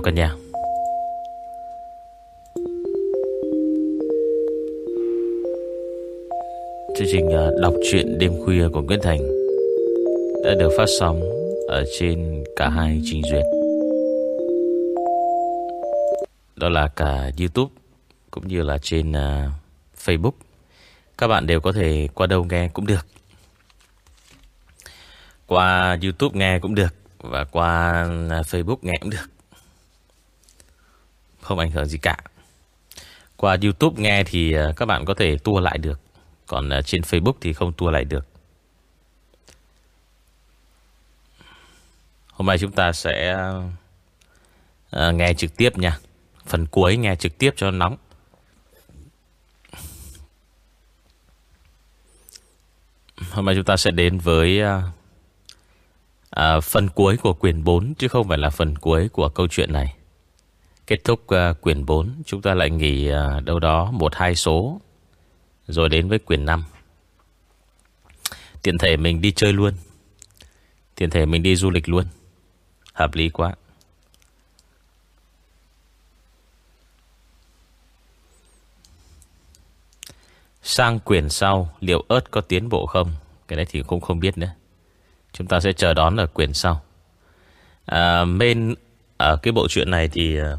Chào cả nhà. Chương trình ờ, đọc truyện đêm khuya của Nguyễn Thành Đã được phát sóng Ở trên cả hai trình duyệt. Đó là cả Youtube Cũng như là trên uh, Facebook. Các bạn đều có thể qua đâu nghe cũng được. Qua Youtube nghe cũng được Và qua ờ, Facebook nghe cũng được. Không ảnh hưởng gì cả. Qua Youtube nghe thì à, các bạn có thể tua lại được. Còn à, trên Facebook thì không tua lại được. Hôm nay chúng ta sẽ à, nghe trực tiếp nha. Phần cuối nghe trực tiếp cho nóng. Hôm nay chúng ta sẽ đến với phần cuối của quyển 4 chứ không phải là phần cuối của câu chuyện này. Kết thúc uh, quyển 4 chúng ta lại nghỉ uh, đâu đó một hai số rồi đến với quyển 5. Tiện thể mình đi chơi luôn. Tiện thể mình đi du lịch luôn. Hợp lý quá. Sang quyển sau Liệu ớt có tiến bộ không Cái đấy thì cũng không biết nữa Chúng ta sẽ chờ đón ở quyển sau à, Bên Ở cái bộ truyện này thì ờ,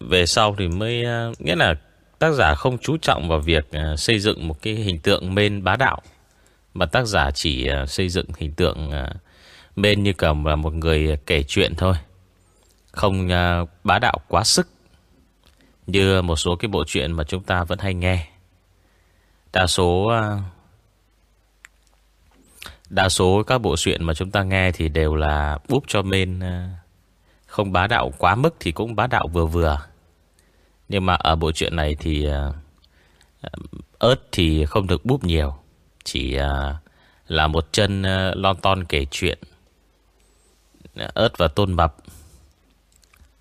về sau thì mới à, Nghĩa là tác giả không chú trọng vào việc à, Xây dựng một cái hình tượng Mên bá đạo, Mà tác giả chỉ à, xây dựng hình tượng Mên như cầm là một người kể chuyện thôi. Không bá đạo quá sức Như một số cái bộ truyện mà chúng ta vẫn hay nghe. Đa số Đa số các bộ truyện mà chúng ta nghe Thì đều là búp cho men không bá đạo quá mức Thì cũng bá đạo vừa vừa Nhưng mà ở bộ truyện này thì ờ, ờ, Ớt thì không được búp nhiều Chỉ ờ, là một chân lon ton kể chuyện Ớt và tôn mập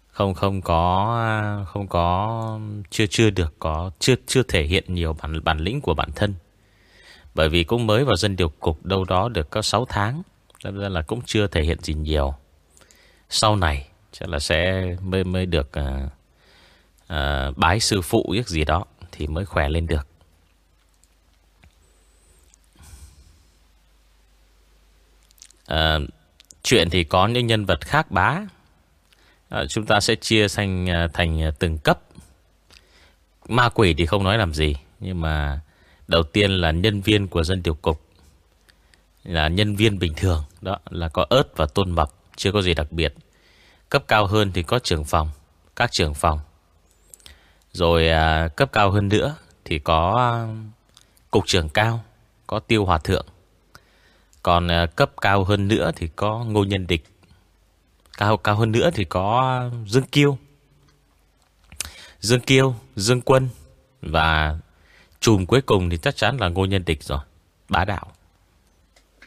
không không có không có chưa chưa được có chưa chưa thể hiện nhiều bản bản lĩnh của bản thân. Bởi vì cũng mới vào dân điều cục đâu đó được có 6 tháng, nên là cũng chưa thể hiện gì nhiều. Sau này chắc là sẽ mới mới được à, à, bái sư phụ biết gì đó thì mới khỏe lên được. À, chuyện thì có những nhân vật khác bá. À, Chúng ta sẽ chia à, thành, thành từng cấp. Ma quỷ thì không nói làm gì Nhưng mà Đầu tiên là nhân viên của dân tiểu cục Là nhân viên bình thường Đó là có ớt và tôn mập Chưa có gì đặc biệt. Cấp cao hơn thì có trưởng phòng Các trưởng phòng. Rồi à, cấp cao hơn nữa Thì có à, cục trưởng cao Có tiêu hòa thượng. Còn à, cấp cao hơn nữa Thì có ngô nhân địch. Cao cao hơn nữa thì có à, Dương Kiêu. Dương Kiêu Dương Quân Và chùm cuối cùng thì chắc chắn là Ngô Nhân Địch rồi Bá đạo.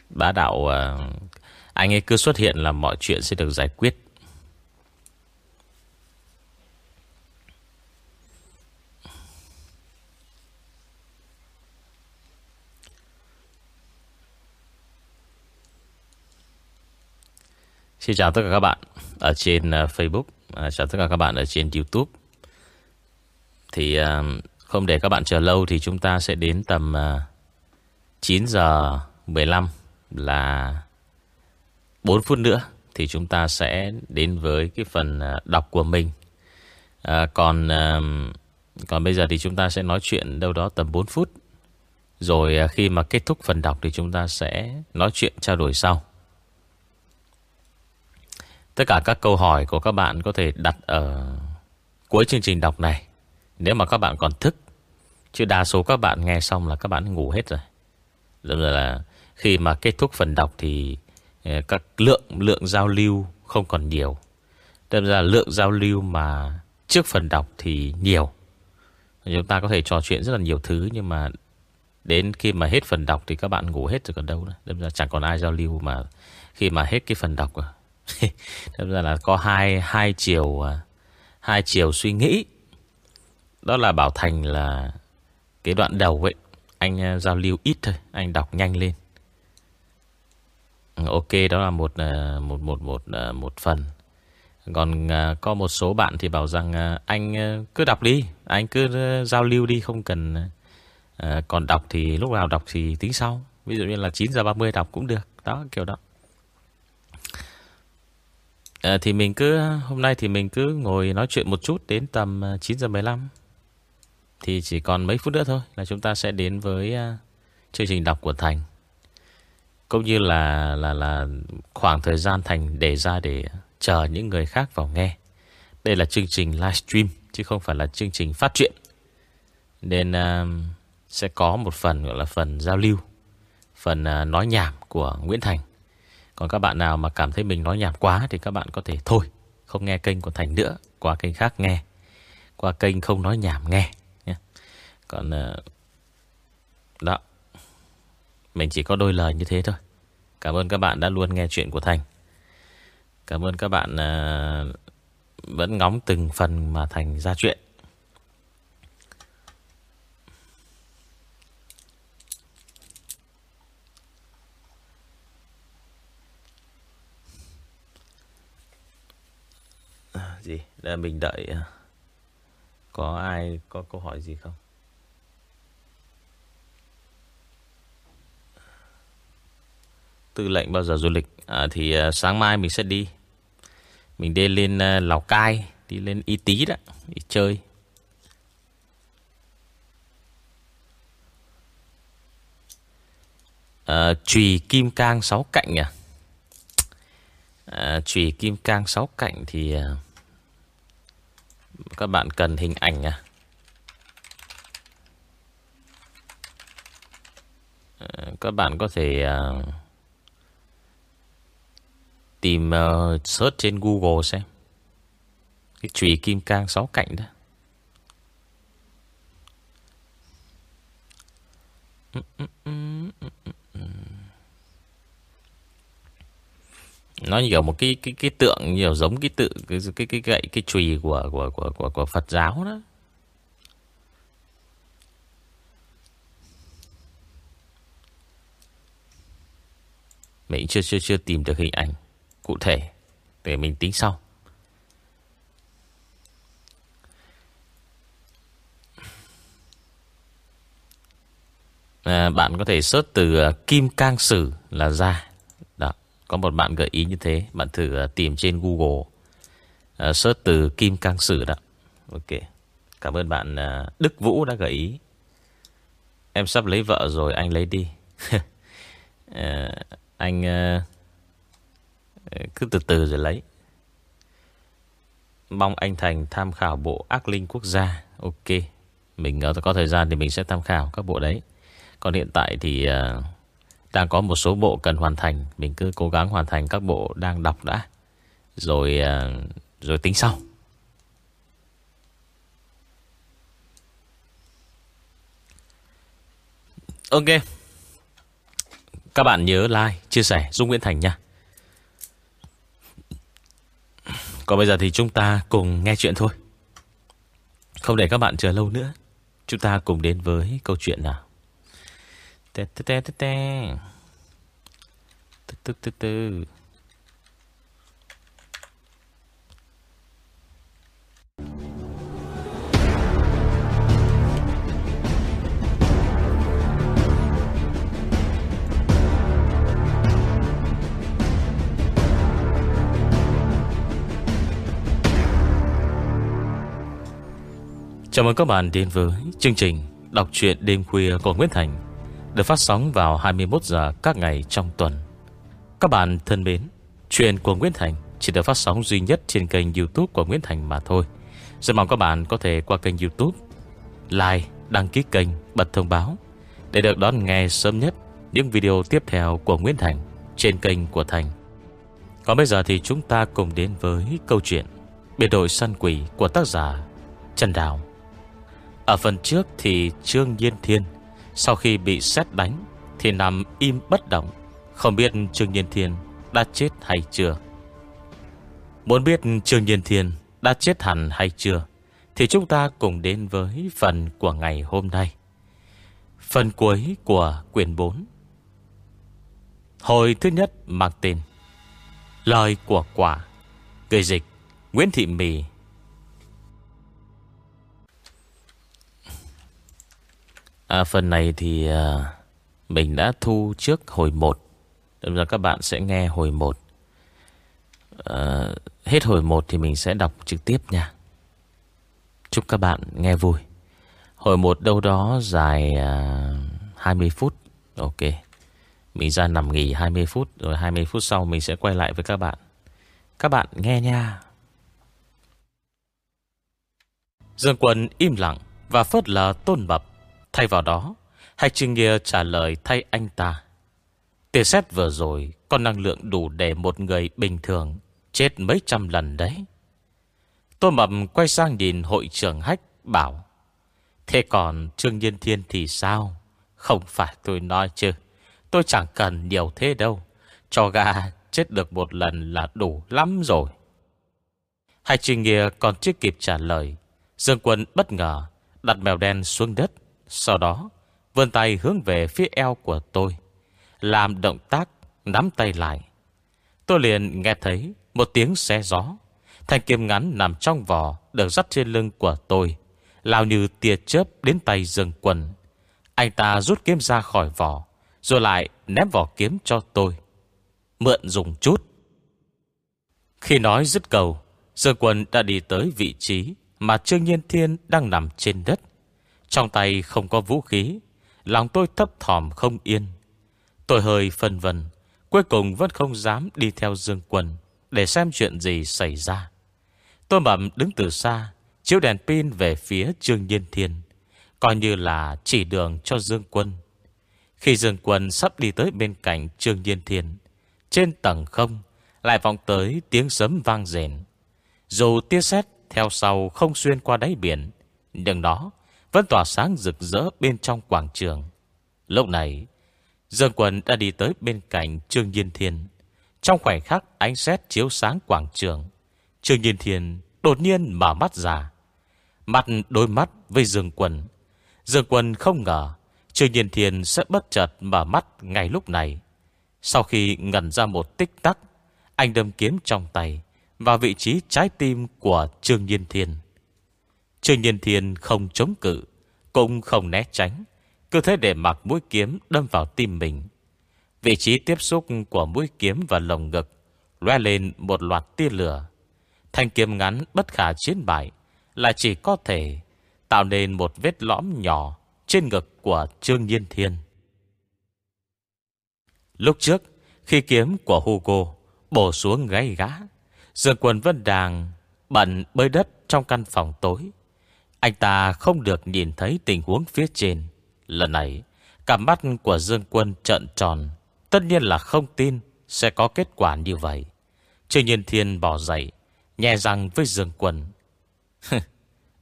Bá đạo à, Anh ấy cứ xuất hiện là mọi chuyện sẽ được giải quyết. Xin chào tất cả các bạn ở trên ờ, Facebook, uh, chào tất cả các bạn ở trên YouTube. Thì ờ, không để các bạn chờ lâu thì chúng ta sẽ đến tầm ờ, uh, 9 giờ 15 là 4 phút nữa thì chúng ta sẽ đến với cái phần đọc của mình. À, còn còn bây giờ thì chúng ta sẽ nói chuyện đâu đó tầm 4 phút. Rồi khi mà kết thúc phần đọc thì chúng ta sẽ nói chuyện trao đổi sau. Tất cả các câu hỏi của các bạn có thể đặt ở cuối chương trình đọc này. Nếu mà các bạn còn thức. Chứ đa số các bạn nghe xong là các bạn ngủ hết rồi. Rồi là khi mà kết thúc phần đọc thì ờ, các lượng lượng giao lưu không còn nhiều. Đâm ra lượng giao lưu mà trước phần đọc thì nhiều. Chúng ta có thể trò chuyện rất là nhiều thứ, nhưng mà đến khi mà hết phần đọc thì các bạn ngủ hết rồi còn đâu nữa. Đâm ra chẳng còn ai giao lưu mà khi mà hết cái phần đọc rồi Thật ra là có hai hai chiều à, hai chiều suy nghĩ. Đó là Bảo Thành là cái đoạn đầu ấy anh à, giao lưu ít thôi, anh đọc nhanh lên. Ừ, ok, đó là một à, một một một một phần. Còn có một số bạn thì bảo rằng anh cứ đọc đi, anh cứ giao lưu đi, không cần còn đọc thì lúc nào đọc thì tính sau. Ví dụ như là 9 giờ 30 đọc cũng được. Đó, kiểu đó. À, thì mình cứ hôm nay thì mình cứ ngồi nói chuyện một chút đến tầm ờ, 9 giờ 15. Thì chỉ còn mấy phút nữa thôi là chúng ta sẽ đến với uh, chương trình đọc của Thành. Cũng như là là là khoảng thời gian Thành để ra để chờ những người khác vào nghe. Đây là chương trình livestream chứ không phải là chương trình phát truyện. Nên uh, sẽ có một phần gọi là phần giao lưu, phần uh, nói nhảm của Nguyễn Thành. Còn các bạn nào mà cảm thấy mình nói nhảm quá thì các bạn có thể thôi, không nghe kênh của Thành nữa, qua kênh khác nghe. Qua kênh không nói nhảm nghe nhé. Còn ờ, đó. Mình chỉ có đôi lời như thế thôi. Cảm ơn các bạn đã luôn nghe chuyện của Thành. Cảm ơn các bạn ờ, vẫn ngóng từng phần mà Thành ra chuyện. À, gì? Để mình đợi à, có ai có câu hỏi gì không? Tư lệnh bao giờ du lịch à, Thì à, sáng mai mình sẽ đi Mình đi lên à, Lào Cai Đi lên Y Tý đó Đi chơi à, Chùy kim cang sáu cạnh à, à Chùy kim cang sáu cạnh thì các bạn cần hình ảnh à? Ờ, các bạn có thể uh, Tìm uh, search trên Google xem. Cái chùy kim cang sáu cạnh đó nó nhiều một cái cái cái tượng nhiều giống cái tự cái cái cái gậy cái chùy của của của của của Phật giáo đó. Mình chưa chưa chưa tìm được hình ảnh cụ thể để mình tính sau. À, bạn có thể search từ à, Kim Cang Sử là ra. Có một bạn gợi ý như thế, bạn thử ờ, tìm trên Google. Uh, search từ Kim Cang Sử đó. Ok. Cảm ơn bạn uh, Đức Vũ đã gợi ý. Em sắp lấy vợ rồi, anh lấy đi. uh, anh uh, cứ từ từ rồi lấy. Mong anh Thành tham khảo bộ ác linh quốc gia. Ok. Mình có thời gian thì mình sẽ tham khảo các bộ đấy. Còn hiện tại thì uh, đang có một số bộ cần hoàn thành. Mình cứ cố gắng hoàn thành các bộ đang đọc đã. Rồi ờ, rồi tính sau. Ok. Các bạn nhớ like, chia sẻ Dung Nguyễn Thành nha. Còn bây giờ thì chúng ta cùng nghe chuyện thôi. Không để các bạn chờ lâu nữa. Chúng ta cùng đến với câu chuyện nào. Tê tê tê tê tê. Tê tê tê Chào mừng các bạn đến với chương trình Đọc truyện đêm khuya của Nguyễn Thành được phát sóng vào 21 giờ các ngày trong tuần. Các bạn thân mến Chuyện của Nguyễn Thành chỉ được phát sóng duy nhất trên kênh youtube của Nguyễn Thành mà thôi. Rất mong các bạn có thể qua kênh youtube Like, đăng ký kênh, bật thông báo Để được đón nghe sớm nhất những video tiếp theo của Nguyễn Thành trên kênh của Thành. Còn bây giờ thì chúng ta cùng đến với câu chuyện Biệt đội săn quỷ của tác giả Trần Đào. Ở phần trước thì Trương Nhiên Thiên sau khi bị xét đánh, Thì nằm im bất động, Không biết Trương Nhiên Thiên đã chết hay chưa. Muốn biết Trương Nhiên Thiên đã chết hẳn hay chưa, Thì chúng ta cùng đến với phần của ngày hôm nay. Phần cuối của quyển 4 Hồi thứ nhất mang tên Lời của quả Gây dịch, Nguyễn Thị Mì. À, Phần này thì à, Mình đã thu trước hồi 1 Đâm ra các bạn sẽ nghe hồi 1 à, Hết hồi 1 thì mình sẽ đọc trực tiếp nha. Chúc các bạn nghe vui. Hồi 1 đâu đó dài à, 20 phút. Ok. Mình ra nằm nghỉ 20 phút Rồi 20 phút sau mình sẽ quay lại với các bạn. Các bạn nghe nha. Dương Quân im lặng Và phớt lờ tôn mập Thay vào đó Hạch Trinh Nghĩa trả lời thay anh ta. Tiền xét vừa rồi Có năng lượng đủ để một người bình thường Chết mấy trăm lần đấy. Tô Mập quay sang nhìn hội trưởng Hách, Bảo, Thế còn Trương Nhiên Thiên thì sao? Không phải tôi nói chứ. Tôi chẳng cần nhiều thế đâu. Cho gà chết được một lần là đủ lắm rồi. Hai Trinh Nghĩa còn chưa kịp trả lời, Dương Quân bất ngờ Đặt mèo đen xuống đất. Sau đó, vươn tay hướng về phía eo của tôi, Làm động tác Nắm tay lại. Tôi liền nghe thấy một tiếng xe gió, Thanh kiếm ngắn nằm trong vỏ Được dắt trên lưng của tôi, Lao như tia chớp đến tay dương quần. Anh ta rút kiếm ra khỏi vỏ, Rồi lại ném vỏ kiếm cho tôi. Mượn dùng chút. Khi nói dứt cầu Dương quần đã đi tới vị trí Mà Trương Nhiên Thiên đang nằm trên đất. Trong tay không có vũ khí, Lòng tôi thấp thỏm không yên. Tôi hơi phân vân, Cuối cùng vẫn không dám đi theo Dương Quân Để xem chuyện gì xảy ra. Tôi mầm đứng từ xa, Chiếu đèn pin về phía Trương Nhiên Thiên, Coi như là chỉ đường cho Dương Quân. Khi Dương Quân sắp đi tới bên cạnh Trương Nhiên Thiên, Trên tầng không Lại vọng tới tiếng sấm vang rền. Dù tia sét theo sau không xuyên qua đáy biển, Nhưng nó vẫn tỏa sáng rực rỡ bên trong quảng trường. Lúc này, Dương Quân đã đi tới bên cạnh Trương Nhiên Thiên. Trong khoảnh khắc ánh sét chiếu sáng quảng trường, Trương Nhiên Thiên đột nhiên mở mắt ra. Mặt đối mắt với Dương Quân. Dương Quân không ngờ Trương Nhiên Thiên sẽ bất chợt mở mắt ngay lúc này. Sau khi ngẩn ra một tích tắc, Anh đâm kiếm trong tay Vào vị trí trái tim của Trương Nhiên Thiên. Trương Nhiên Thiên không chống cự, Cũng không né tránh, cứ thế để mặc mũi kiếm đâm vào tim mình. Vị trí tiếp xúc của mũi kiếm và lồng ngực Loe lên một loạt tia lửa. Thanh kiếm ngắn bất khả chiến bại Là chỉ có thể Tạo nên một vết lõm nhỏ Trên ngực của Trương Nhiên Thiên. Lúc trước, Khi kiếm của Hugo Bổ xuống gáy gã Dương quần Vân Đàng Bận bơi đất trong căn phòng tối. Anh ta không được nhìn thấy tình huống phía trên. Lần này, Cả mắt của Dương Quân trợn tròn. Tất nhiên là không tin Sẽ có kết quả như vậy. Trương Nhiên Thiên bỏ dậy, Nhẹ răng với Dương Quân.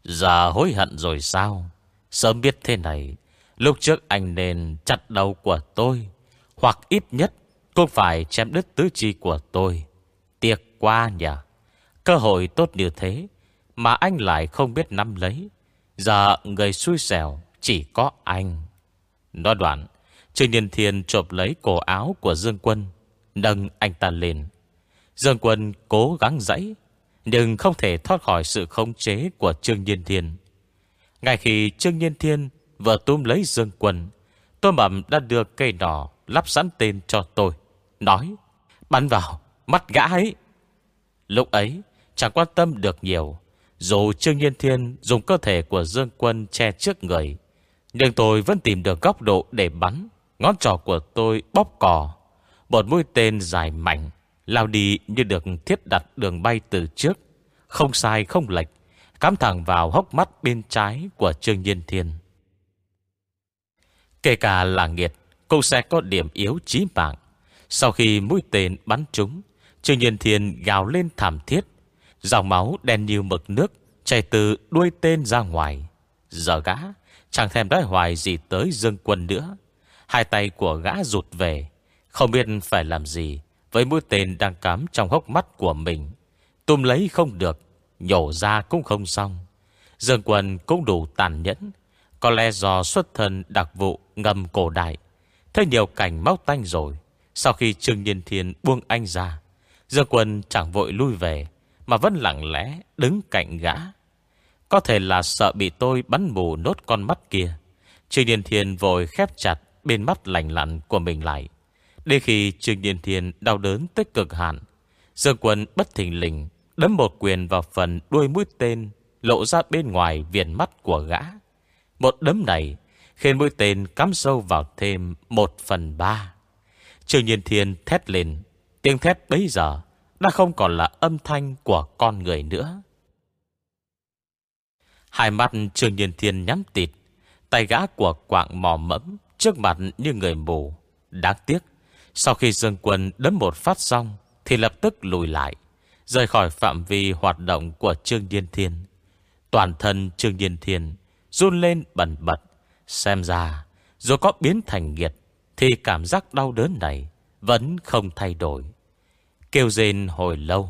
Giờ hối hận rồi sao? Sớm biết thế này, Lúc trước anh nên chặt đầu của tôi, Hoặc ít nhất Cũng phải chém đứt tứ chi của tôi. Tiệc qua nhỉ. Cơ hội tốt như thế mà anh lại không biết nắm lấy. Giờ người xui xẻo chỉ có anh. Nói đoạn, Trương Nhân Thiên chộp lấy cổ áo của Dương Quân, Nâng anh ta lên. Dương Quân cố gắng dãy, Nhưng không thể thoát khỏi sự khống chế Của Trương Nhiên Thiên. Ngay khi Trương Nhiên Thiên Vừa túm lấy Dương Quân, Tôi mầm đã đưa cây đỏ Lắp sẵn tên cho tôi, Nói, Bắn vào, mắt gã ấy. Lúc ấy, chẳng quan tâm được nhiều dù Trương Nhiên Thiên dùng cơ thể của Dương Quân che trước người, nhưng tôi vẫn tìm được góc độ để bắn. Ngón trỏ của tôi bóp cò, Một mũi tên dài mạnh Lao đi như được thiết đặt đường bay từ trước. Không sai, không lệch, Cắm thẳng vào hốc mắt bên trái Của Trương Nhiên Thiên. Kể cả là nghiệt, Cũng sẽ có điểm yếu chí mạng. Sau khi mũi tên bắn trúng, Trương Nhiên Thiên gào lên thảm thiết. Dòng máu đen như mực nước Chảy từ đuôi tên ra ngoài. Giờ gã Chẳng thèm đói hoài gì tới Dương Quân nữa. Hai tay của gã rụt về, Không biết phải làm gì Với mũi tên đang cắm trong hốc mắt của mình. Tùm lấy không được, Nhổ ra cũng không xong. Dương Quân cũng đủ tàn nhẫn, Có lẽ do xuất thân đặc vụ ngầm cổ đại. Thấy nhiều cảnh máu tanh rồi, Sau khi Trương Nhiên Thiên buông anh ra, Dương Quân chẳng vội lui về. Mà vẫn lặng lẽ đứng cạnh gã. Có thể là sợ bị tôi bắn mù nốt con mắt kia. Trương Điền Thiên vội khép chặt Bên mắt lành lặn của mình lại. Đến khi Trương Điền Thiên đau đớn tới cực hạn, Dương quân bất thình lình Đấm một quyền vào phần đuôi mũi tên Lộ ra bên ngoài viền mắt của gã. Một đấm này Khiến mũi tên cắm sâu vào thêm Một phần ba. Trương Nhiên Thiên thét lên, Tiếng thét bấy giờ đã không còn là âm thanh của con người nữa. Hai mắt Trương Nhiên Thiên nhắm tịt, Tay gã của quạng mò mẫm Trước mặt như người mù. Đáng tiếc, Sau khi Dương Quân đấm một phát xong Thì lập tức lùi lại, Rời khỏi phạm vi hoạt động của Trương Nhiên Thiên. Toàn thân Trương Nhiên Thiên Run lên bẩn bật, Xem ra Dù có biến thành nghiệt Thì cảm giác đau đớn này Vẫn không thay đổi. Kêu rên hồi lâu.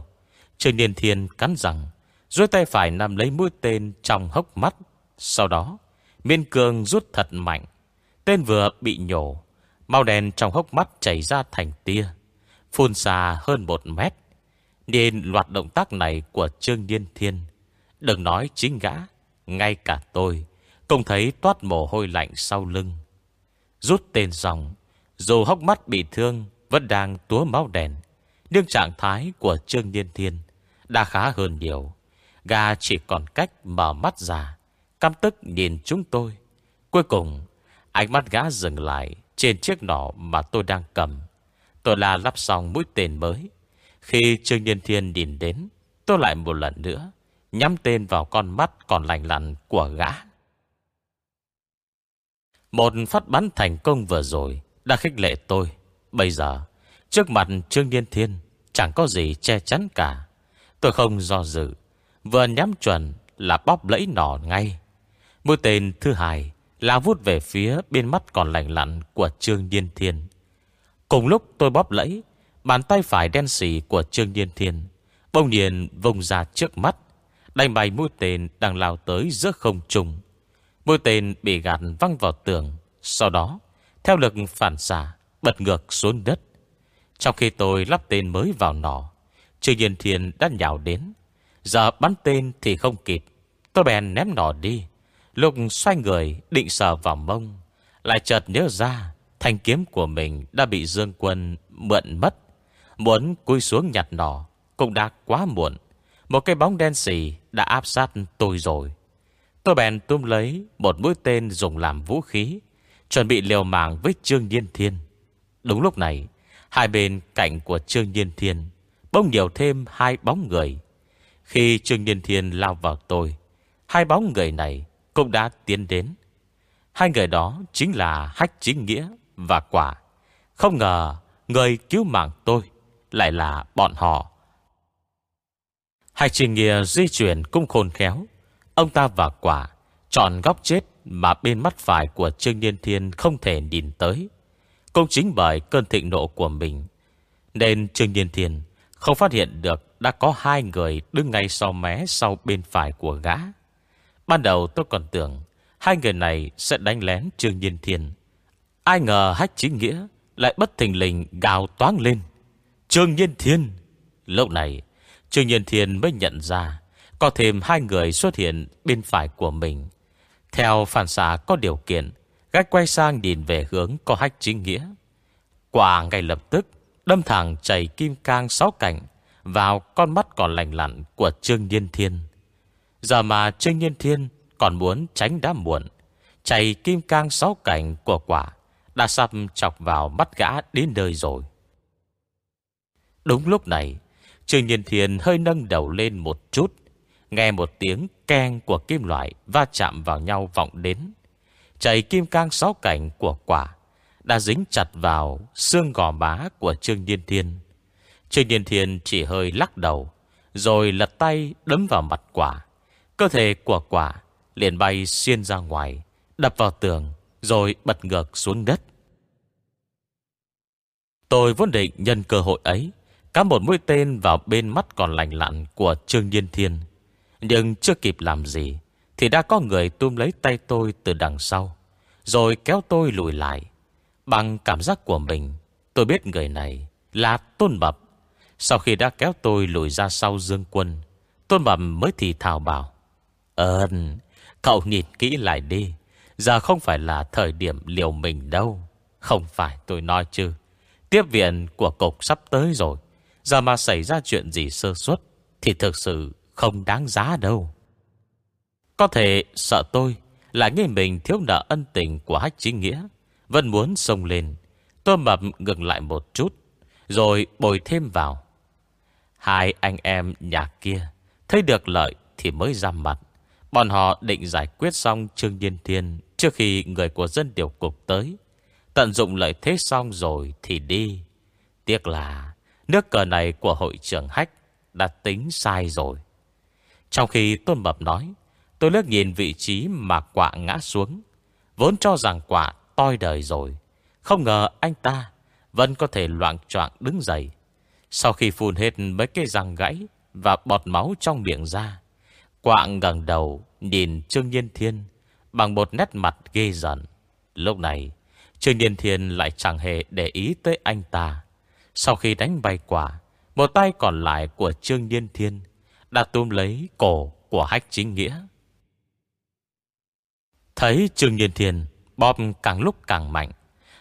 Trương niên Thiên cắn rằng Rồi tay phải nằm lấy mũi tên trong hốc mắt. Sau đó, Miên cường rút thật mạnh. Tên vừa bị nhổ, Màu đen trong hốc mắt chảy ra thành tia, Phun xa hơn một mét. Nên loạt động tác này của Trương niên Thiên, Đừng nói chính gã Ngay cả tôi Cũng thấy toát mồ hôi lạnh sau lưng. Rút tên dòng Dù hốc mắt bị thương, Vẫn đang túa máu đèn nhưng trạng thái của Trương niên Thiên Đã khá hơn nhiều. Gà chỉ còn cách mở mắt ra, Căm tức nhìn chúng tôi. Cuối cùng, Ánh mắt gã dừng lại Trên chiếc nỏ mà tôi đang cầm. Tôi là lắp xong mũi tên mới. Khi Trương niên Thiên nhìn đến, Tôi lại một lần nữa Nhắm tên vào con mắt còn lành lặn của gã. Một phát bắn thành công vừa rồi Đã khích lệ tôi. Bây giờ Trước mặt Trương niên Thiên, Chẳng có gì che chắn cả. Tôi không do dự, Vừa nhắm chuẩn là bóp lẫy nỏ ngay. Mũi tên thứ hai Là vút về phía bên mắt còn lành lặn Của Trương niên Thiên. Cùng lúc tôi bóp lẫy Bàn tay phải đen xỉ của Trương niên Thiên Bông nhiên vùng ra trước mắt, Đánh bay mũi tên đang lao tới giữa không trung. Mũi tên bị gạt văng vào tường, Sau đó, Theo lực phản xạ, Bật ngược xuống đất. Trong khi tôi lắp tên mới vào nỏ, Trương Nhiên Thiên đã nhào đến. Giờ bắn tên thì không kịp. Tôi bèn ném nỏ đi. Lục xoay người, định sờ vào mông, Lại chợt nhớ ra Thanh kiếm của mình đã bị Dương Quân mượn mất. Muốn cúi xuống nhặt nỏ Cũng đã quá muộn. Một cái bóng đen xì đã áp sát tôi rồi. Tôi bèn tung lấy Một mũi tên dùng làm vũ khí, Chuẩn bị liều mạng với Trương Nhiên Thiên. Đúng lúc này Hai bên cạnh của Trương Nhiên Thiên Bông nhiều thêm hai bóng người Khi Trương Nhiên Thiên lao vào tôi, Hai bóng người này cũng đã tiến đến. Hai người đó chính là Hách Chính Nghĩa và Quả. Không ngờ người cứu mạng tôi lại là bọn họ. Hách Chính Nghĩa di chuyển cung khôn khéo. Ông ta và Quả chọn góc chết mà bên mắt phải của Trương Niên Thiên không thể nhìn tới. Cũng chính bởi cơn thịnh nộ của mình, Nên Trương Niên Thiên Không phát hiện được Đã có hai người đứng ngay sau mé Sau bên phải của gã. Ban đầu tôi còn tưởng Hai người này sẽ đánh lén Trương Nhiên Thiên. Ai ngờ hách chính nghĩa Lại bất thình lình gào toáng lên. Trương Nhiên Thiên! Lúc này, Trương Nhiên Thiên mới nhận ra Có thêm hai người xuất hiện bên phải của mình. Theo phản xạ có điều kiện Gách quay sang nhìn về hướng có hách chính nghĩa Quả ngay lập tức Đâm thẳng chảy kim cang sáu cạnh Vào con mắt còn lành lặn Của Trương Nhiên Thiên Giờ mà Trương Nhiên Thiên còn muốn tránh đã muộn. Chảy kim cang sáu cạnh của quả đã sắp chọc vào mắt gã đến nơi rồi. Đúng lúc này, Trương Nhiên Thiên hơi nâng đầu lên một chút. Nghe một tiếng keng của kim loại va chạm vào nhau vọng đến chảy kim cang sáu cảnh của quả đã dính chặt vào xương gò má của Trương Nhiên Thiên. Trương Nhiên Thiên chỉ hơi lắc đầu, rồi lật tay đấm vào mặt quả. Cơ thể của quả liền bay xuyên ra ngoài, đập vào tường, rồi bật ngược xuống đất. Tôi vốn định nhân cơ hội ấy, cắm một mũi tên vào bên mắt còn lành lặn của Trương Nhiên Thiên. Nhưng chưa kịp làm gì, thì đã có người tuôn lấy tay tôi từ đằng sau, rồi kéo tôi lùi lại. Bằng cảm giác của mình, tôi biết người này là Tôn Mập. Sau khi đã kéo tôi lùi ra sau Dương Quân, Tôn Mầm mới thì thào bảo. Ơn, cậu nhìn kỹ lại đi. Giờ không phải là thời điểm liều mình đâu. Không phải tôi nói chứ. Tiếp viện của cục sắp tới rồi. Giờ mà xảy ra chuyện gì sơ suất Thì thực sự không đáng giá đâu có thể sợ tôi Là nghĩ mình thiếu nợ ân tình Của hách chính nghĩa. Vẫn muốn sông lên. Tôi mập ngừng lại một chút, Rồi bồi thêm vào. Hai anh em nhà kia Thấy được lợi thì mới ra mặt. Bọn họ định giải quyết xong Trương Nhiên Thiên Trước khi người của dân điều cục tới. Tận dụng lợi thế xong rồi thì đi. Tiếc là Nước cờ này của hội trưởng Hách Đã tính sai rồi. Trong khi Tôn Mập nói Tôi lướt nhìn vị trí mà quả ngã xuống. Vốn cho rằng quả toi đời rồi. Không ngờ anh ta Vẫn có thể loạn troạn đứng dậy. Sau khi phun hết mấy cái răng gãy Và bọt máu trong miệng ra Quạng gần đầu Nhìn Trương Nhiên Thiên Bằng một nét mặt ghê giận Lúc này, Trương Nhiên Thiên lại chẳng hề để ý tới anh ta. Sau khi đánh bay quả, Một tay còn lại của Trương nhiên Thiên Đã túm lấy cổ của Hách Chính Nghĩa. Thấy Trương nhiên Thiên Bom càng lúc càng mạnh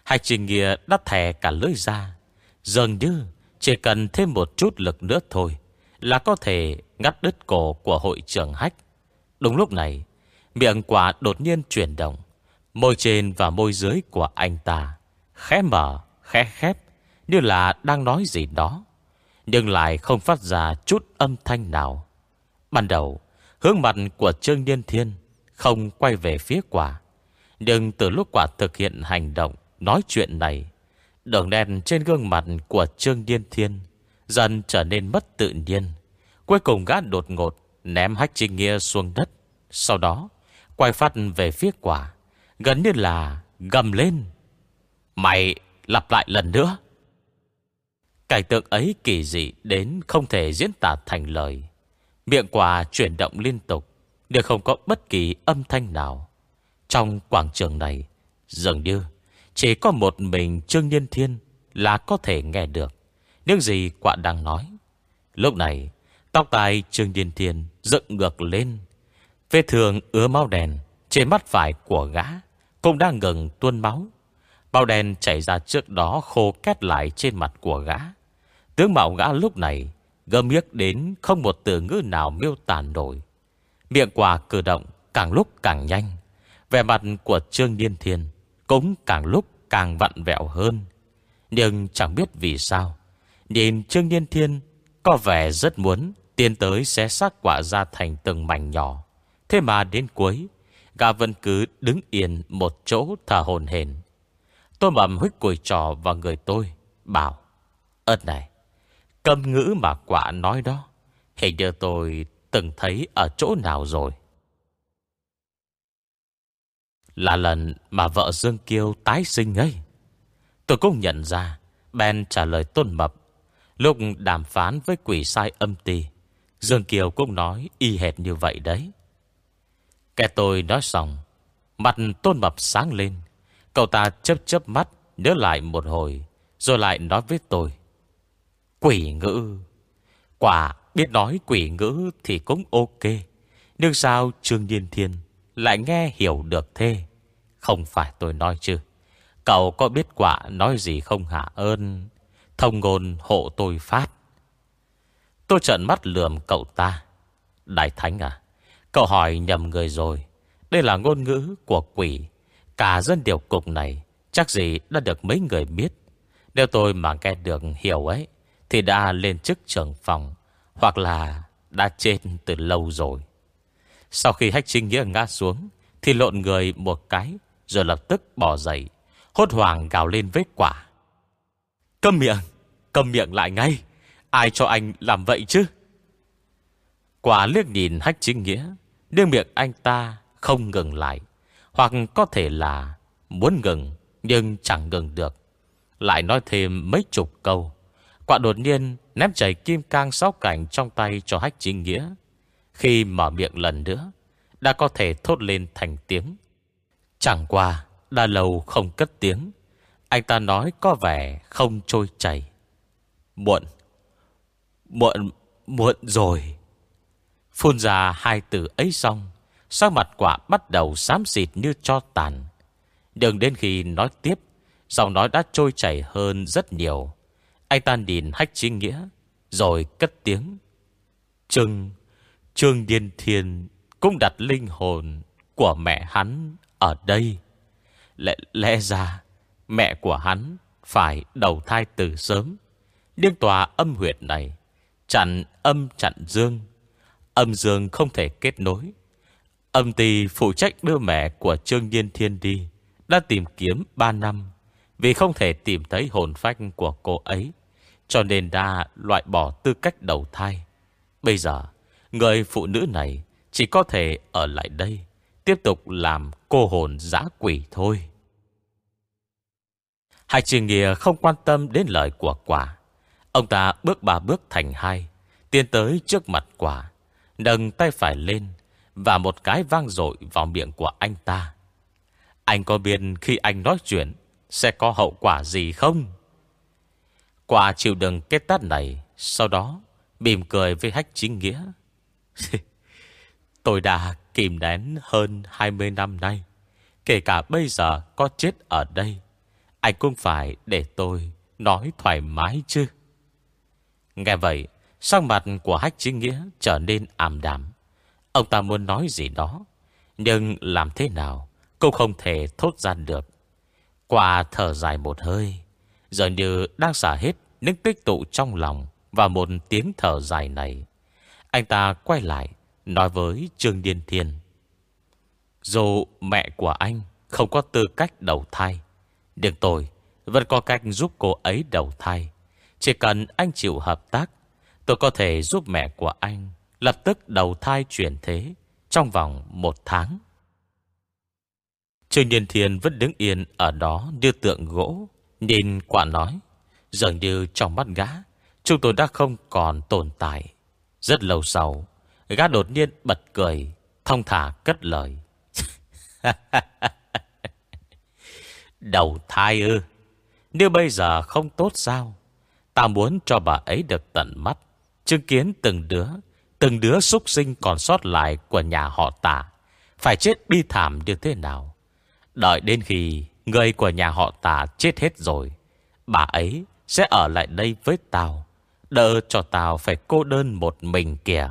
hạch trình Nghĩa đã thè cả lưỡi ra. Dường như Chỉ cần thêm một chút lực nữa thôi Là có thể ngắt đứt cổ của hội trưởng Hách. Đúng lúc này Miệng quả đột nhiên chuyển động Môi trên và môi dưới của anh ta Khẽ mở, khẽ khép như là đang nói gì đó Nhưng lại không phát ra chút âm thanh nào. Ban đầu Hướng mặt của Trương Niên Thiên không quay về phía quả. Nhưng từ lúc quả thực hiện hành động Nói chuyện này Đường đen trên gương mặt của Trương Niên Thiên Dần trở nên mất tự nhiên. Cuối cùng gã đột ngột Ném hách trinh nghĩa xuống đất. Sau đó Quay phát về phía quả Gần như là gầm lên. Mày lặp lại lần nữa. Cảnh tượng ấy kỳ dị đến không thể diễn tả thành lời. Miệng quả chuyển động liên tục, đều không có bất kỳ âm thanh nào. Trong quảng trường này, dường như chỉ có một mình Trương nhiên Thiên là có thể nghe được những gì quả đang nói. Lúc này, tóc tai Trương nhiên Thiên dựng ngược lên. Vết thường ứa máu đèn trên mắt phải của gã cũng đang ngừng tuôn máu. Bao đen chảy ra trước đó khô két lại trên mặt của gã. Tướng mạo gã lúc này gầm miếc đến không một từ ngữ nào miêu tả nổi. Miệng quả cử động càng lúc càng nhanh. Vẻ mặt của Trương Niên Thiên cũng càng lúc càng vặn vẹo hơn. Nhưng chẳng biết vì sao. Nhìn Trương Niên Thiên có vẻ rất muốn tiến tới xé xác quả ra thành từng mảnh nhỏ. Thế mà đến cuối, Gà vẫn cứ đứng yên một chỗ thở hồn hển. Tôi mầm huyết cùi trò vào người tôi, bảo, ớt này, Cầm ngữ mà quả nói đó Hình như tôi từng thấy ở chỗ nào rồi. Là lần mà vợ Dương Kiêu tái sinh ấy. Tôi cũng nhận ra, Ben trả lời tôn mập. Lúc đàm phán với quỷ sai âm ti, Dương Kiều cũng nói y hệt như vậy đấy. Kẻ tôi nói xong, Mặt tôn mập sáng lên. Cậu ta chấp chấp mắt, Nhớ lại một hồi, Rồi lại nói với tôi. Quỷ ngữ, Quả biết nói quỷ ngữ thì cũng ok. Nhưng sao Trương Nhiên Thiên Lại nghe hiểu được thế? Không phải tôi nói chứ. Cậu có biết quả nói gì không hạ ơn? Thông ngôn hộ tôi phát. Tôi trợn mắt lườm cậu ta. Đại Thánh à Cậu hỏi nhầm người rồi. Đây là ngôn ngữ của quỷ. Cả dân điều cục này Chắc gì đã được mấy người biết. Nếu tôi mà nghe được hiểu ấy, thì đã lên chức trưởng phòng. Hoặc là đã chết từ lâu rồi. Sau khi hách trinh nghĩa ngã xuống, Thì lộn người một cái, Rồi lập tức bỏ dậy, Hốt hoảng gào lên vết quả. Câm miệng Câm miệng lại ngay, Ai cho anh làm vậy chứ? Quả liếc nhìn hách chính nghĩa Nhưng miệng anh ta không ngừng lại, Hoặc có thể là Muốn ngừng, Nhưng chẳng ngừng được. Lại nói thêm mấy chục câu. Quả đột nhiên ném chảy kim cang sáu cảnh trong tay cho hách chính nghĩa. Khi mở miệng lần nữa, đã có thể thốt lên thành tiếng. Chẳng qua, đã lâu không cất tiếng. Anh ta nói có vẻ không trôi chảy. Muộn. Muộn, muộn rồi. Phun ra hai từ ấy xong Sắc mặt quả bắt đầu xám xịt như cho tàn Đừng đến khi nói tiếp Giọng nói đã trôi chảy hơn rất nhiều anh ta nhìn hách chính nghĩa Rồi cất tiếng. Trương Trương Điên Thiên Cũng đặt linh hồn Của mẹ hắn ở đây. Lẽ, lẽ ra Mẹ của hắn Phải đầu thai từ sớm. Điên tòa âm huyệt này Chặn âm chặn dương. Âm dương không thể kết nối. Âm tỳ phụ trách đưa mẹ của Trương Nhiên Thiên đi Đã tìm kiếm 3 năm Vì không thể tìm thấy hồn phách của cô ấy. Cho nên đã loại bỏ tư cách đầu thai. Bây giờ, Người phụ nữ này Chỉ có thể ở lại đây, Tiếp tục làm cô hồn dã quỷ thôi. Hai trường Nghìa không quan tâm đến lời của quả. Ông ta bước ba bước thành hai, Tiến tới trước mặt quả, Nâng tay phải lên Và một cái vang dội vào miệng của anh ta. Anh có biết khi anh nói chuyện Sẽ có hậu quả gì không? Quả chịu đựng kết tát này Sau đó Bìm cười với hách chính nghĩa Tôi đã kìm nén hơn 20 năm nay Kể cả bây giờ có chết ở đây Anh cũng phải để tôi nói thoải mái chứ Nghe vậy Sắc mặt của hách chính nghĩa trở nên ảm đạm. Ông ta muốn nói gì đó, nhưng làm thế nào cũng không thể thốt ra được. Qua thở dài một hơi, giờ như đang xả hết những tích tụ trong lòng và một tiếng thở dài này. Anh ta quay lại, nói với Trương Điên Thiên. Dù mẹ của anh không có tư cách đầu thai, nhưng tôi vẫn có cách giúp cô ấy đầu thai. Chỉ cần anh chịu hợp tác Tôi có thể giúp mẹ của anh Lập tức đầu thai chuyển thế Trong vòng một tháng Trương Niên Thiên vẫn đứng yên Ở đó như tượng gỗ Nhìn quả nói, Dường như trong mắt gã, Chúng tôi đã không còn tồn tại. Rất lâu sau, Gã đột nhiên bật cười Thông thả cất lời. Đầu thai ư? Nếu bây giờ không tốt sao? Ta muốn cho bà ấy được tận mắt, Chứng kiến từng đứa Từng đứa súc sinh còn sót lại Của nhà họ tả Phải chết bi thảm như thế nào? Đợi đến khi Người của nhà họ tà chết hết rồi. Bà ấy sẽ ở lại đây với tao. Đỡ cho tao phải cô đơn một mình kìa.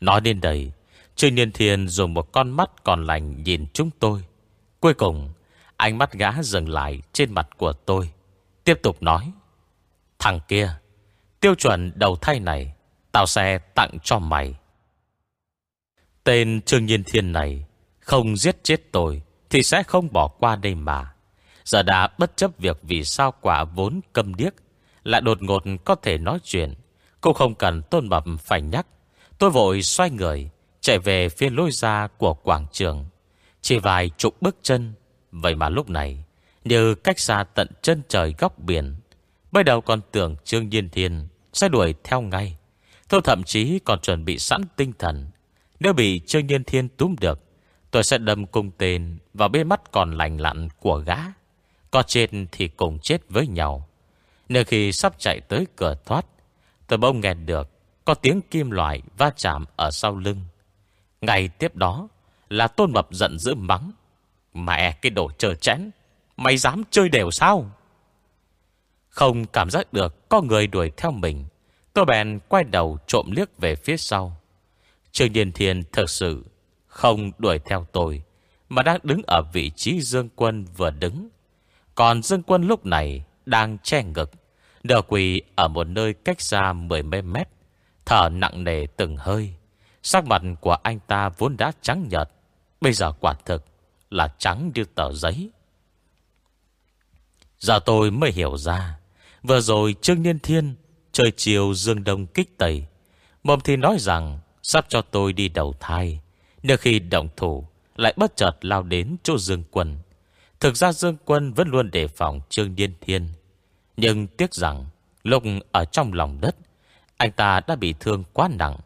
Nói đến đây, Trương Niên Thiên dùng một con mắt còn lành nhìn chúng tôi. Cuối cùng, Ánh mắt gã dừng lại trên mặt của tôi. Tiếp tục nói, Thằng kia, Tiêu chuẩn đầu thay này, Tao sẽ tặng cho mày. Tên Trương Nhiên Thiên này không giết chết tôi, Thì sẽ không bỏ qua đây mà. Giờ đã bất chấp việc vì sao quả vốn câm điếc, Lại đột ngột có thể nói chuyện. Cũng không cần tôn mập phải nhắc. Tôi vội xoay người, Chạy về phía lối ra của quảng trường. Chỉ vài chục bước chân, Vậy mà lúc này, Như cách xa tận chân trời góc biển. Bây đầu còn tưởng Trương Nhiên Thiên Sẽ đuổi theo ngay. Tôi thậm chí còn chuẩn bị sẵn tinh thần. Nếu bị Trương Nhiên Thiên túm được Tôi sẽ đâm cung tên Vào bên mắt còn lành lặn của gã. Có chết thì cùng chết với nhau. Nơi khi sắp chạy tới cửa thoát, Tôi bỗng nghe được Có tiếng kim loại va chạm ở sau lưng. Ngày tiếp đó Là tôn mập giận dữ mắng, Mẹ, cái đồ chờ chén Mày dám chơi đều sao? Không cảm giác được có người đuổi theo mình, Tôi bèn quay đầu trộm liếc về phía sau. Trường Điền Thiên thật sự không đuổi theo tôi, Mà đang đứng ở vị trí Dương Quân vừa đứng. Còn Dương Quân lúc này Đang che ngực, Đờ quỳ ở một nơi cách xa mười mấy mét, Thở nặng nề từng hơi. Sắc mặt của anh ta vốn đã trắng nhợt, Bây giờ quả thực Là trắng như tờ giấy. Giờ tôi mới hiểu ra, Vừa rồi Trương Niên Thiên Trời chiều dương đông kích tẩy Mồm thì nói rằng Sắp cho tôi đi đầu thai nhưng khi động thủ, Lại bất chợt lao đến chỗ Dương Quân. Thực ra Dương Quân vẫn luôn đề phòng Trương Niên Thiên. Nhưng tiếc rằng, Lúc ở trong lòng đất, Anh ta đã bị thương quá nặng.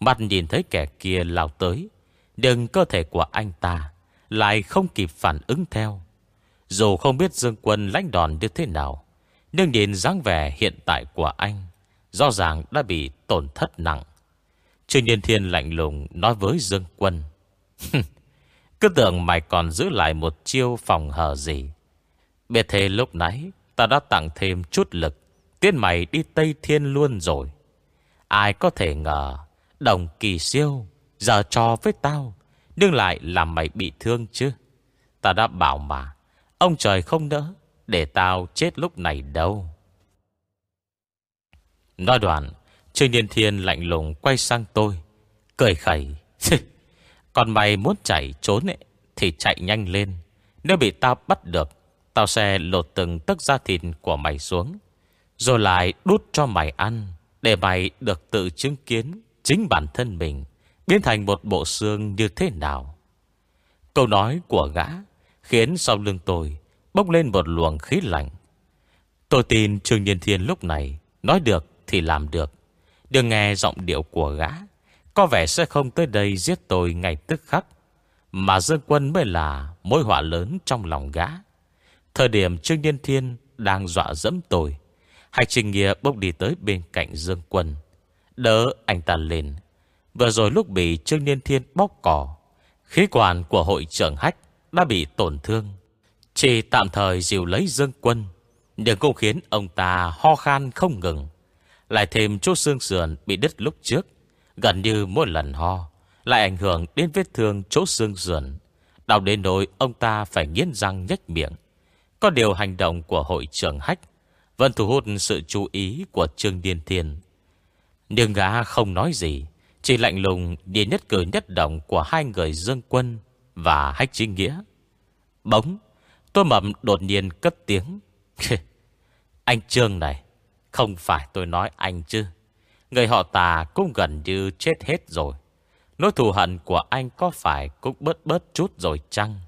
Mặt nhìn thấy kẻ kia lao tới, Nhưng cơ thể của anh ta Lại không kịp phản ứng theo. Dù không biết Dương Quân lãnh đòn như thế nào, nhưng nhìn dáng vẻ hiện tại của anh, Rõ ràng đã bị tổn thất nặng. Trương Nhiên Thiên lạnh lùng nói với Dương Quân. Cứ tưởng mày còn giữ lại một chiêu phòng hờ gì. Biết thế lúc nãy, Ta đã tặng thêm chút lực Tiến mày đi Tây Thiên luôn rồi. Ai có thể ngờ, Đồng kỳ siêu Giờ trò với tao, Nhưng lại làm mày bị thương chứ. Ta đã bảo mà, Ông trời không đỡ Để tao chết lúc này đâu. Nói đoạn Trương Niên Thiên lạnh lùng quay sang tôi Cười khẩy. Còn mày muốn chạy trốn ấy, Thì chạy nhanh lên. Nếu bị tao bắt được Tao sẽ lột từng tấc da thịt của mày xuống Rồi lại đút cho mày ăn Để mày được tự chứng kiến Chính bản thân mình Biến thành một bộ xương như thế nào. Câu nói của gã Khiến sau lưng tôi Bốc lên một luồng khí lạnh. Tôi tin Trương Nhiên Thiên lúc này Nói được thì làm được. Đừng nghe giọng điệu của gã. Có vẻ sẽ không tới đây giết tôi ngay tức khắc. Mà Dương Quân mới là Mối họa lớn trong lòng gã. Thời điểm Trương Nhân Thiên Đang dọa dẫm tôi, Hạch Trình Nghĩa bốc đi tới bên cạnh Dương Quân. Đỡ anh ta lên. Vừa rồi lúc bị Trương Niên Thiên bóc cỏ, Khí quản của hội trưởng Hách Đã bị tổn thương. Chỉ tạm thời dìu lấy Dương Quân, Nhưng cũng khiến ông ta ho khan không ngừng. Lại thêm chỗ xương sườn bị đứt lúc trước. Gần như mỗi lần ho, Lại ảnh hưởng đến vết thương chỗ xương sườn. Đau đến nỗi ông ta phải nghiến răng nhếch miệng. Có điều hành động của hội trưởng Hách Vẫn thu hút sự chú ý của Trương Điên Thiên. Nhưng gã không nói gì, Chỉ lạnh lùng đi nhất cử nhất động Của hai người Dương Quân Và Hách Chính Nghĩa. Bỗng Tôi mầm đột nhiên cất tiếng. Anh Trương này không phải tôi nói anh chứ Người họ tà cũng gần như chết hết rồi Nỗi thù hận của anh có phải cũng bớt bớt chút rồi chăng?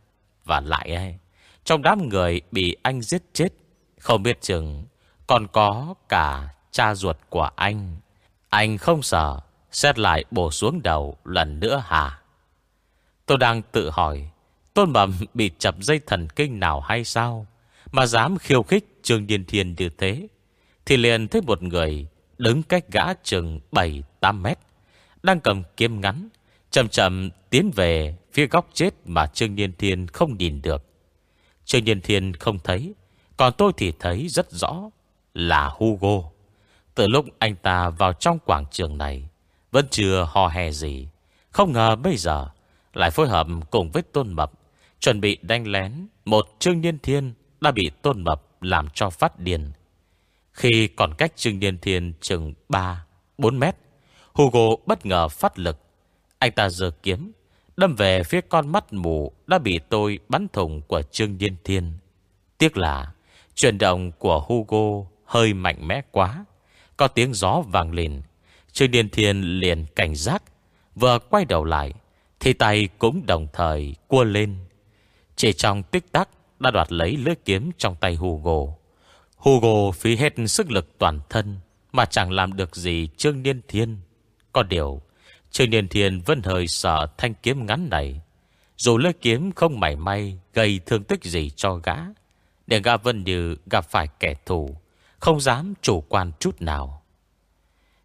Và lại ấy, trong đám người bị anh giết chết, không biết chừng còn có cả cha ruột của anh. Anh không sợ, xét lại bổ xuống đầu lần nữa hả? Tôi đang tự hỏi, Tôn Bẩm bị chập dây thần kinh nào hay sao? Mà dám khiêu khích Trương Điên Thiên như thế? Thì liền thấy một người đứng cách gã chừng 7-8 mét. Đang cầm kiếm ngắn, chậm chậm tiến về phía góc chết mà Trương nhiên Thiên không nhìn được. Trương nhiên Thiên không thấy, còn tôi thì thấy rất rõ là Hugo. Từ lúc anh ta vào trong quảng trường này, vẫn chưa hò hè gì. Không ngờ bây giờ lại phối hợp cùng với Tôn Mập, chuẩn bị đánh lén một Trương nhiên Thiên đã bị Tôn Mập làm cho phát điên. Khi còn cách Trương Niên Thiên chừng 3-4 mét, Hugo bất ngờ phát lực. Anh ta giơ kiếm, đâm về phía con mắt mù đã bị tôi bắn thủng của Trương Niên Thiên. Tiếc là chuyển động của Hugo hơi mạnh mẽ quá. Có tiếng gió vàng lên. Trương Điên Thiên liền cảnh giác. Vừa quay đầu lại. Thì tay cũng đồng thời cua lên. Chỉ trong tích tắc đã đoạt lấy lưỡi kiếm trong tay Hugo. Hugo phí hết sức lực toàn thân. Mà chẳng làm được gì Trương Niên Thiên. Có điều. Trương Niên Thiên vẫn hơi sợ thanh kiếm ngắn này. Dù lưỡi kiếm không mảy may gây thương tích gì cho gã. Để gã Vân Như gặp phải kẻ thù, không dám chủ quan chút nào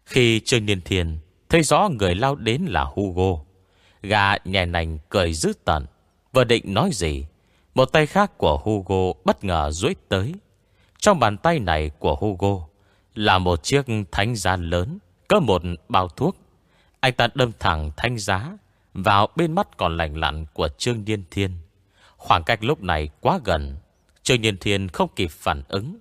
Khi Trương Niên Thiên Thấy rõ người lao đến là Hugo Gà nhẹ nành cười dữ tận Vừa định nói gì, Một tay khác của Hugo bất ngờ duỗi tới trong bàn tay này của Hugo Là một chiếc thánh giá lớn Có một bao thuốc Anh ta đâm thẳng thanh giá Vào bên mắt còn lành lặn của Trương Niên Thiên Khoảng cách lúc này quá gần Trương Niên Thiên không kịp phản ứng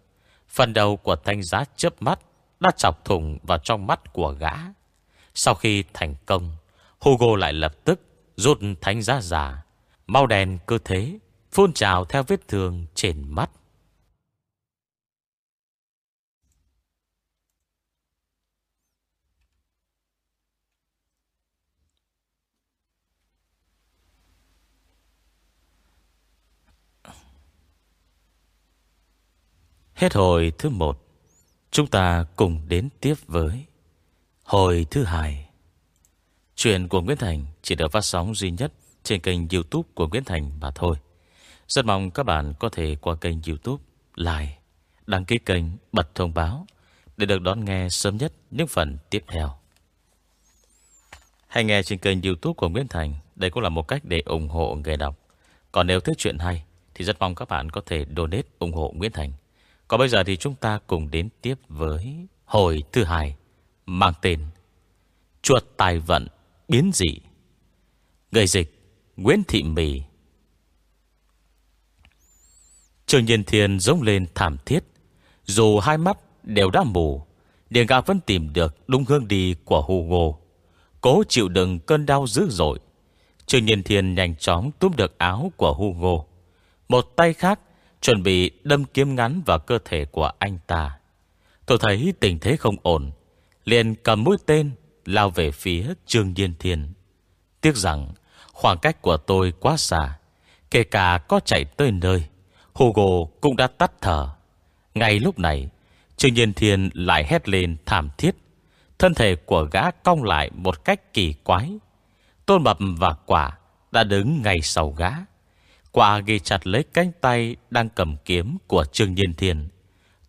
Phần đầu của thanh giá chớp mắt đã chọc thủng vào trong mắt của gã. Sau khi thành công, Hugo lại lập tức rút thánh giá giả, mau đèn cơ thế, phun trào theo vết thương trên mắt. Hết hồi thứ một Chúng ta cùng đến tiếp với Hồi thứ hai. Chuyện của Nguyễn Thành chỉ được phát sóng duy nhất trên kênh youtube của Nguyễn Thành mà thôi. Rất mong các bạn có thể qua kênh youtube, like, đăng ký kênh, bật thông báo Để được đón nghe sớm nhất những phần tiếp theo. Hãy nghe trên kênh youtube của Nguyễn Thành Đây cũng là một cách để ủng hộ người đọc. Còn nếu thấy chuyện hay Thì rất mong các bạn có thể donate ủng hộ Nguyễn Thành. Còn bây giờ thì chúng ta cùng đến tiếp với Hồi thứ hai, Mang tên Chuột tài vận biến dị, Người dịch Nguyễn Thị Mì. Trường Nhiên Thiên giống lên thảm thiết, Dù hai mắt đều đã mù Điền gà vẫn tìm được đúng hương đi của Hugo Cố chịu đựng cơn đau dữ dội, Trường Nhiên Thiên nhanh chóng túm được áo của Hugo Một tay khác Chuẩn bị đâm kiếm ngắn vào cơ thể của anh ta. Tôi thấy tình thế không ổn, Liền cầm mũi tên Lao về phía Trương Nhiên Thiên. Tiếc rằng, Khoảng cách của tôi quá xa, Kể cả có chạy tới nơi, Hugo cũng đã tắt thở. Ngay lúc này, Trương Nhiên Thiên lại hét lên thảm thiết. Thân thể của gã cong lại Một cách kỳ quái. Tôn Mập và Quả đã đứng ngay sau gã. Quả ghi chặt lấy cánh tay Đang cầm kiếm của Trương Nhiên thiền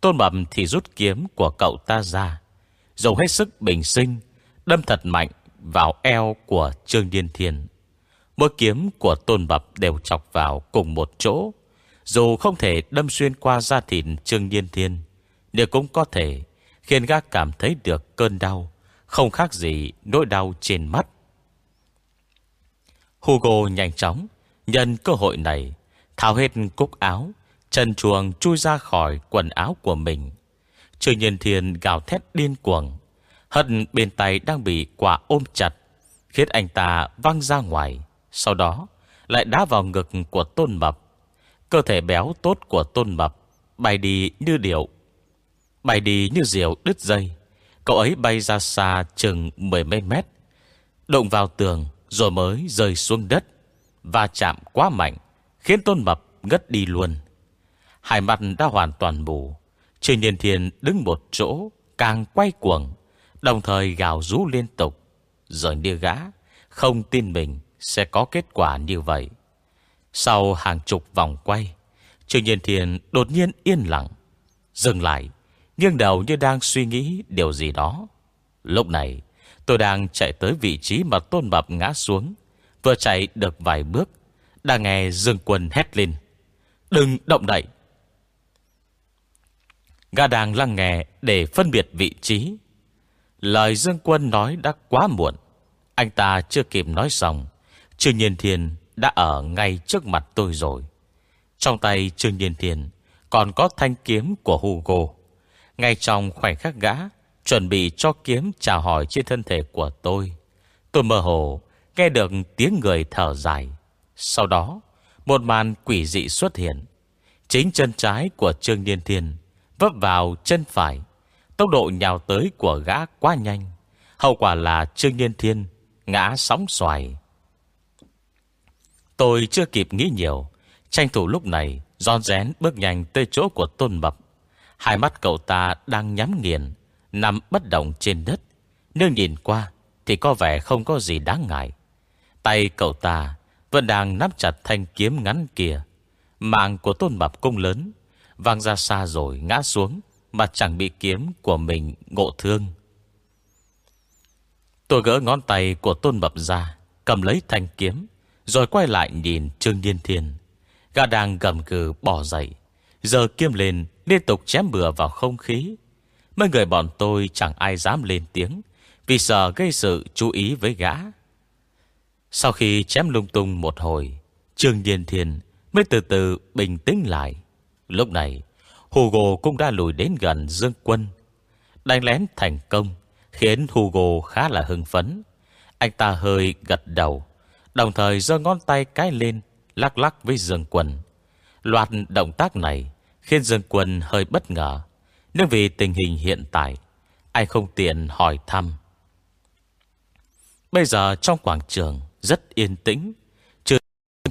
Tôn Mập thì rút kiếm của cậu ta ra Dùng hết sức bình sinh, Đâm thật mạnh vào eo của Trương Nhiên thiền Mỗi kiếm của Tôn Mập đều chọc vào cùng một chỗ, Dù không thể đâm xuyên qua da thịt Trương Nhiên Thiên, Nhưng cũng có thể Khiến gác cảm thấy được cơn đau, Không khác gì nỗi đau trên mắt. Hugo nhanh chóng Nhân cơ hội này, Tháo hết cúc áo Chân chuồng chui ra khỏi quần áo của mình. Trương Nhiên Thiên gào thét điên cuồng Hận bên tay đang bị quả ôm chặt, Khiến anh ta văng ra ngoài. Sau đó, lại đá vào ngực của Tôn Mập. Cơ thể béo tốt của Tôn Mập Bay đi như điệu, Bay đi như diều đứt dây. Cậu ấy bay ra xa chừng mười mấy mét Động vào tường Rồi mới rơi xuống đất. Và chạm quá mạnh, Khiến Tôn Mập ngất đi luôn. Hai mặt đã hoàn toàn mù. Trương nhiên Thiên đứng một chỗ, Càng quay cuồng, Đồng thời gào rú liên tục. Rồi đưa gã, Không tin mình sẽ có kết quả như vậy. Sau hàng chục vòng quay Trương Nhiên Thiên đột nhiên yên lặng, Dừng lại, Nghiêng đầu như đang suy nghĩ điều gì đó. Lúc này, Tôi đang chạy tới vị trí mà Tôn Mập ngã xuống. Vừa chạy được vài bước, đã nghe Dương Quân hét lên. Đừng động đậy. Gà đang lắng nghe để phân biệt vị trí. Lời Dương Quân nói đã quá muộn. Anh ta chưa kịp nói xong, Trương Nhiên Thiên đã ở ngay trước mặt tôi rồi. Trong tay Trương Nhiên Thiên Còn có thanh kiếm của Hugo. Ngay trong khoảnh khắc gã Chuẩn bị cho kiếm chào hỏi trên thân thể của tôi Tôi mơ hồ Nghe được tiếng người thở dài. Sau đó, Một màn quỷ dị xuất hiện. Chính chân trái của Trương niên Thiên Vấp vào chân phải. Tốc độ nhào tới của gã quá nhanh. Hậu quả là Trương niên Thiên Ngã sóng xoài. Tôi chưa kịp nghĩ nhiều. Tranh thủ lúc này Giòn rén bước nhanh tới chỗ của Tôn Mập. Hai mắt cậu ta đang nhắm nghiền, Nằm bất động trên đất. Nếu nhìn qua Thì có vẻ không có gì đáng ngại. Tay cậu ta Vẫn đang nắm chặt thanh kiếm ngắn kia. Mạng của Tôn Mập cung lớn Vang ra xa rồi ngã xuống Mà chẳng bị kiếm của mình ngộ thương. Tôi gỡ ngón tay của Tôn Mập ra, Cầm lấy thanh kiếm, Rồi quay lại nhìn Trương niên Thiên. Gà đang gầm cừ bỏ dậy Giờ kiếm lên liên tục chém bừa vào không khí. Mấy người bọn tôi chẳng ai dám lên tiếng Vì sợ gây sự chú ý với gã. Sau khi chém lung tung một hồi, Trương Điền Thiên mới từ từ bình tĩnh lại. Lúc này, Hugo cũng đã lùi đến gần Dương Quân. Đánh lén thành công Khiến Hugo khá là hưng phấn. Anh ta hơi gật đầu, Đồng thời giơ ngón tay cái lên, Lắc lắc với Dương Quân. Loạt động tác này Khiến Dương Quân hơi bất ngờ. Nhưng vì tình hình hiện tại, Anh không tiện hỏi thăm. Bây giờ trong quảng trường rất yên tĩnh. Chưa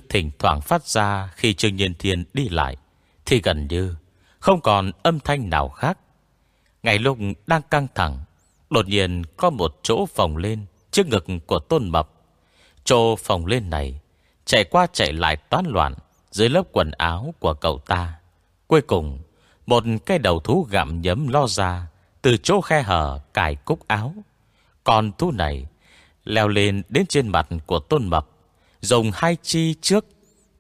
thỉnh thoảng phát ra Khi Trương Nhiên Thiên đi lại, Thì gần như Không còn âm thanh nào khác. Ngày lúc đang căng thẳng, Đột nhiên có một chỗ phồng lên Trước ngực của Tôn Mập. Chỗ phồng lên này Chạy qua chạy lại toán loạn Dưới lớp quần áo của cậu ta. Cuối cùng, Một cái đầu thú gặm nhấm lo ra Từ chỗ khe hở cài cúc áo. Còn thú này Leo lên đến trên mặt của tôn mập Dùng hai chi trước,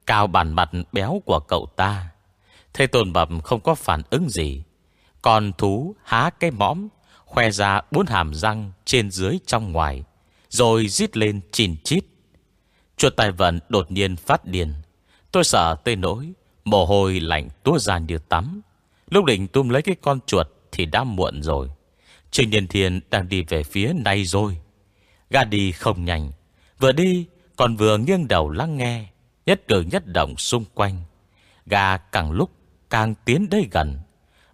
Cao bản mặt béo của cậu ta. Thế tôn mập không có phản ứng gì, Còn thú há cái mõm, Khoe ra bốn hàm răng Trên dưới trong ngoài, Rồi rít lên chìn chít. Chuột tài vận đột nhiên phát điên. Tôi sợ tê nỗi Mồ hôi lạnh tua ra như tắm. Lúc định tung lấy cái con chuột Thì đã muộn rồi. Trình Điền Thiên đang đi về phía này rồi. Gà đi không nhanh. Vừa đi, còn vừa nghiêng đầu lắng nghe, Nhất cử nhất động xung quanh. Gà càng lúc càng tiến đây gần,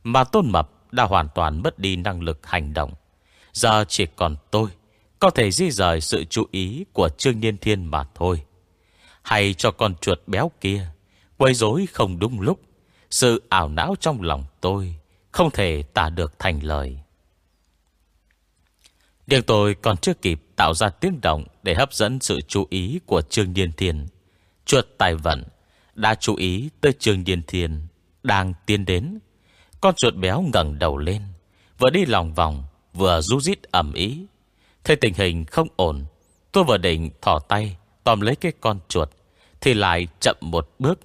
Mà Tôn Mập đã hoàn toàn mất đi năng lực hành động. Giờ chỉ còn tôi, Có thể di rời sự chú ý của Trương Niên Thiên mà thôi. Hay cho con chuột béo kia, Quấy rối không đúng lúc, Sự ảo não trong lòng tôi Không thể tả được thành lời. Điều tôi còn chưa kịp tạo ra tiếng động Để hấp dẫn sự chú ý của Trương Điên Thiên Chuột tài vận Đã chú ý tới Trương Điên Thiên Đang tiến đến. Con chuột béo ngẩng đầu lên, Vừa đi lòng vòng, Vừa rú rít ẩm ý Thấy tình hình không ổn, Tôi vừa định thỏ tay Tóm lấy cái con chuột, Thì lại chậm một bước.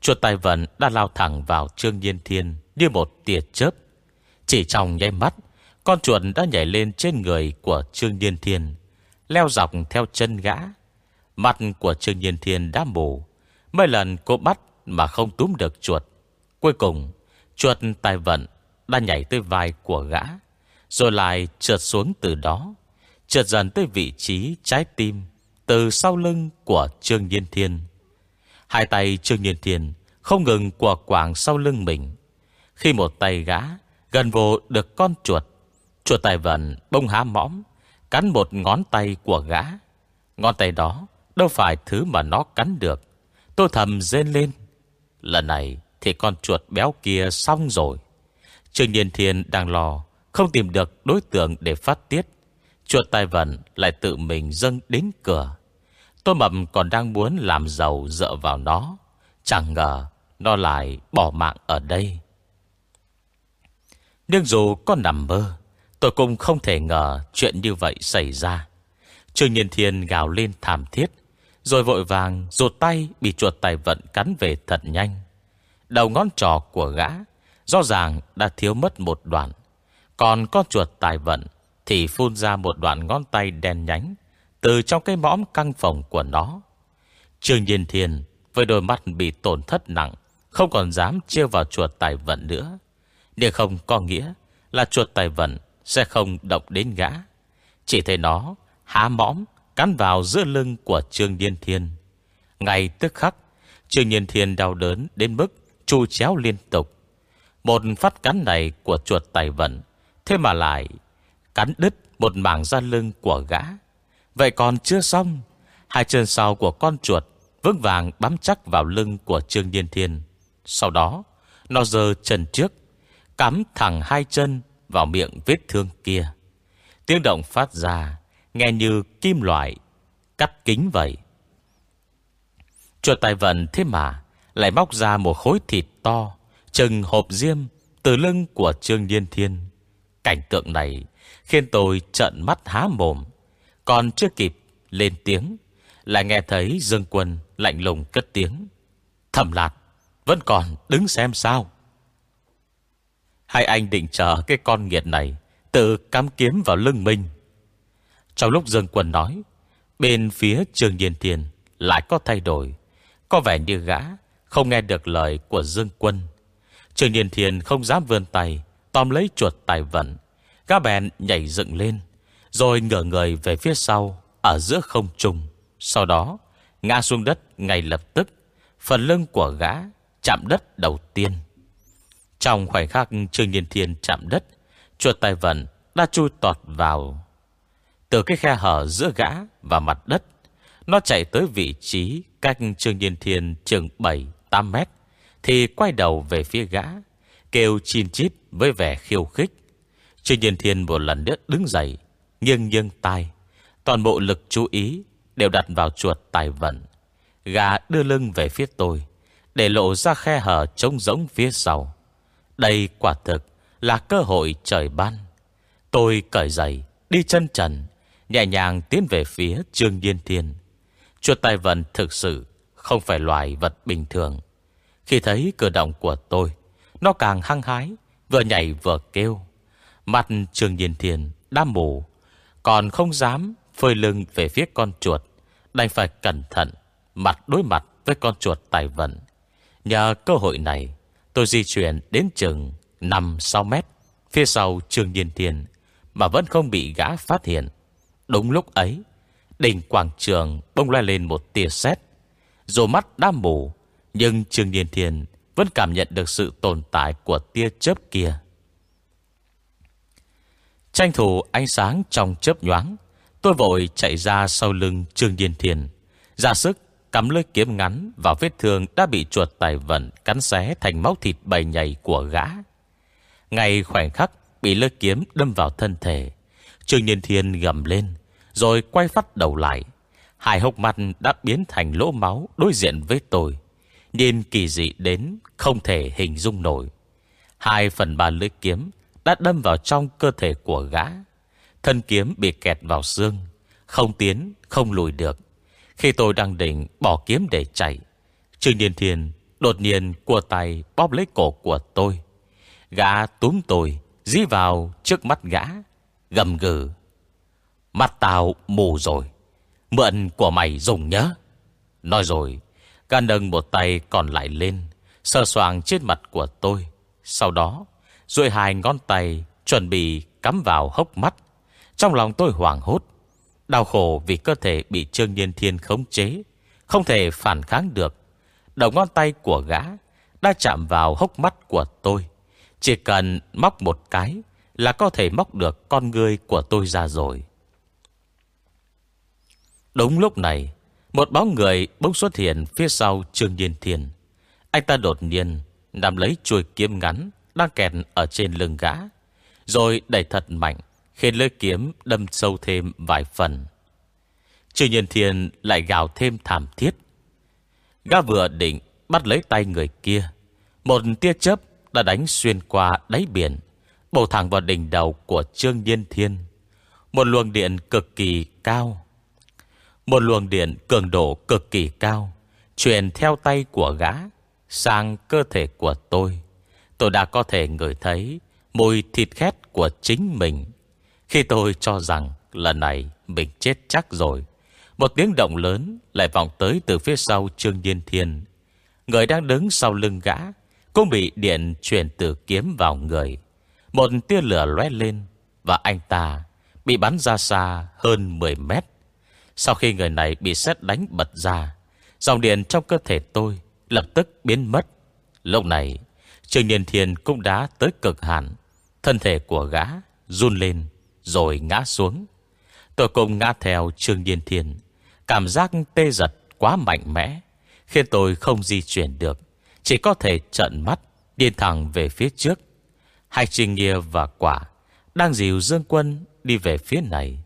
Chuột tài vận đã lao thẳng vào Trương Nhiên Thiên Như một tia chớp. Chỉ trong nháy mắt con chuột đã nhảy lên trên người của Trương Nhiên Thiên, Leo dọc theo chân gã. Mặt của Trương Nhiên Thiên đã mù. Mấy lần cô bắt mà không túm được chuột. Cuối cùng, Chuột tài vận đã nhảy tới vai của gã, Rồi lại trượt xuống từ đó, Trượt dần tới vị trí trái tim Từ sau lưng của Trương Nhiên Thiên. Hai tay Trương Nhiên Thiên Không ngừng quả quảng sau lưng mình. Khi một tay gã Gần vô được con chuột Chuột tài vận bông há mõm, Cắn một ngón tay của gã. Ngón tay đó Đâu phải thứ mà nó cắn được. Tôi thầm rên lên. Lần này thì con chuột béo kia xong rồi. Trương Nhiên Thiên đang lo, Không tìm được đối tượng để phát tiết. Chuột tài vận lại tự mình dâng đến cửa. Tôi mập còn đang muốn làm giàu dựa vào nó. Chẳng ngờ Nó lại bỏ mạng ở đây. Nhưng dù có nằm mơ Tôi cũng không thể ngờ Chuyện như vậy xảy ra. Trương Nhiên Thiên gào lên thảm thiết, Rồi vội vàng rụt tay Bị chuột tài vận cắn về thật nhanh. Đầu ngón trò của gã Rõ ràng đã thiếu mất một đoạn, Còn con chuột tài vận Thì phun ra một đoạn ngón tay đen nhánh Từ trong cái mõm căng phòng của nó. Trương Nhiên Thiên Với đôi mắt bị tổn thất nặng, Không còn dám chia vào chuột tài vận nữa. Điều không có nghĩa Là chuột tài vận sẽ không động đến gã. Chỉ thấy nó há mõm Cắn vào giữa lưng của Trương Điên Thiên. Ngay tức khắc, Trương Điên Thiên đau đớn đến mức Chu chéo liên tục. Một phát cắn này của chuột tài vận, Thế mà lại Cắn đứt một mảng da lưng của gã. Vậy còn chưa xong, Hai chân sau của con chuột Vững vàng bám chắc vào lưng của Trương Điên Thiên. Sau đó, Nó giơ chân trước, Cắm thẳng hai chân vào miệng vết thương kia. Tiếng động phát ra, Nghe như kim loại Cắt kính vậy. Chuột tài vận thế mà Lại móc ra một khối thịt to Trừng hộp diêm Từ lưng của Trương niên Thiên. Cảnh tượng này Khiến tôi trợn mắt há mồm, Còn chưa kịp lên tiếng, Lại nghe thấy Dương Quân lạnh lùng cất tiếng. Thầm lạt, Vẫn còn đứng xem sao? Hai anh định chờ cái con nghiệt này Tự cắm kiếm vào lưng mình. Trong lúc Dương Quân nói, Bên phía Trương Điền Thiền Lại có thay đổi. Có vẻ như gã Không nghe được lời của Dương Quân. Trương Điền Thiền không dám vươn tay, Tóm lấy chuột tài vận. Gã bèn nhảy dựng lên, Rồi ngửa người về phía sau Ở giữa không trung. Sau đó, ngã xuống đất ngay lập tức. Phần lưng của gã chạm đất đầu tiên. Trong khoảnh khắc Trương Nhiên Thiên chạm đất, Chuột tay vận đã chui tọt vào. Từ cái khe hở giữa gã và mặt đất, Nó chạy tới vị trí Cách Trương Nhiên Thiên chừng 7-8 mét, Thì quay đầu về phía gã, Kêu chin chít với vẻ khiêu khích. Trương Nhiên Thiên một lần nữa đứng dậy, Nghiêng nghiêng tai, Toàn bộ lực chú ý Đều đặt vào chuột tài vận. Gà đưa lưng về phía tôi, Để lộ ra khe hở trống giống phía sau. Đây quả thực Là cơ hội trời ban. Tôi cởi giày, Đi chân trần, Nhẹ nhàng tiến về phía Trương diên Thiên. Chuột tài vận thực sự Không phải loài vật bình thường. Khi thấy cử động của tôi, Nó càng hăng hái, Vừa nhảy vừa kêu. Mặt Trương diên Thiên đã mù, Còn không dám phơi lưng về phía con chuột, Đành phải cẩn thận Mặt đối mặt với con chuột tài vận Nhờ cơ hội này Tôi di chuyển đến chừng 5-6 mét, Phía sau Trương Nhiên Tiền Mà vẫn không bị gã phát hiện. Đúng lúc ấy, Đỉnh quảng trường bông loe lên một tia sét. Dù mắt đã mù, Nhưng Trương Nhiên Tiền Vẫn cảm nhận được sự tồn tại Của tia chớp kia. Tranh thủ ánh sáng trong chớp nhoáng, Tôi vội chạy ra sau lưng Trương Nhiên thiền Ra sức cắm lưỡi kiếm ngắn vào vết thương đã bị chuột tài vận cắn xé thành máu thịt bầy nhầy của gã. Ngay khoảnh khắc bị lưỡi kiếm đâm vào thân thể, Trương Nhiên Thiên gầm lên, rồi quay phát đầu lại. Hai hốc mắt đã biến thành lỗ máu đối diện với tôi. Nhìn kỳ dị đến không thể hình dung nổi. Hai phần ba lưỡi kiếm đã đâm vào trong cơ thể của gã. Thân kiếm bị kẹt vào xương, không tiến, không lùi được. Khi tôi đang định bỏ kiếm để chạy, Trương Niên Thiên đột nhiên cua tay bóp lấy cổ của tôi. Gã túm tôi, dí vào trước mắt gã, gầm gừ. Mắt tao mù rồi, mượn của mày dùng nhớ. Nói rồi, gã nâng một tay còn lại lên, sơ soàng trên mặt của tôi. Sau đó, rồi hai ngón tay chuẩn bị cắm vào hốc mắt. Trong lòng tôi hoảng hốt, Đau khổ vì cơ thể bị Trương Nhiên Thiên khống chế, Không thể phản kháng được. Đầu ngón tay của gã Đã chạm vào hốc mắt của tôi. Chỉ cần móc một cái Là có thể móc được con người của tôi ra rồi. Đúng lúc này, Một bóng người bỗng xuất hiện Phía sau Trương Nhiên Thiên. Anh ta đột nhiên Nằm lấy chuôi kiếm ngắn Đang kẹt ở trên lưng gã, Rồi đẩy thật mạnh. Khiến lưỡi kiếm đâm sâu thêm vài phần. Trừ nhân thiên lại gào thêm thảm thiết. Gã vừa định bắt lấy tay người kia, Một tia chớp đã đánh xuyên qua đáy biển, Bổ thẳng vào đỉnh đầu của Trương Nhiên Thiên. Một luồng điện cực kỳ cao. Một luồng điện cường độ cực kỳ cao, Truyền theo tay của gã Sang cơ thể của tôi. Tôi đã có thể ngửi thấy Mùi thịt khét của chính mình khi tôi cho rằng lần này mình chết chắc rồi. Một tiếng động lớn lại vọng tới từ phía sau Trương Nhiên Thiên. Người đang đứng sau lưng gã cũng bị điện truyền từ kiếm vào người. Một tia lửa lóe lên và anh ta bị bắn ra xa hơn 10 mét. Sau khi người này bị xét đánh bật ra, dòng điện trong cơ thể tôi lập tức biến mất. Lúc này, Trương Nhiên Thiên cũng đã tới cực hạn. Thân thể của gã run lên rồi ngã xuống. Tôi cùng ngã theo Trương Điên Thiên. Cảm giác tê giật quá mạnh mẽ, khiến tôi không di chuyển được. Chỉ có thể trận mắt, điên thẳng về phía trước. Hai trình Nghia và quả đang dìu Dương Quân đi về phía này.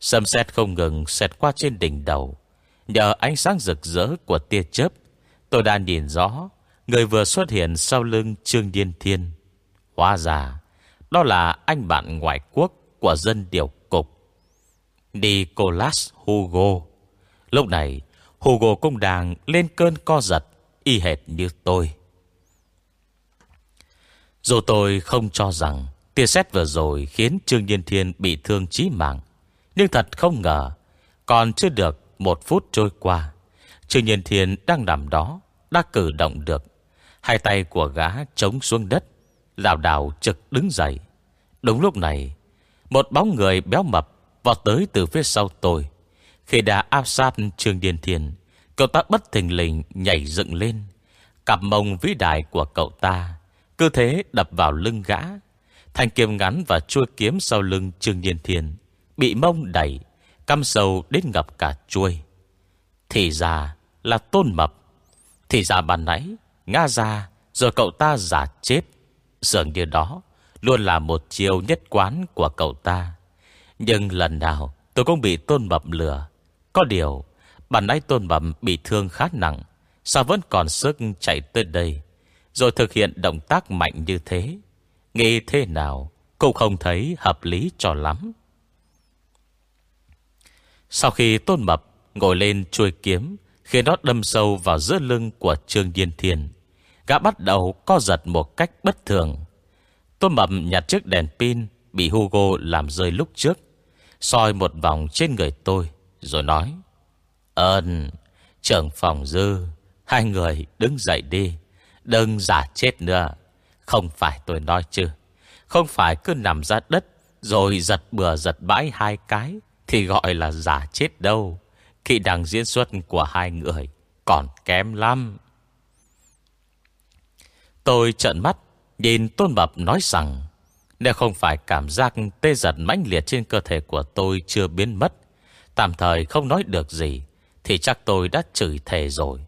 sầm xét không ngừng xẹt qua trên đỉnh đầu. Nhờ ánh sáng rực rỡ của tia chớp, tôi đã nhìn rõ người vừa xuất hiện sau lưng Trương Điên Thiên. Hóa ra, đó là anh bạn ngoại quốc của dân điều cục, Nicolas Hugo. Lúc này, Hugo cũng đang lên cơn co giật, Y hệt như tôi. Dù tôi không cho rằng Tia xét vừa rồi khiến Trương Nhiên Thiên bị thương chí mạng, Nhưng thật không ngờ, Còn chưa được một phút trôi qua, Trương Nhiên Thiên đang nằm đó, Đã cử động được. Hai tay của gã chống xuống đất Lào đảo trực đứng dậy. Đúng lúc này một bóng người béo mập vọt tới từ phía sau tôi. Khi đã áp sát Trương điền thiền cậu ta bất thình lình nhảy dựng lên. Cặp mông vĩ đại của cậu ta, cơ thế đập vào lưng gã. Thanh kiếm ngắn và chua kiếm sau lưng Trương điền thiền bị mông đẩy, căm sâu đến ngập cả chuôi. Thì ra là tôn mập. Thì ra bàn nãy, ngã ra, rồi cậu ta giả chết. Dường như đó Luôn là một chiều nhất quán của cậu ta. Nhưng lần nào tôi cũng bị tôn mập lừa. Có điều Bản nãy tôn mập bị thương khá nặng, Sao vẫn còn sức chạy tới đây, Rồi thực hiện động tác mạnh như thế? Nghĩ thế nào Cũng không thấy hợp lý cho lắm. Sau khi Tôn Mập Ngồi lên chuôi kiếm Khi nó đâm sâu vào giữa lưng của Trương Diên Thiên, Gã bắt đầu co giật một cách bất thường tôi Mập nhặt chiếc đèn pin Bị Hugo làm rơi lúc trước, soi một vòng trên người tôi, Rồi nói, Ơn, Trưởng phòng dư, Hai người đứng dậy đi, Đừng giả chết nữa. Không phải tôi nói chứ, Không phải cứ nằm ra đất Rồi giật bừa giật bãi hai cái Thì gọi là giả chết đâu. Khi đằng diễn xuất của hai người Còn kém lắm. Tôi trợn mắt Nhìn Tôn Mập nói rằng, Nếu không phải cảm giác tê giật mãnh liệt trên cơ thể của tôi chưa biến mất, Tạm thời không nói được gì, Thì chắc tôi đã chửi thề rồi.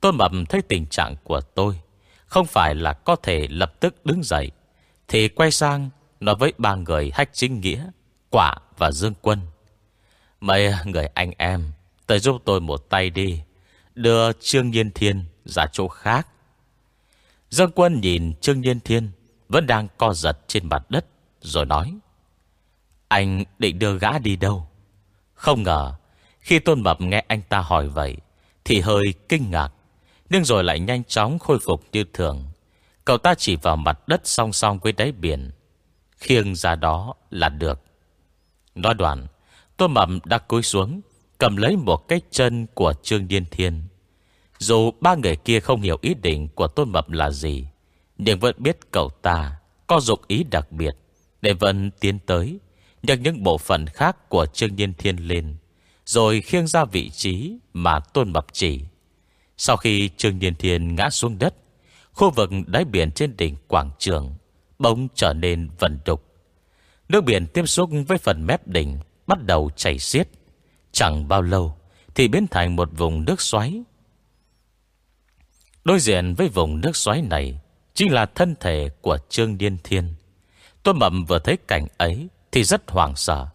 Tôn Mập thấy tình trạng của tôi, Không phải là có thể lập tức đứng dậy, Thì quay sang Nói với ba người hách chính nghĩa Quả và Dương Quân, Mấy người anh em, Tới giúp tôi một tay đi, Đưa Trương Nhiên Thiên ra chỗ khác. Dương Quân nhìn Trương Nhiên Thiên Vẫn đang co giật trên mặt đất, Rồi nói, Anh định đưa gã đi đâu? Không ngờ, Khi Tôn Mập nghe anh ta hỏi vậy Thì hơi kinh ngạc, Nhưng rồi lại nhanh chóng khôi phục như thường. Cậu ta chỉ vào mặt đất song song với đáy biển, Khiêng ra đó là được. Nói đoạn, Tôn Mập đã cúi xuống, Cầm lấy một cái chân của Trương Điên Thiên dù ba người kia không hiểu ý định của Tôn Mập là gì, Nhưng vẫn biết cậu ta Có dục ý đặc biệt Để vẫn tiến tới. Nhắc những bộ phận khác của Trương Nhiên Thiên lên Rồi khiêng ra vị trí Mà Tôn Mập chỉ. Sau khi Trương Nhiên Thiên ngã xuống đất, Khu vực đáy biển trên đỉnh quảng trường Bỗng trở nên vần đục. Nước biển tiếp xúc với phần mép đỉnh Bắt đầu chảy xiết. Chẳng bao lâu Thì biến thành một vùng nước xoáy Đối diện với vùng nước xoáy này Chính là thân thể của Trương Điên Thiên. Tôi mậm vừa thấy cảnh ấy Thì rất hoảng sợ,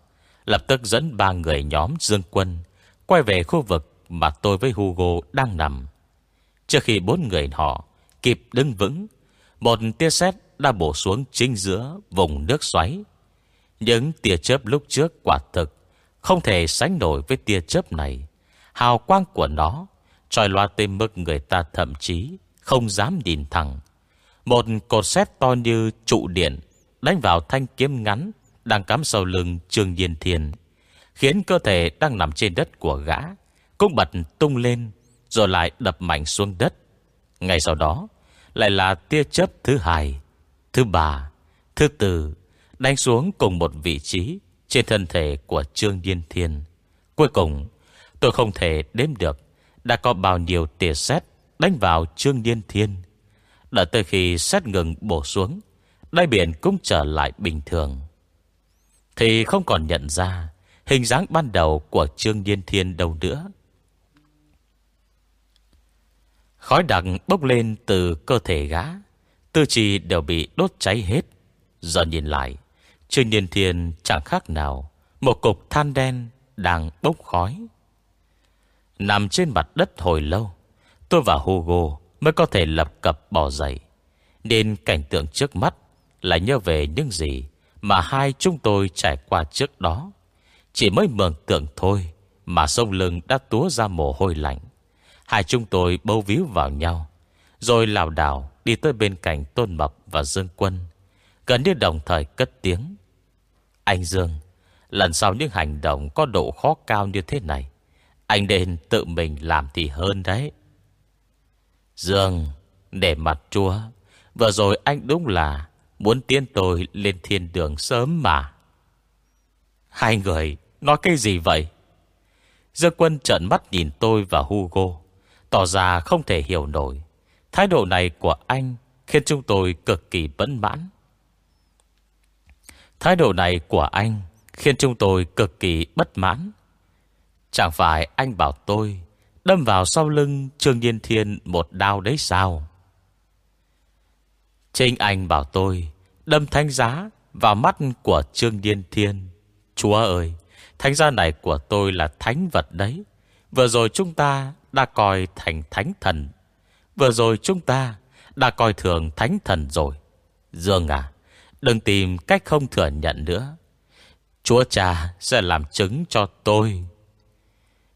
Lập tức dẫn ba người nhóm Dương Quân Quay về khu vực mà tôi với Hugo đang nằm. Trước khi bốn người họ Kịp đứng vững, Một tia sét đã bổ xuống chính giữa vùng nước xoáy. Những tia chớp lúc trước quả thực không thể sánh nổi với tia chớp này. Hào quang của nó Tròi loa tới mức người ta thậm chí Không dám nhìn thẳng Một cột xét to như trụ điện Đánh vào thanh kiếm ngắn Đang cắm sau lưng Trương Nhiên Thiên Khiến cơ thể đang nằm trên đất của gã Cũng bật tung lên Rồi lại đập mạnh xuống đất Ngay sau đó Lại là tia chớp thứ hai Thứ ba Thứ tư Đánh xuống cùng một vị trí trên thân thể của Trương Điên Thiên. Cuối cùng, tôi không thể đếm được đã có bao nhiêu tia sét đánh vào Trương Điên Thiên. Đợi tới khi sét ngừng bổ xuống, đáy biển cũng trở lại bình thường. Thì không còn nhận ra hình dáng ban đầu của Trương Điên Thiên đâu nữa. Khói đặc bốc lên từ cơ thể gã, tư trì đều bị đốt cháy hết. Giờ nhìn lại, Trương điên Thiên chẳng khác nào Một cục than đen đang bốc khói Nằm trên mặt đất hồi lâu. Tôi và Hugo mới có thể lập cập bỏ dậy. Nên cảnh tượng trước mắt là nhớ về những gì Mà hai chúng tôi trải qua trước đó. Chỉ mới mường tượng thôi Mà sông lưng đã túa ra mồ hôi lạnh. Hai chúng tôi bâu víu vào nhau, Rồi lào đảo đi tới bên cạnh Tôn Mập và Dương Quân. Gần như đồng thời cất tiếng. Anh Dương, Lần sau những hành động có độ khó cao như thế này anh nên tự mình làm thì hơn đấy. Dương, Để mặt chúa. Vừa rồi anh đúng là Muốn tiến tôi lên thiên đường sớm mà. Hai người, Nói cái gì vậy? Dương quân trợn mắt nhìn tôi và Hugo, Tỏ ra không thể hiểu nổi. Thái độ này của anh Khiến chúng tôi cực kỳ bấn mãn. Thái độ này của anh khiến chúng tôi cực kỳ bất mãn. Chẳng phải anh bảo tôi đâm vào sau lưng Trương Nhiên Thiên một đao đấy sao? Trinh Anh bảo tôi đâm thánh giá vào mắt của Trương Nhiên Thiên. Chúa ơi, thánh giá này của tôi là thánh vật đấy. Vừa rồi chúng ta đã coi thành thánh thần. Vừa rồi chúng ta đã coi thường thánh thần rồi. Dương à, Đừng tìm cách không thừa nhận nữa Chúa cha sẽ làm chứng cho tôi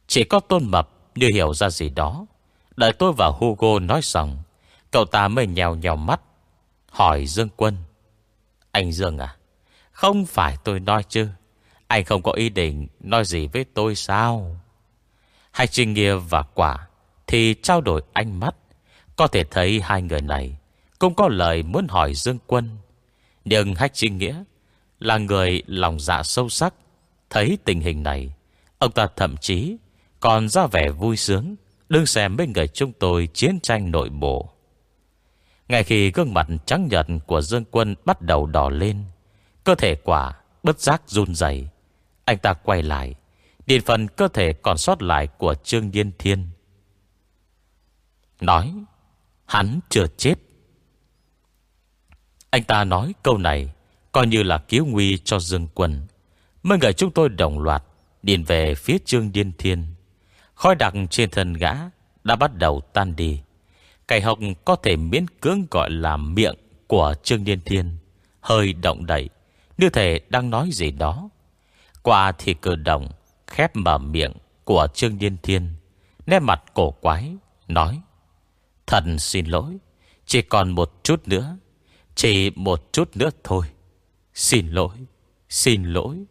chỉ có tôn mập Như hiểu ra gì đó. Đợi tôi và Hugo nói xong, Cậu ta mới nhèo nhèo mắt, Hỏi Dương Quân. Anh Dương à Không phải tôi nói chứ. Anh không có ý định nói gì với tôi sao? Hai Trinh Nghĩa và Quả Thì trao đổi ánh mắt. Có thể thấy hai người này Cũng có lời muốn hỏi Dương Quân. Nhưng Hách Trinh Nghĩa Là người lòng dạ sâu sắc, Thấy tình hình này, Ông ta thậm chí còn ra vẻ vui sướng Đừng xem bên người chúng tôi chiến tranh nội bộ ngay khi gương mặt trắng nhật của Dương Quân bắt đầu đỏ lên, cơ thể quả bất giác run dày. Anh ta quay lại, điền phần cơ thể còn sót lại của Trương Nhiên Thiên. Nói, hắn chưa chết. Anh ta nói câu này coi như là cứu nguy cho Dương Quân. Mấy người chúng tôi đồng loạt điền về phía Trương Điên Thiên. Khói đặc trên thân gã đã bắt đầu tan đi. Cái hộc có thể miễn cưỡng gọi là miệng của Trương Niên Thiên. Hơi động đậy, như thể đang nói gì đó. Qua thì cử động, khép mở miệng của Trương Niên Thiên. Nét mặt cổ quái, nói. Thần xin lỗi, chỉ còn một chút nữa. Chỉ một chút nữa thôi. Xin lỗi, xin lỗi.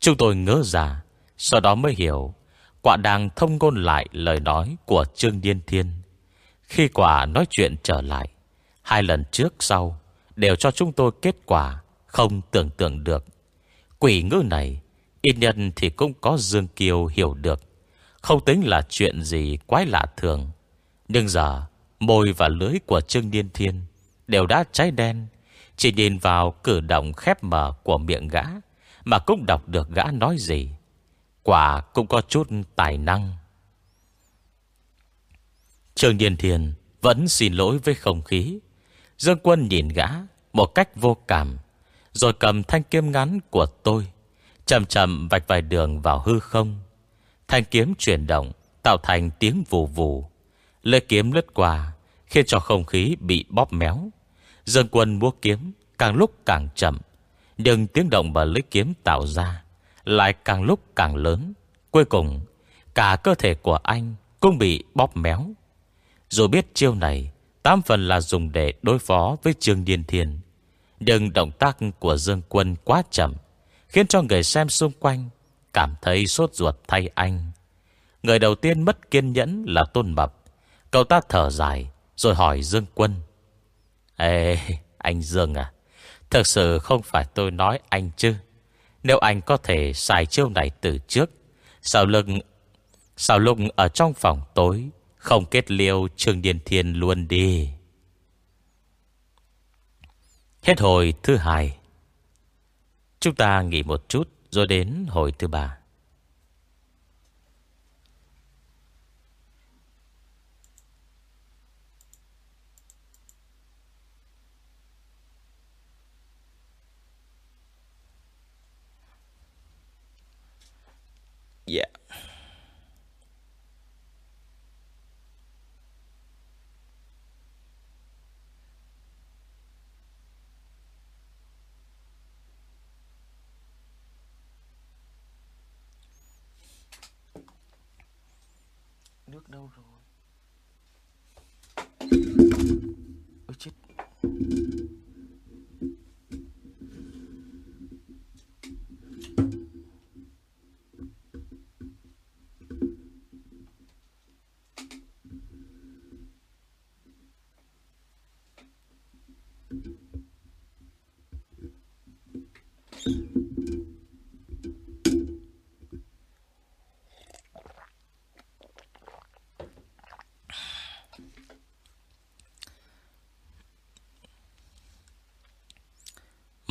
Chúng tôi ngỡ ra, sau đó mới hiểu. Quả đang thông ngôn lại lời nói của Trương Điên Thiên. Khi quả nói chuyện trở lại, Hai lần trước sau Đều cho chúng tôi kết quả Không tưởng tượng được. Quỷ ngữ này, Ít nhân thì cũng có Dương Kiều hiểu được. Không tính là chuyện gì quái lạ thường. Nhưng giờ, Môi và lưới của Trương Điên Thiên Đều đã cháy đen. Chỉ nhìn vào cử động khép mở của miệng gã Mà cũng đọc được gã nói gì. Quả cũng có chút tài năng Trường Điền Thiền vẫn xin lỗi với không khí. Dương Quân nhìn gã một cách vô cảm, rồi cầm thanh kiếm ngắn của tôi, chậm chậm vạch vài đường vào hư không. Thanh kiếm chuyển động, tạo thành tiếng vù vù. Lưỡi kiếm lướt qua, khiến cho không khí bị bóp méo. Dương Quân mua kiếm càng lúc càng chậm, nhưng tiếng động mà lưỡi kiếm tạo ra lại càng lúc càng lớn. Cuối cùng, cả cơ thể của anh cũng bị bóp méo. Dù biết chiêu này Tám phần là dùng để đối phó với Trương Điên Thiên. Nhưng động tác của Dương Quân quá chậm Khiến cho người xem xung quanh Cảm thấy sốt ruột thay anh. Người đầu tiên mất kiên nhẫn là Tôn Mập. Cậu ta thở dài Rồi hỏi Dương Quân. Ê anh Dương à Thực sự không phải tôi nói anh chứ? Nếu anh có thể xài chiêu này từ trước Sao lưng Sao lúc ở trong phòng tối, không kết liêu, Trương Điền Thiên luôn đi. Hết hồi thứ hai. Chúng ta nghỉ một chút, Rồi đến hồi thứ ba. Yeah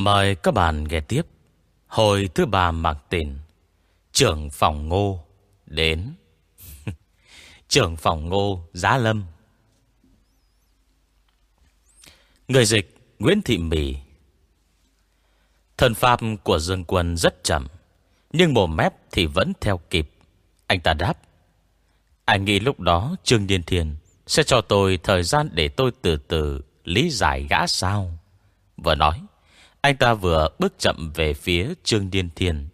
Mời các bạn nghe tiếp. Hồi thứ ba mạc tình Trưởng phòng ngô, Đến. Trưởng phòng ngô Giá Lâm. Người dịch Nguyễn Thị Mì. Thần pháp của Dương Quân rất chậm, Nhưng mồm mép thì vẫn theo kịp. Anh ta đáp, Anh nghĩ lúc đó Trương Điên Thiên Sẽ cho tôi thời gian để tôi từ từ Lý giải gã sao? Vừa nói anh ta vừa bước chậm về phía Trương Điên Thiên.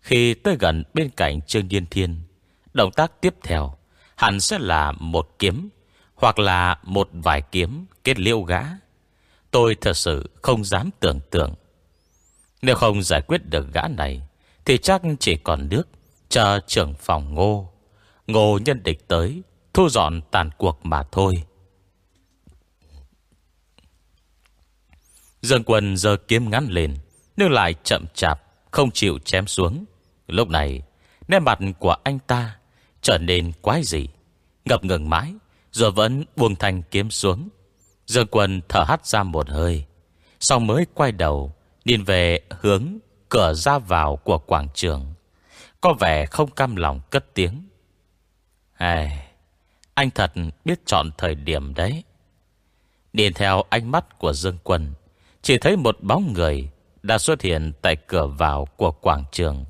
Khi tới gần bên cạnh Trương Điên Thiên, Động tác tiếp theo Hẳn sẽ là một kiếm Hoặc là một vài kiếm kết liễu gã. Tôi thật sự không dám tưởng tượng. Nếu không giải quyết được gã này, Thì chắc chỉ còn nước Chờ trưởng phòng ngô. Ngô nhân địch tới, Thu dọn tàn cuộc mà thôi. Dương quân giờ kiếm ngắn lên Nhưng lại chậm chạp Không chịu chém xuống. Lúc này Nét mặt của anh ta Trở nên quái dị Ngập ngừng mãi Rồi vẫn buông thanh kiếm xuống. Dương quân thở hắt ra một hơi Sau mới quay đầu Nhìn về hướng cửa ra vào của quảng trường. Có vẻ không cam lòng cất tiếng. Ai, Anh thật biết chọn thời điểm đấy. Điền theo ánh mắt của Dương Quân chỉ thấy một bóng người Đã xuất hiện tại cửa vào của quảng trường.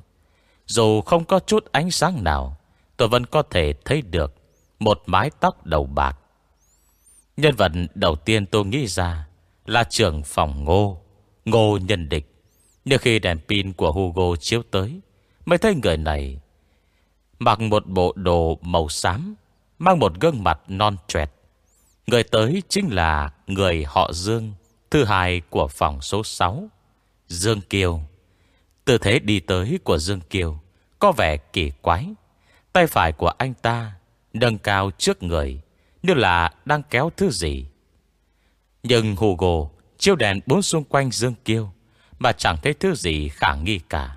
Dù không có chút ánh sáng nào, Tôi vẫn có thể thấy được Một mái tóc đầu bạc. Nhân vật đầu tiên tôi nghĩ ra Là trưởng phòng ngô Ngô nhân địch. Nhưng khi đèn pin của Hugo chiếu tới, Mới thấy người này Mặc một bộ đồ màu xám, Mang một gương mặt non trẹt. Người tới chính là Người họ Dương. Thứ hai của phòng số 6 Dương Kiều. Tư thế đi tới của Dương Kiều Có vẻ kỳ quái. Tay phải của anh ta Nâng cao trước người, Như là đang kéo thứ gì. Nhưng Hugo Chiêu đèn bốn xung quanh Dương kiều Mà chẳng thấy thứ gì khả nghi cả.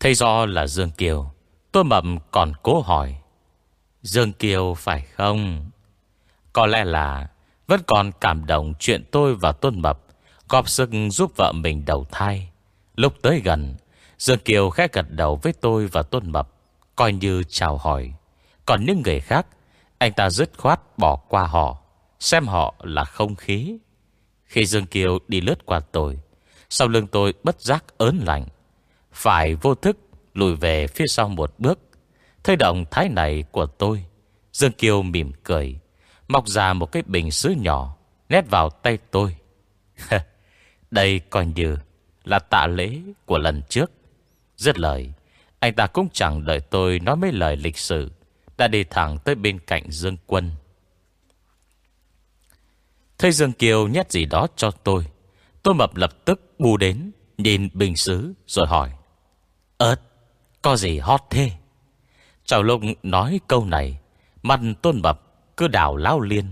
Thấy do là Dương Kiều Tôi mầm còn cố hỏi, Dương Kiều phải không? Có lẽ là vẫn còn cảm động chuyện tôi và Tôn Mập Góp sức giúp vợ mình đầu thai. Lúc tới gần, Dương Kiều khẽ gật đầu với tôi và Tôn Mập, Coi như chào hỏi. Còn những người khác, Anh ta dứt khoát bỏ qua họ, Xem họ là không khí. Khi Dương Kiều đi lướt qua tôi, Sau lưng tôi bất giác ớn lạnh. Phải vô thức lùi về phía sau một bước. Thấy động thái này của tôi, Dương Kiều mỉm cười. Mọc ra một cái bình sứ nhỏ, Nét vào tay tôi. Đây coi như Là tạ lễ của lần trước. Dứt lời, Anh ta cũng chẳng đợi tôi nói mấy lời lịch sử Đã đi thẳng tới bên cạnh Dương Quân. Thấy Dương Kiều nhét gì đó cho tôi Tôi mập lập tức bu đến, Nhìn bình xứ rồi hỏi Ơt Có gì hot thế? Chào lúc nói câu này, Mặt tôn mập cứ đảo lao liên.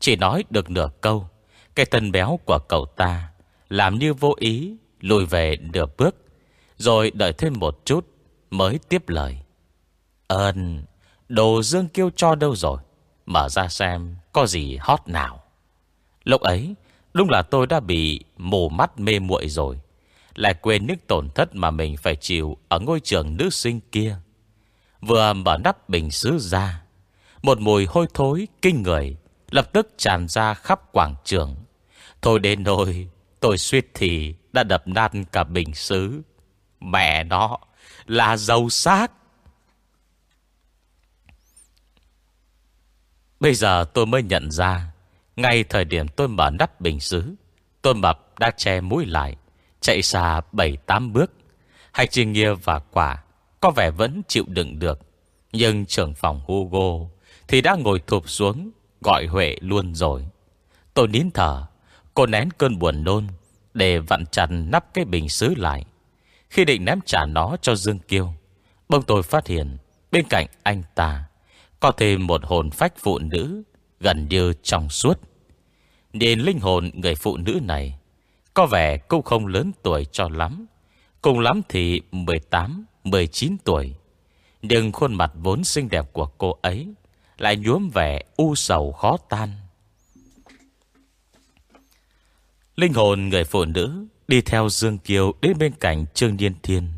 Chỉ nói được nửa câu, Cái thân béo của cậu ta Làm như vô ý, Lùi về nửa bước, rồi đợi thêm một chút Mới tiếp lời. Ơn, Đồ Dương Kiêu cho đâu rồi? Mở ra xem có gì hot nào. Lúc ấy, Đúng là tôi đã bị mù mắt mê muội rồi, Lại quên những tổn thất mà mình phải chịu Ở ngôi trường nữ sinh kia. Vừa mở nắp bình xứ ra một mùi hôi thối kinh người Lập tức tràn ra khắp quảng trường Thôi đến nỗi Tôi suýt thì đã đập nát cả bình sứ Mẹ nó là dầu xác. Bây giờ tôi mới nhận ra, ngay thời điểm tôi mở nắp bình xứ, tôi mập đã che mũi lại, chạy xa 7-8 bước. Hạch Trinh Nghia và quả có vẻ vẫn chịu đựng được. Nhưng trưởng phòng Hugo thì đã ngồi thụp xuống, gọi Huệ luôn rồi. Tôi nín thở, cô nén cơn buồn nôn để vặn chặt nắp cái bình xứ lại. Khi định ném trả nó cho Dương Kiêu Bông tôi phát hiện Bên cạnh anh ta Có thêm một hồn phách phụ nữ Gần như trong suốt Nhìn linh hồn người phụ nữ này Có vẻ cũng không lớn tuổi cho lắm Cùng lắm thì 18, 19 tuổi Nhưng khuôn mặt vốn xinh đẹp của cô ấy lại nhuốm vẻ u sầu khó tan. Linh hồn người phụ nữ Đi theo Dương Kiều đến bên cạnh Trương Điên Thiên.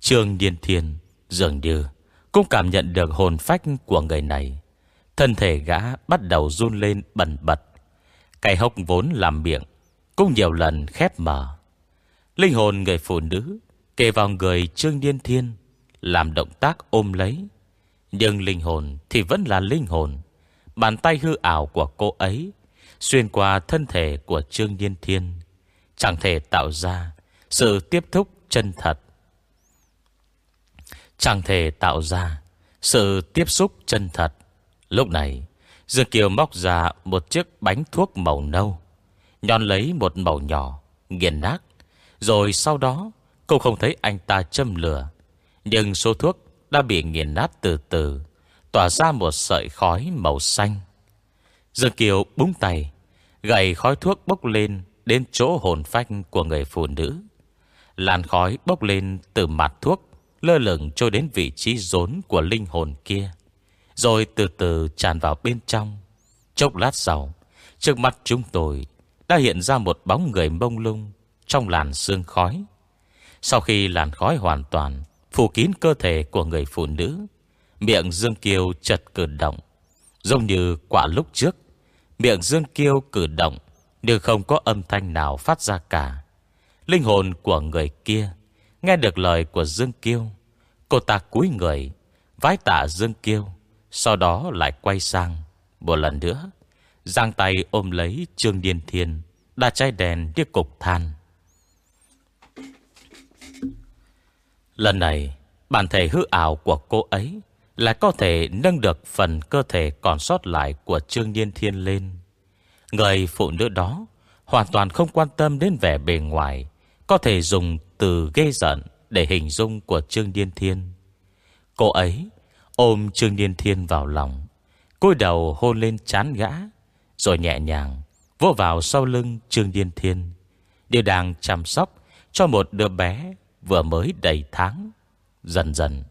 Trương Điên Thiên dường như Cũng cảm nhận được hồn phách của người này. Thân thể gã bắt đầu run lên bẩn bật. Cái hốc vốn làm miệng Cũng nhiều lần khép mở. Linh hồn người phụ nữ Kề vào người Trương Điên Thiên, Làm động tác ôm lấy. Nhưng linh hồn thì vẫn là linh hồn. Bàn tay hư ảo của cô ấy, Xuyên qua thân thể của Trương Nhiên Thiên, Chẳng thể tạo ra Sự tiếp thúc chân thật. Chẳng thể tạo ra Sự tiếp xúc chân thật. Lúc này, Dương Kiều móc ra một chiếc bánh thuốc màu nâu Nhòn lấy một màu nhỏ, Nghiền nát. Rồi sau đó, Cô không thấy anh ta châm lửa, Nhưng số thuốc đã bị nghiền nát từ từ, Tỏa ra một sợi khói màu xanh. Dương Kiều búng tay Gầy khói thuốc bốc lên Đến chỗ hồn phách của người phụ nữ. Làn khói bốc lên từ mặt thuốc, Lơ lửng trôi đến vị trí rốn của linh hồn kia, Rồi từ từ tràn vào bên trong. Chốc lát sau, Trước mắt chúng tôi Đã hiện ra một bóng người mông lung Trong làn sương khói. Sau khi làn khói hoàn toàn Phủ kín cơ thể của người phụ nữ. Miệng Dương kiêu chật cử động, Giống như quả lúc trước. Miệng Dương Kiêu cử động, Nhưng không có âm thanh nào phát ra cả. Linh hồn của người kia, Nghe được lời của Dương Kiêu. Cô ta cúi người, Vái tạ Dương Kiêu, Sau đó lại quay sang. Một lần nữa, Giang tay ôm lấy Trương Điên Thiên, Đã cháy đèn đi cục than. Lần này, Bản thể hư ảo của cô ấy Lại có thể nâng được phần cơ thể còn sót lại Của Trương niên Thiên lên. Người phụ nữ đó Hoàn toàn không quan tâm đến vẻ bề ngoài, Có thể dùng từ ghê giận Để hình dung của Trương niên Thiên. Cô ấy ôm Trương niên Thiên vào lòng, cúi đầu hôn lên chán gã, Rồi nhẹ nhàng Vỗ vào sau lưng Trương niên Thiên Điều đang chăm sóc Cho một đứa bé vừa mới đầy tháng. Dần dần,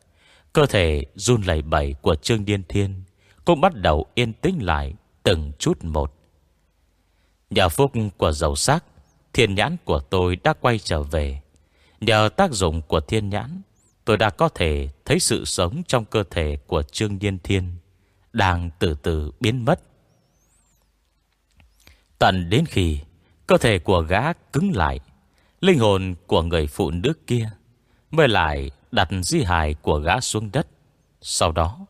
Cơ thể run lẩy bẩy của Trương Điên Thiên Cũng bắt đầu yên tĩnh lại Từng chút một. Nhờ phúc của dầu sắc, Thiên nhãn của tôi đã quay trở về. Nhờ tác dụng của thiên nhãn, Tôi đã có thể thấy sự sống trong cơ thể của Trương Điên Thiên Đang từ từ biến mất. Tận đến khi cơ thể của gã cứng lại Linh hồn của người phụ nữ kia Mới lại đặt di hài của gã xuống đất. Sau đó,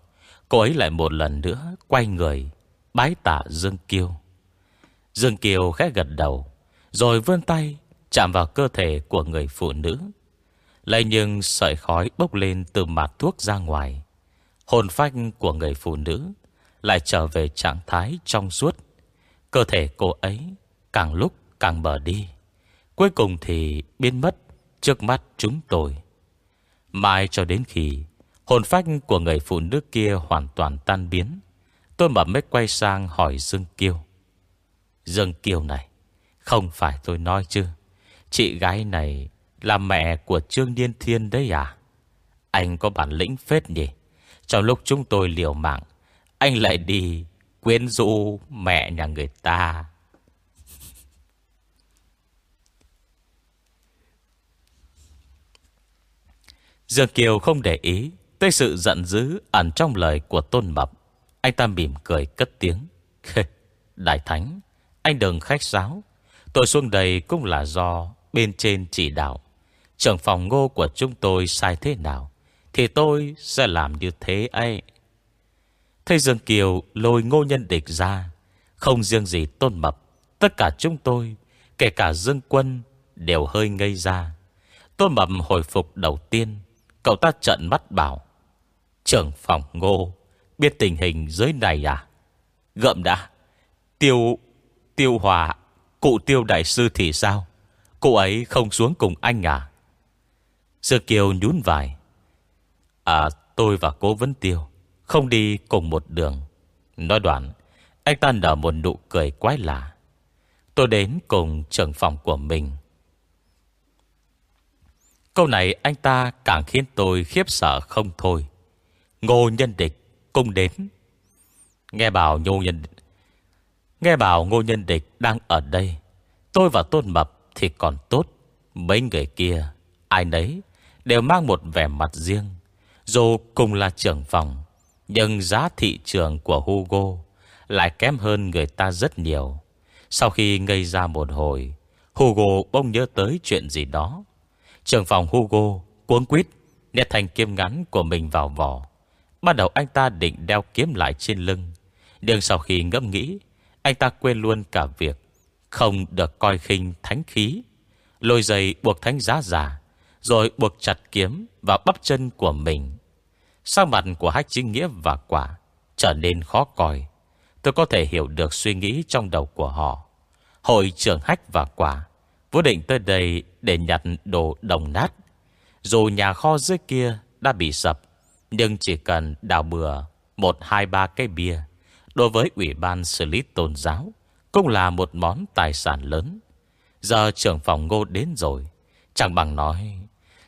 Cô ấy lại một lần nữa quay người, Bái tạ Dương Kiêu. Dương Kiều khẽ gật đầu, Rồi vươn tay Chạm vào cơ thể của người phụ nữ. Lại nhưng sợi khói bốc lên từ mặt thuốc ra ngoài. Hồn phách của người phụ nữ Lại trở về trạng thái trong suốt. Cơ thể cô ấy Càng lúc càng bờ đi. Cuối cùng thì biến mất Trước mắt chúng tôi. Mai cho đến khi Hồn phách của người phụ nữ kia hoàn toàn tan biến, Tôi mở mới quay sang hỏi Dương Kiêu. Dương Kiều này, Không phải tôi nói chứ? Chị gái này là mẹ của Trương Điên Thiên đấy à? Anh có bản lĩnh phết nhỉ? Trong lúc chúng tôi liều mạng, Anh lại đi quyến rũ mẹ nhà người ta. Dương Kiều không để ý Tới sự giận dữ ẩn trong lời của Tôn Mập. Anh ta mỉm cười cất tiếng. Đại Thánh, anh đừng khách sáo. Tôi xuống đây cũng là do Bên trên chỉ đạo. Trưởng phòng ngô của chúng tôi sai thế nào Thì tôi sẽ làm như thế ấy. Thầy Dương Kiều lôi ngô nhân địch ra, Không riêng gì tôn mập, Tất cả chúng tôi, Kể cả Dương Quân Đều hơi ngây ra. Tôn mập hồi phục đầu tiên Cậu ta trận mắt bảo, Trưởng phòng ngô, Biết tình hình dưới này à? Gậm đã, Tiêu Tiêu Hòa, Cụ Tiêu Đại Sư thì sao? Cụ ấy không xuống cùng anh à? Sư Kiều nhún vai À tôi và cô Vấn Tiêu Không đi cùng một đường. Nói đoạn, Anh ta nở một nụ cười quái lạ. Tôi đến cùng trưởng phòng của mình Câu này anh ta càng khiến tôi khiếp sợ không thôi. Ngô nhân địch cung đến. Nghe bảo Ngô nhân Nghe bảo ngô nhân địch đang ở đây. Tôi và Tôn Mập thì còn tốt. Mấy người kia, Ai nấy, đều mang một vẻ mặt riêng. Dù cùng là trưởng phòng, Nhưng giá thị trường của Hugo Lại kém hơn người ta rất nhiều. Sau khi ngây ra một hồi, Hugo bông nhớ tới chuyện gì đó trường phòng Hugo cuốn quýt, Nét thành kiếm ngắn của mình vào vỏ. Ban đầu anh ta định đeo kiếm lại trên lưng. Nhưng sau khi ngẫm nghĩ, anh ta quên luôn cả việc Không được coi khinh thánh khí. Lôi giày buộc thánh giá giả, Rồi buộc chặt kiếm vào bắp chân của mình. Sắc mặt của hách chính nghĩa và quả Trở nên khó coi. Tôi có thể hiểu được suy nghĩ trong đầu của họ. Hội trưởng hách và quả Vô định tới đây để nhặt đồ đồng nát. Dù nhà kho dưới kia đã bị sập, Nhưng chỉ cần đào bừa Một, hai, ba cây bia, Đối với ủy ban xử lý tôn giáo Cũng là một món tài sản lớn. Giờ trưởng phòng ngô đến rồi, Chẳng bằng nói,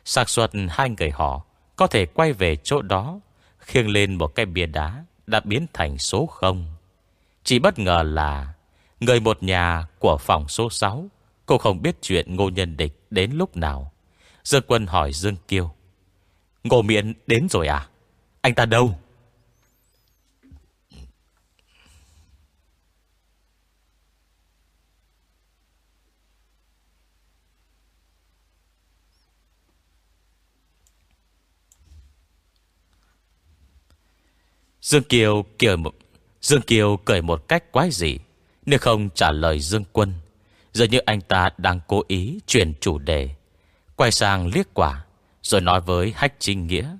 xác suất hai người họ Có thể quay về chỗ đó, Khiêng lên một cái bia đá Đã biến thành số 0 Chỉ bất ngờ là Người một nhà của phòng số 6 Cô không biết chuyện ngô nhân địch Đến lúc nào. Dương quân hỏi Dương Kiêu. Ngô miễn đến rồi à? Anh ta đâu? Dương Kiều cười một, Dương Kiều cười một cách quái dị Nếu không trả lời Dương Quân. Giờ như anh ta đang cố ý chuyển chủ đề. Quay sang liếc quả Rồi nói với Hách Trinh Nghĩa.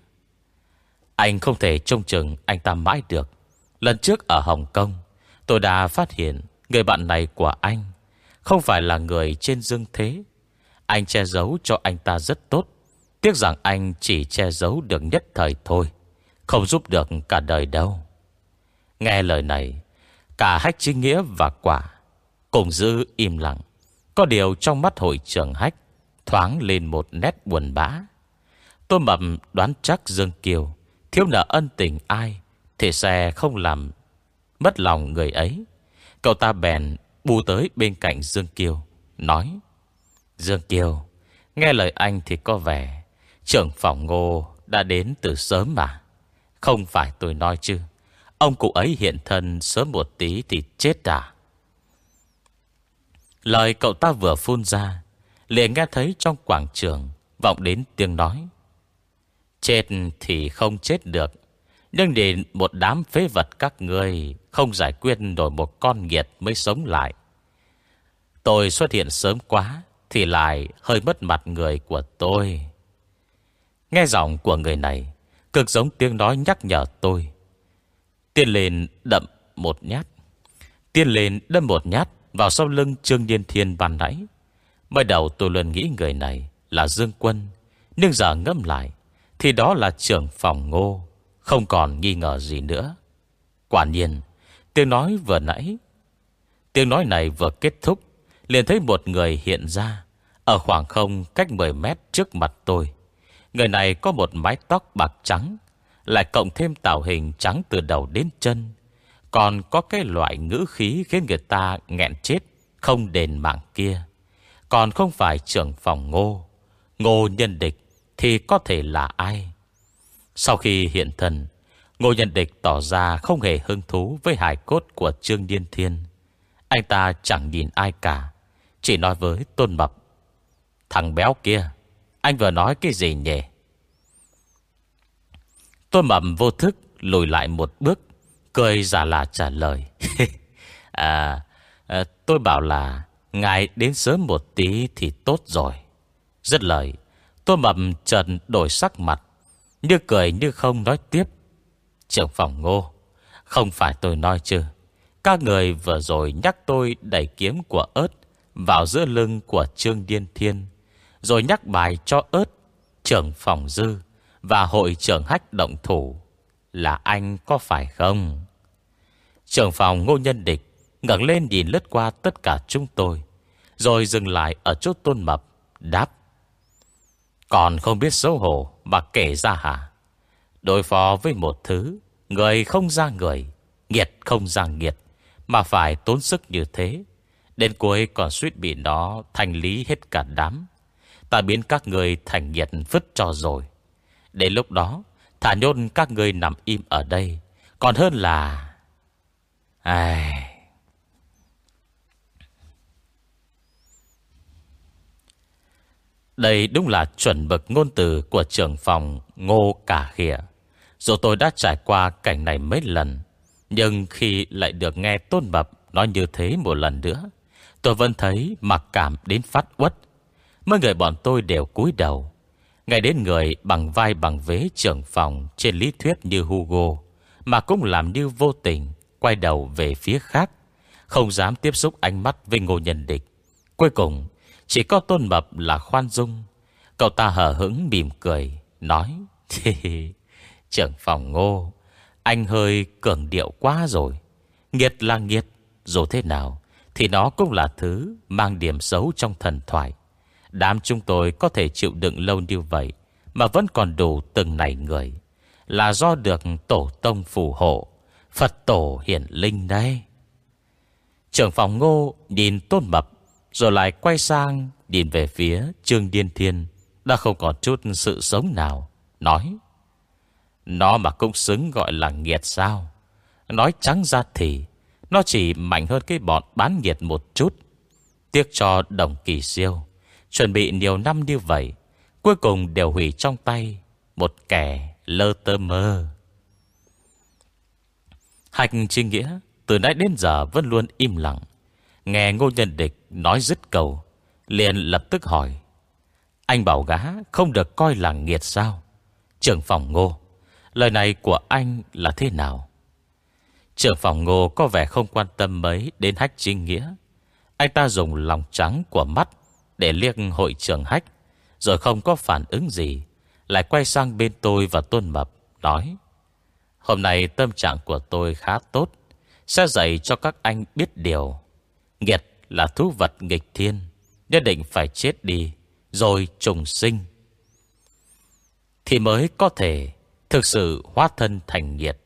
Anh không thể trông chừng anh ta mãi được. Lần trước ở Hồng Kông, Tôi đã phát hiện Người bạn này của anh Không phải là người trên dương thế. Anh che giấu cho anh ta rất tốt. Tiếc rằng anh chỉ che giấu được nhất thời thôi, không giúp được cả đời đâu. Nghe lời này, Cả hách Trinh nghĩa và quả Cùng giữ im lặng. Có điều trong mắt hội trưởng hách, Thoáng lên một nét buồn bã. Tôi mập đoán chắc Dương Kiều, Thiếu nợ ân tình ai Thì sẽ không làm Mất lòng người ấy. Cậu ta bèn bu tới bên cạnh Dương Kiều, Nói, Dương Kiều, Nghe lời anh thì có vẻ Trưởng phòng ngô đã đến từ sớm mà. Không phải tôi nói chứ, Ông cụ ấy hiện thân sớm một tí thì chết à? Lời cậu ta vừa phun ra, liền nghe thấy trong quảng trường Vọng đến tiếng nói. Chết thì không chết được, Nhưng để một đám phế vật các người Không giải quyết nổi một con nghiệt mới sống lại. Tôi xuất hiện sớm quá Thì lại hơi mất mặt người của tôi. Nghe giọng của người này, Cực giống tiếng nói nhắc nhở tôi. Tiên lên đậm một nhát Tiên lên đâm một nhát vào sau lưng Trương Nhiên Thiên ban nãy. Mới đầu tôi luôn nghĩ người này Là Dương Quân, Nhưng giờ ngâm lại, Thì đó là trưởng phòng ngô, Không còn nghi ngờ gì nữa. Quả nhiên, Tiếng nói vừa nãy, Tiếng nói này vừa kết thúc, liền thấy một người hiện ra, Ở khoảng không cách 10 mét trước mặt tôi. Người này có một mái tóc bạc trắng, Lại cộng thêm tạo hình trắng từ đầu đến chân còn có cái loại ngữ khí Khiến người ta nghẹn chết Không đền mạng kia. Còn không phải trưởng phòng ngô. Ngô nhân địch Thì có thể là ai? Sau khi hiện thân Ngô nhân địch tỏ ra không hề hứng thú Với hài cốt của Trương Điên Thiên. Anh ta chẳng nhìn ai cả Chỉ nói với Tôn Mập Thằng béo kia anh vừa nói cái gì nhỉ? Tôn Mập vô thức lùi lại một bước, cười giả là trả lời. à, à, tôi bảo là ngài đến sớm một tí thì tốt rồi. Rất lời, tôi mầm trần đổi sắc mặt, như cười như không nói tiếp. Trưởng phòng ngô, không phải tôi nói chứ. Các người vừa rồi nhắc tôi đẩy kiếm của ớt vào giữa lưng của Trương Điên Thiên. Rồi nhắc bài cho ớt Trưởng phòng dư Và hội trưởng hách động thủ Là anh có phải không Trưởng phòng ngô nhân địch ngẩng lên nhìn lướt qua tất cả chúng tôi, Rồi dừng lại ở chỗ tôn mập, Đáp. Còn không biết xấu hổ Mà kể ra hả? Đối phó với một thứ, Người không ra người, Nghiệt không ra nghiệt, Mà phải tốn sức như thế. Đến cuối còn suýt bị nó thành lý hết cả đám. Ta biến các người thành nghiệt vứt cho rồi. Đến lúc đó, Thả nhôn các người nằm im ở đây. Còn hơn là Ai... Đây đúng là chuẩn bậc ngôn từ của trưởng phòng Ngô Cả Khỉa. Dù tôi đã trải qua cảnh này mấy lần, nhưng khi lại được nghe Tôn Bập nói như thế một lần nữa, tôi vẫn thấy mặc cảm đến phát uất. Mấy người bọn tôi đều cúi đầu Ngay đến người bằng vai bằng vế trưởng phòng Trên lý thuyết như Hugo Mà cũng làm như vô tình Quay đầu về phía khác, Không dám tiếp xúc ánh mắt với ngô nhân địch. Cuối cùng, Chỉ có tôn mập là khoan dung. Cậu ta hở hững mỉm cười, Nói Trưởng phòng ngô, Anh hơi cường điệu quá rồi. Nghiệt là nghiệt, Dù thế nào Thì nó cũng là thứ Mang điểm xấu trong thần thoại. Đám chúng tôi có thể chịu đựng lâu như vậy Mà vẫn còn đủ từng này người. Là do được tổ tông phù hộ Phật tổ hiển linh đây Trưởng phòng ngô nhìn tôn mập, Rồi lại quay sang Nhìn về phía Trương Điên Thiên, Đã không còn chút sự sống nào, Nói, Nó mà cũng xứng gọi là nghiệt sao? Nói trắng ra thì Nó chỉ mạnh hơn cái bọn bán nghiệt một chút. Tiếc cho đồng kỳ siêu, Chuẩn bị nhiều năm như vậy, Cuối cùng đều hủy trong tay Một kẻ lơ tơ mơ. Hành chi nghĩa, Từ nãy đến giờ vẫn luôn im lặng. Nghe ngô nhân địch nói dứt cầu Liền lập tức hỏi, Anh bảo gá không được coi là nghiệt sao? Trưởng phòng ngô, Lời này của anh là thế nào? Trưởng phòng ngô có vẻ không quan tâm mấy Đến hách trinh nghĩa. Anh ta dùng lòng trắng của mắt Để liếc hội trưởng hách, Rồi không có phản ứng gì, Lại quay sang bên tôi và tôn mập, Nói Hôm nay tâm trạng của tôi khá tốt, Sẽ dạy cho các anh biết điều. Nghiệt là thú vật nghịch thiên, Nhất định phải chết đi, Rồi trùng sinh. Thì mới có thể Thực sự hóa thân thành nghiệt.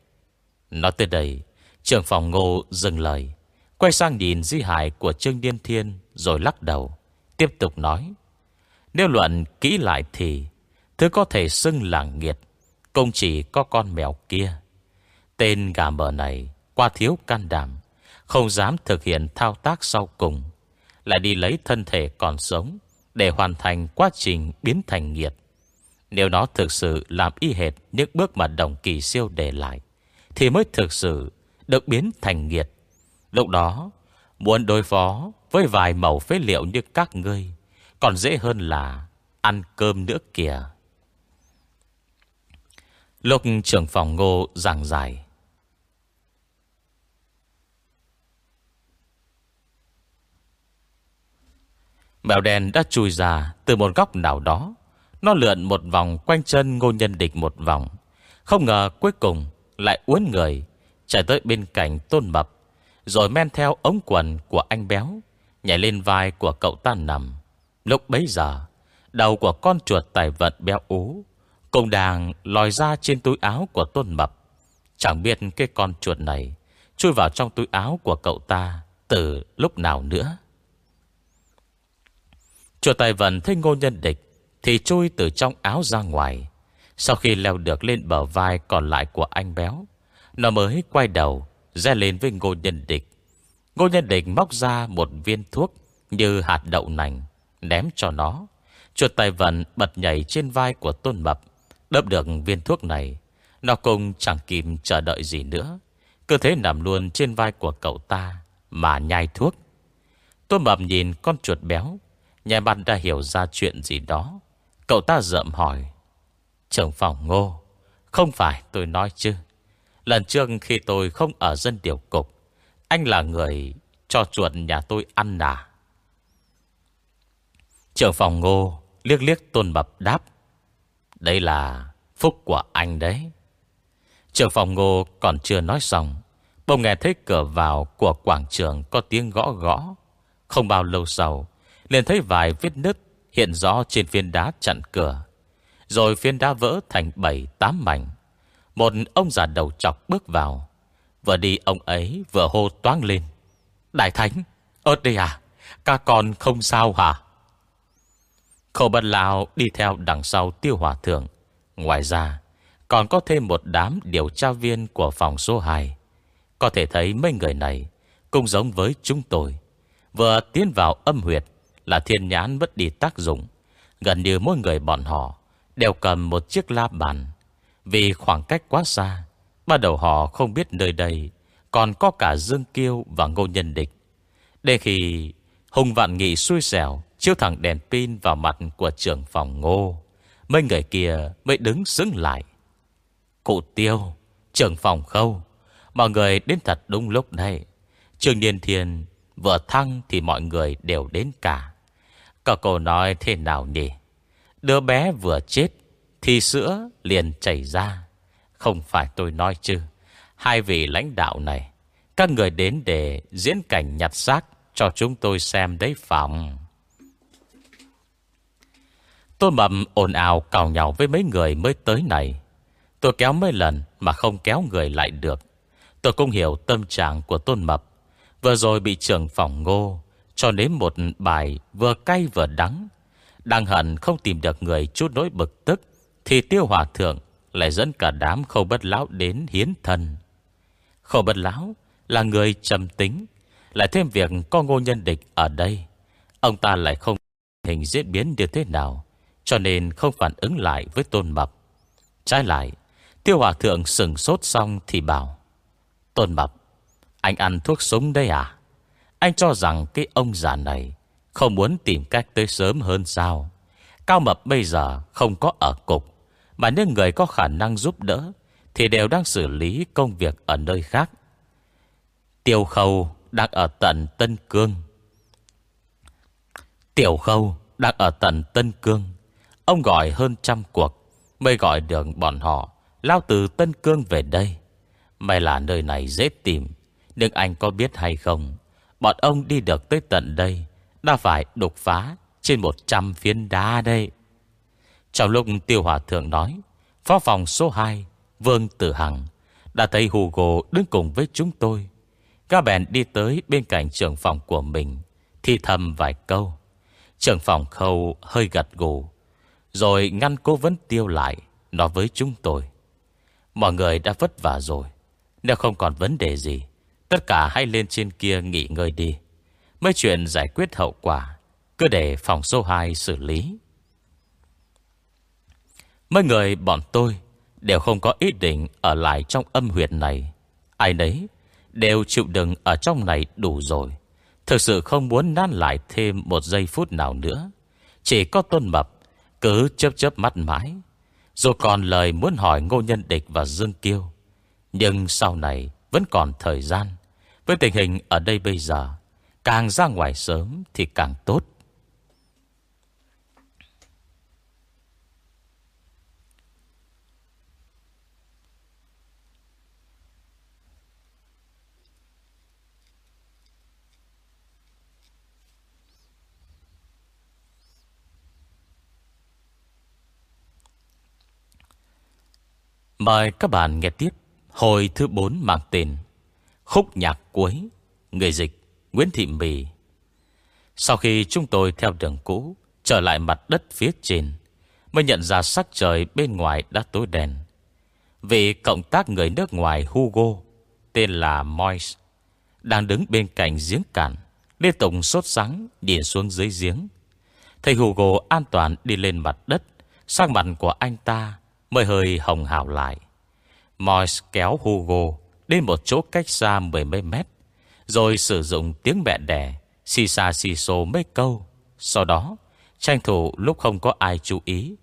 Nói tới đây Trường phòng ngô dừng lời, Quay sang nhìn di hại của Trương Điên Thiên Rồi lắc đầu, Tiếp tục nói, Nếu luận kỹ lại thì Thứ có thể xưng là nghiệt Công chỉ có con mèo kia. Tên gà mờ này Qua thiếu can đảm, Không dám thực hiện thao tác sau cùng, Lại đi lấy thân thể còn sống Để hoàn thành quá trình biến thành nghiệt. Nếu nó thực sự làm y hệt Những bước mà đồng kỳ siêu để lại, Thì mới thực sự Được biến thành nghiệt. Lúc đó, Muốn đối phó với vài mẫu phế liệu như các ngươi, Còn dễ hơn là Ăn cơm nữa kìa. Lục trưởng phòng ngô giảng giải Mèo đen đã chui ra từ một góc nào đó. Nó lượn một vòng quanh chân ngô nhân địch một vòng. Không ngờ cuối cùng lại uốn người, chạy tới bên cạnh tôn mập. Rồi men theo ống quần của anh béo, nhảy lên vai của cậu ta nằm. Lúc bấy giờ, đầu của con chuột tài vận béo ú, cùng đàng lòi ra trên túi áo của tôn mập. Chẳng biết cái con chuột này chui vào trong túi áo của cậu ta từ lúc nào nữa. Chùa Tài Vận thấy ngô nhân địch Thì chui từ trong áo ra ngoài. Sau khi leo được lên bờ vai còn lại của anh béo, Nó mới quay đầu Ra lên với ngô nhân địch. Ngô nhân địch móc ra một viên thuốc Như hạt đậu nành, Ném cho nó. Chuột tài vận bật nhảy trên vai của tôn mập, Đớp được viên thuốc này. Nó cũng chẳng kìm chờ đợi gì nữa Cơ thế nằm luôn trên vai của cậu ta Mà nhai thuốc. Tôn mập nhìn con chuột béo Nhà bạn đã hiểu ra chuyện gì đó. Cậu ta rợm hỏi, Trưởng phòng ngô, Không phải tôi nói chứ? Lần trước khi tôi không ở dân điều cục, Anh là người cho chuột nhà tôi ăn à? Trưởng phòng ngô Liếc liếc tôn bập đáp, Đây là phúc của anh đấy. Trưởng phòng ngô còn chưa nói xong, Bỗng nghe thấy cửa vào của quảng trường có tiếng gõ gõ. Không bao lâu sau liền thấy vài vết nứt hiện rõ trên viên đá chặn cửa. Rồi viên đá vỡ thành bảy tám mảnh. Một ông già đầu chọc bước vào. Vừa đi ông ấy vừa hô toáng lên. Đại Thánh, ớt đây à? Các con không sao hả? Khổ bật lào đi theo đằng sau tiêu hòa thượng. Ngoài ra, còn có thêm một đám điều tra viên của phòng số 2. Có thể thấy mấy người này cũng giống với chúng tôi. Vừa tiến vào âm huyệt là thiên nhãn mất đi tác dụng. Gần như mỗi người bọn họ đều cầm một chiếc la bàn. Vì khoảng cách quá xa, bắt đầu họ không biết nơi đây còn có cả Dương Kiêu và Ngô Nhân Địch. Đến khi Hùng Vạn Nghị xui xẻo Chiếu thẳng đèn pin vào mặt của trưởng phòng ngô Mấy người kia mới đứng xứng lại Cụ tiêu Trưởng phòng khâu Mọi người đến thật đúng lúc này. Trường Điền thiền, vừa thăng thì mọi người đều đến cả Cậu cô nói thế nào nhỉ? Đứa bé vừa chết, Thì sữa liền chảy ra. Không phải tôi nói chứ. Hai vị lãnh đạo này, Các người đến để diễn cảnh nhặt xác Cho chúng tôi xem đấy phòng Tôn Mập ồn ào cào nhau với mấy người mới tới này. Tôi kéo mấy lần Mà không kéo người lại được. Tôi cũng hiểu tâm trạng của Tôn Mập. Vừa rồi bị trưởng phòng ngô cho nếm một bài vừa cay vừa đắng. Đang hận không tìm được người chút nỗi bực tức, Thì tiêu hòa thượng Lại dẫn cả đám khâu bất lão đến hiến thần. Khâu bất lão Là người trầm tính, Lại thêm việc có ngô nhân địch ở đây. Ông ta lại không hình diễn biến như thế nào, Cho nên không phản ứng lại với tôn mập. Trái lại, Tiêu hòa thượng sừng sốt xong thì bảo, Tôn mập, Anh ăn thuốc súng đây à? Anh cho rằng cái ông già này Không muốn tìm cách tới sớm hơn sao? Cao mập bây giờ không có ở cục, Mà những người có khả năng giúp đỡ Thì đều đang xử lý công việc ở nơi khác. Tiêu khâu đang ở tận Tân Cương. Tiểu khâu đang ở tận Tân Cương. Ông gọi hơn trăm cuộc Mới gọi được bọn họ Lao từ Tân Cương về đây. May là nơi này dễ tìm, Nhưng anh có biết hay không? Bọn ông đi được tới tận đây, Đã phải đục phá Trên 100 phiến đá đây. Trong lúc Tiêu Hòa Thượng nói, Phó phòng số 2 Vương Tử Hằng, Đã thấy Hugo đứng cùng với chúng tôi. Các bèn đi tới bên cạnh trưởng phòng của mình, Thì thầm vài câu. Trưởng phòng khâu hơi gật gù, Rồi ngăn cố vấn tiêu lại, Nói với chúng tôi, Mọi người đã vất vả rồi, Nếu không còn vấn đề gì Tất cả hãy lên trên kia nghỉ ngơi đi. Mấy chuyện giải quyết hậu quả, Cứ để phòng số 2 xử lý. Mấy người bọn tôi Đều không có ý định Ở lại trong âm huyệt này. Ai nấy đều chịu đựng Ở trong này đủ rồi. Thực sự không muốn nán lại thêm Một giây phút nào nữa. Chỉ có tôn mập Cứ chớp chớp mắt mãi. Dù còn lời muốn hỏi Ngô Nhân Địch và Dương Kiêu, Nhưng sau này Vẫn còn thời gian. Với tình hình ở đây bây giờ, Càng ra ngoài sớm thì càng tốt. Mời các bạn nghe tiếp Hồi thứ 4 mang tên Khúc nhạc cuối, Người dịch Nguyễn Thị Mì. Sau khi chúng tôi theo đường cũ, Trở lại mặt đất phía trên, Mới nhận ra sắc trời bên ngoài đã tối đèn Vị cộng tác người nước ngoài Hugo, Tên là Moise Đang đứng bên cạnh giếng cạn, Liên tục sốt sáng Điền xuống dưới giếng. Thầy Hugo an toàn đi lên mặt đất, Sang mặt của anh ta Mới hơi hồng hào lại. Moise kéo Hugo Đến một chỗ cách xa mười mấy mét, Rồi sử dụng tiếng mẹ đẻ, Xì xa xì xô mấy câu. Sau đó, Tranh thủ lúc không có ai chú ý,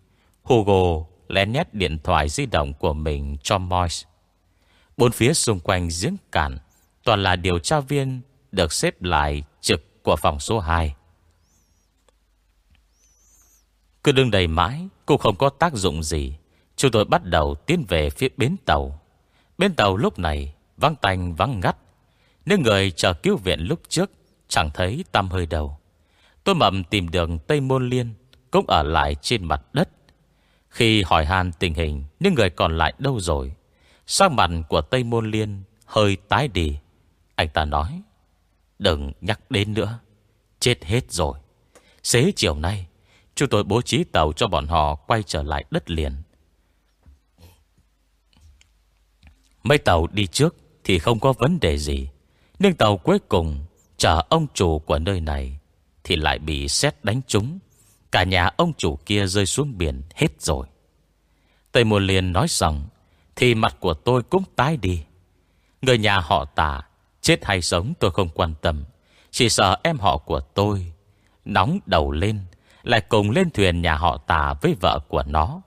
Hugo lén nhét điện thoại di động của mình cho Moise Bốn phía xung quanh giếng cạn, Toàn là điều tra viên Được xếp lại trực của phòng số 2 Cứ đứng đầy mãi, Cũng không có tác dụng gì. Chúng tôi bắt đầu tiến về phía bến tàu bên tàu lúc này Vắng tanh, vắng ngắt. Nếu người chờ cứu viện lúc trước Chẳng thấy tăm hơi đầu Tôi mầm tìm đường Tây Môn Liên, Cũng ở lại trên mặt đất. Khi hỏi han tình hình, Những người còn lại đâu rồi? Sắc mặt của Tây Môn Liên Hơi tái đi. Anh ta nói, Đừng nhắc đến nữa, Chết hết rồi. Xế chiều nay, Chúng tôi bố trí tàu cho bọn họ Quay trở lại đất liền. Mấy tàu đi trước Thì không có vấn đề gì. Nhưng tàu cuối cùng Chở ông chủ của nơi này Thì lại bị xét đánh trúng. Cả nhà ông chủ kia rơi xuống biển Hết rồi. Tây Môn Liên nói xong Thì mặt của tôi cũng tái đi. Người nhà họ tả Chết hay sống tôi không quan tâm. Chỉ sợ em họ của tôi Nóng đầu lên, Lại cùng lên thuyền nhà họ Tả với vợ của nó.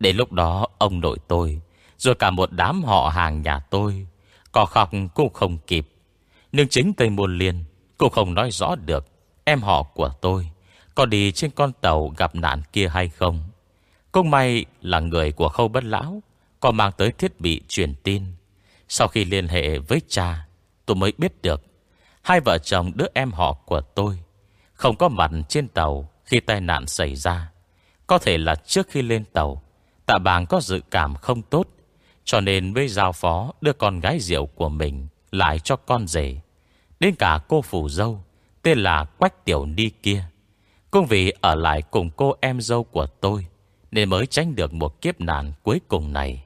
Đến lúc đó, ông nội tôi rồi cả một đám họ hàng nhà tôi Có khóc cũng không kịp. Nhưng chính Tây Môn Liên Cũng không nói rõ được Em họ của tôi Có đi trên con tàu gặp nạn kia hay không. Công may là người của khâu bất lão Có mang tới thiết bị truyền tin. Sau khi liên hệ với cha, Tôi mới biết được Hai vợ chồng đứa em họ của tôi Không có mặt trên tàu Khi tai nạn xảy ra. Có thể là trước khi lên tàu, Tạ bàng có dự cảm không tốt. Cho nên mới giao phó Đưa con gái diệu của mình Lại cho con rể. Đến cả cô phủ dâu, Tên là Quách Tiểu Ni kia. Cũng vì ở lại cùng cô em dâu của tôi, Nên mới tránh được một kiếp nạn cuối cùng này.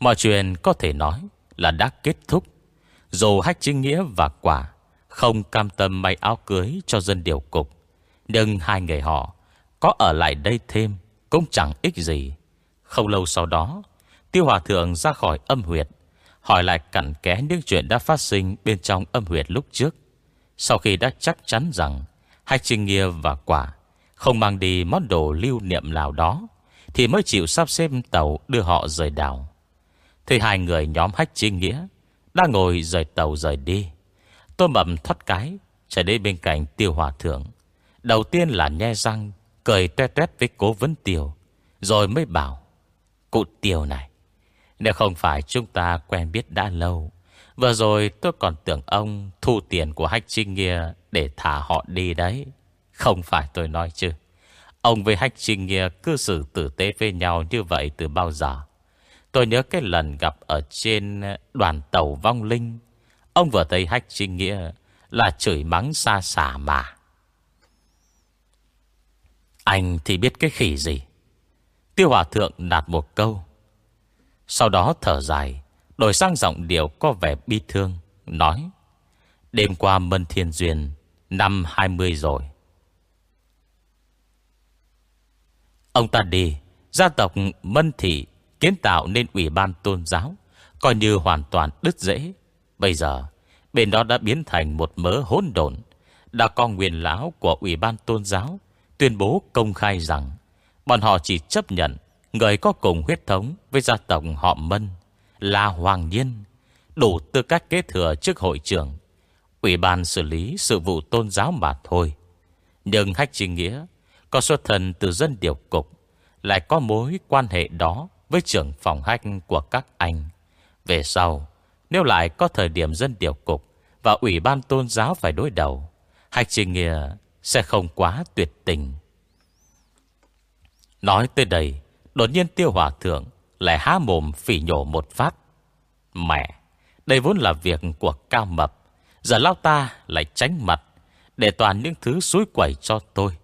Mọi chuyện có thể nói là đã kết thúc. Dù Hách Chính Nghĩa và Quả Không cam tâm may áo cưới cho dân điều cục, Nhưng hai người họ Có ở lại đây thêm Cũng chẳng ích gì. Không lâu sau đó, Tiêu Hòa Thượng ra khỏi âm huyệt, Hỏi lại cặn kẽ những chuyện đã phát sinh Bên trong âm huyệt lúc trước. Sau khi đã chắc chắn rằng hai Trinh Nghĩa và Quả Không mang đi món đồ lưu niệm nào đó, Thì mới chịu sắp xếp tàu đưa họ rời đảo. Thì hai người nhóm Hách Trinh Nghĩa Đang ngồi rời tàu rời đi. Tôi mầm thoát cái, Chạy đến bên cạnh tiêu hòa thượng. Đầu tiên là nhe răng, Cười tuét tuét với cố vấn tiêu, Rồi mới bảo Cụ tiêu này. Nếu không phải chúng ta quen biết đã lâu, Vừa rồi tôi còn tưởng ông Thu tiền của Hách Trinh Nghĩa Để thả họ đi đấy. Không phải tôi nói chứ. Ông với Hách Trinh Nghĩa cư xử tử tế với nhau như vậy từ bao giờ? Tôi nhớ cái lần gặp ở trên ờ, đoàn tàu vong linh. Ông vừa thấy Hách Trinh Nghĩa là chửi mắng xa xả mà. Anh thì biết cái khỉ gì? Tiêu Hòa Thượng nạt một câu. Sau đó thở dài, Đổi sang giọng điệu có vẻ bi thương, Nói, Đêm qua Mân Thiên Duyên, Năm 20 rồi. Ông ta đi, Gia tộc Mân Thị Kiến tạo nên ủy ban tôn giáo, Coi như hoàn toàn đứt dễ. Bây giờ, Bên đó đã biến thành một mớ hỗn độn. Đã có nguyên lão của ủy ban tôn giáo Tuyên bố công khai rằng Bọn họ chỉ chấp nhận Người có cùng huyết thống với gia tộc họ Mân Là Hoàng Nhiên, Đủ tư cách kế thừa trước hội trưởng, Ủy ban xử lý sự vụ tôn giáo mà thôi. Nhưng Hách Trinh Nghĩa Có xuất thân từ dân điều cục, Lại có mối quan hệ đó Với trưởng phòng hách của các anh. Về sau, Nếu lại có thời điểm dân điều cục Và ủy ban tôn giáo phải đối đầu, Hách Trinh Nghĩa Sẽ không quá tuyệt tình. Nói tới đây, Đột nhiên tiêu hòa thượng Lại há mồm phỉ nhổ một phát. Mẹ, Đây vốn là việc của cao mập, Giờ lao ta lại tránh mặt, Để toàn những thứ suối quẩy cho tôi.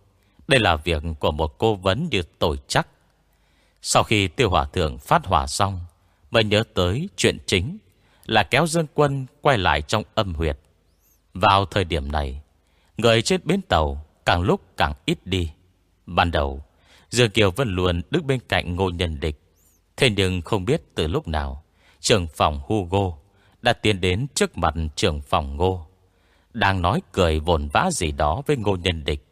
Đây là việc của một cô vấn như tôi chắc. Sau khi tiêu hòa thượng phát hỏa xong, Mới nhớ tới chuyện chính Là kéo dân quân quay lại trong âm huyệt. Vào thời điểm này, Người trên bến tàu càng lúc càng ít đi. Ban đầu Dương Kiều vẫn luôn đứng bên cạnh ngô nhân địch. Thế nhưng không biết từ lúc nào, Trưởng phòng Hugo Đã tiến đến trước mặt trưởng phòng ngô. Đang nói cười vồn vã gì đó với ngô nhân địch.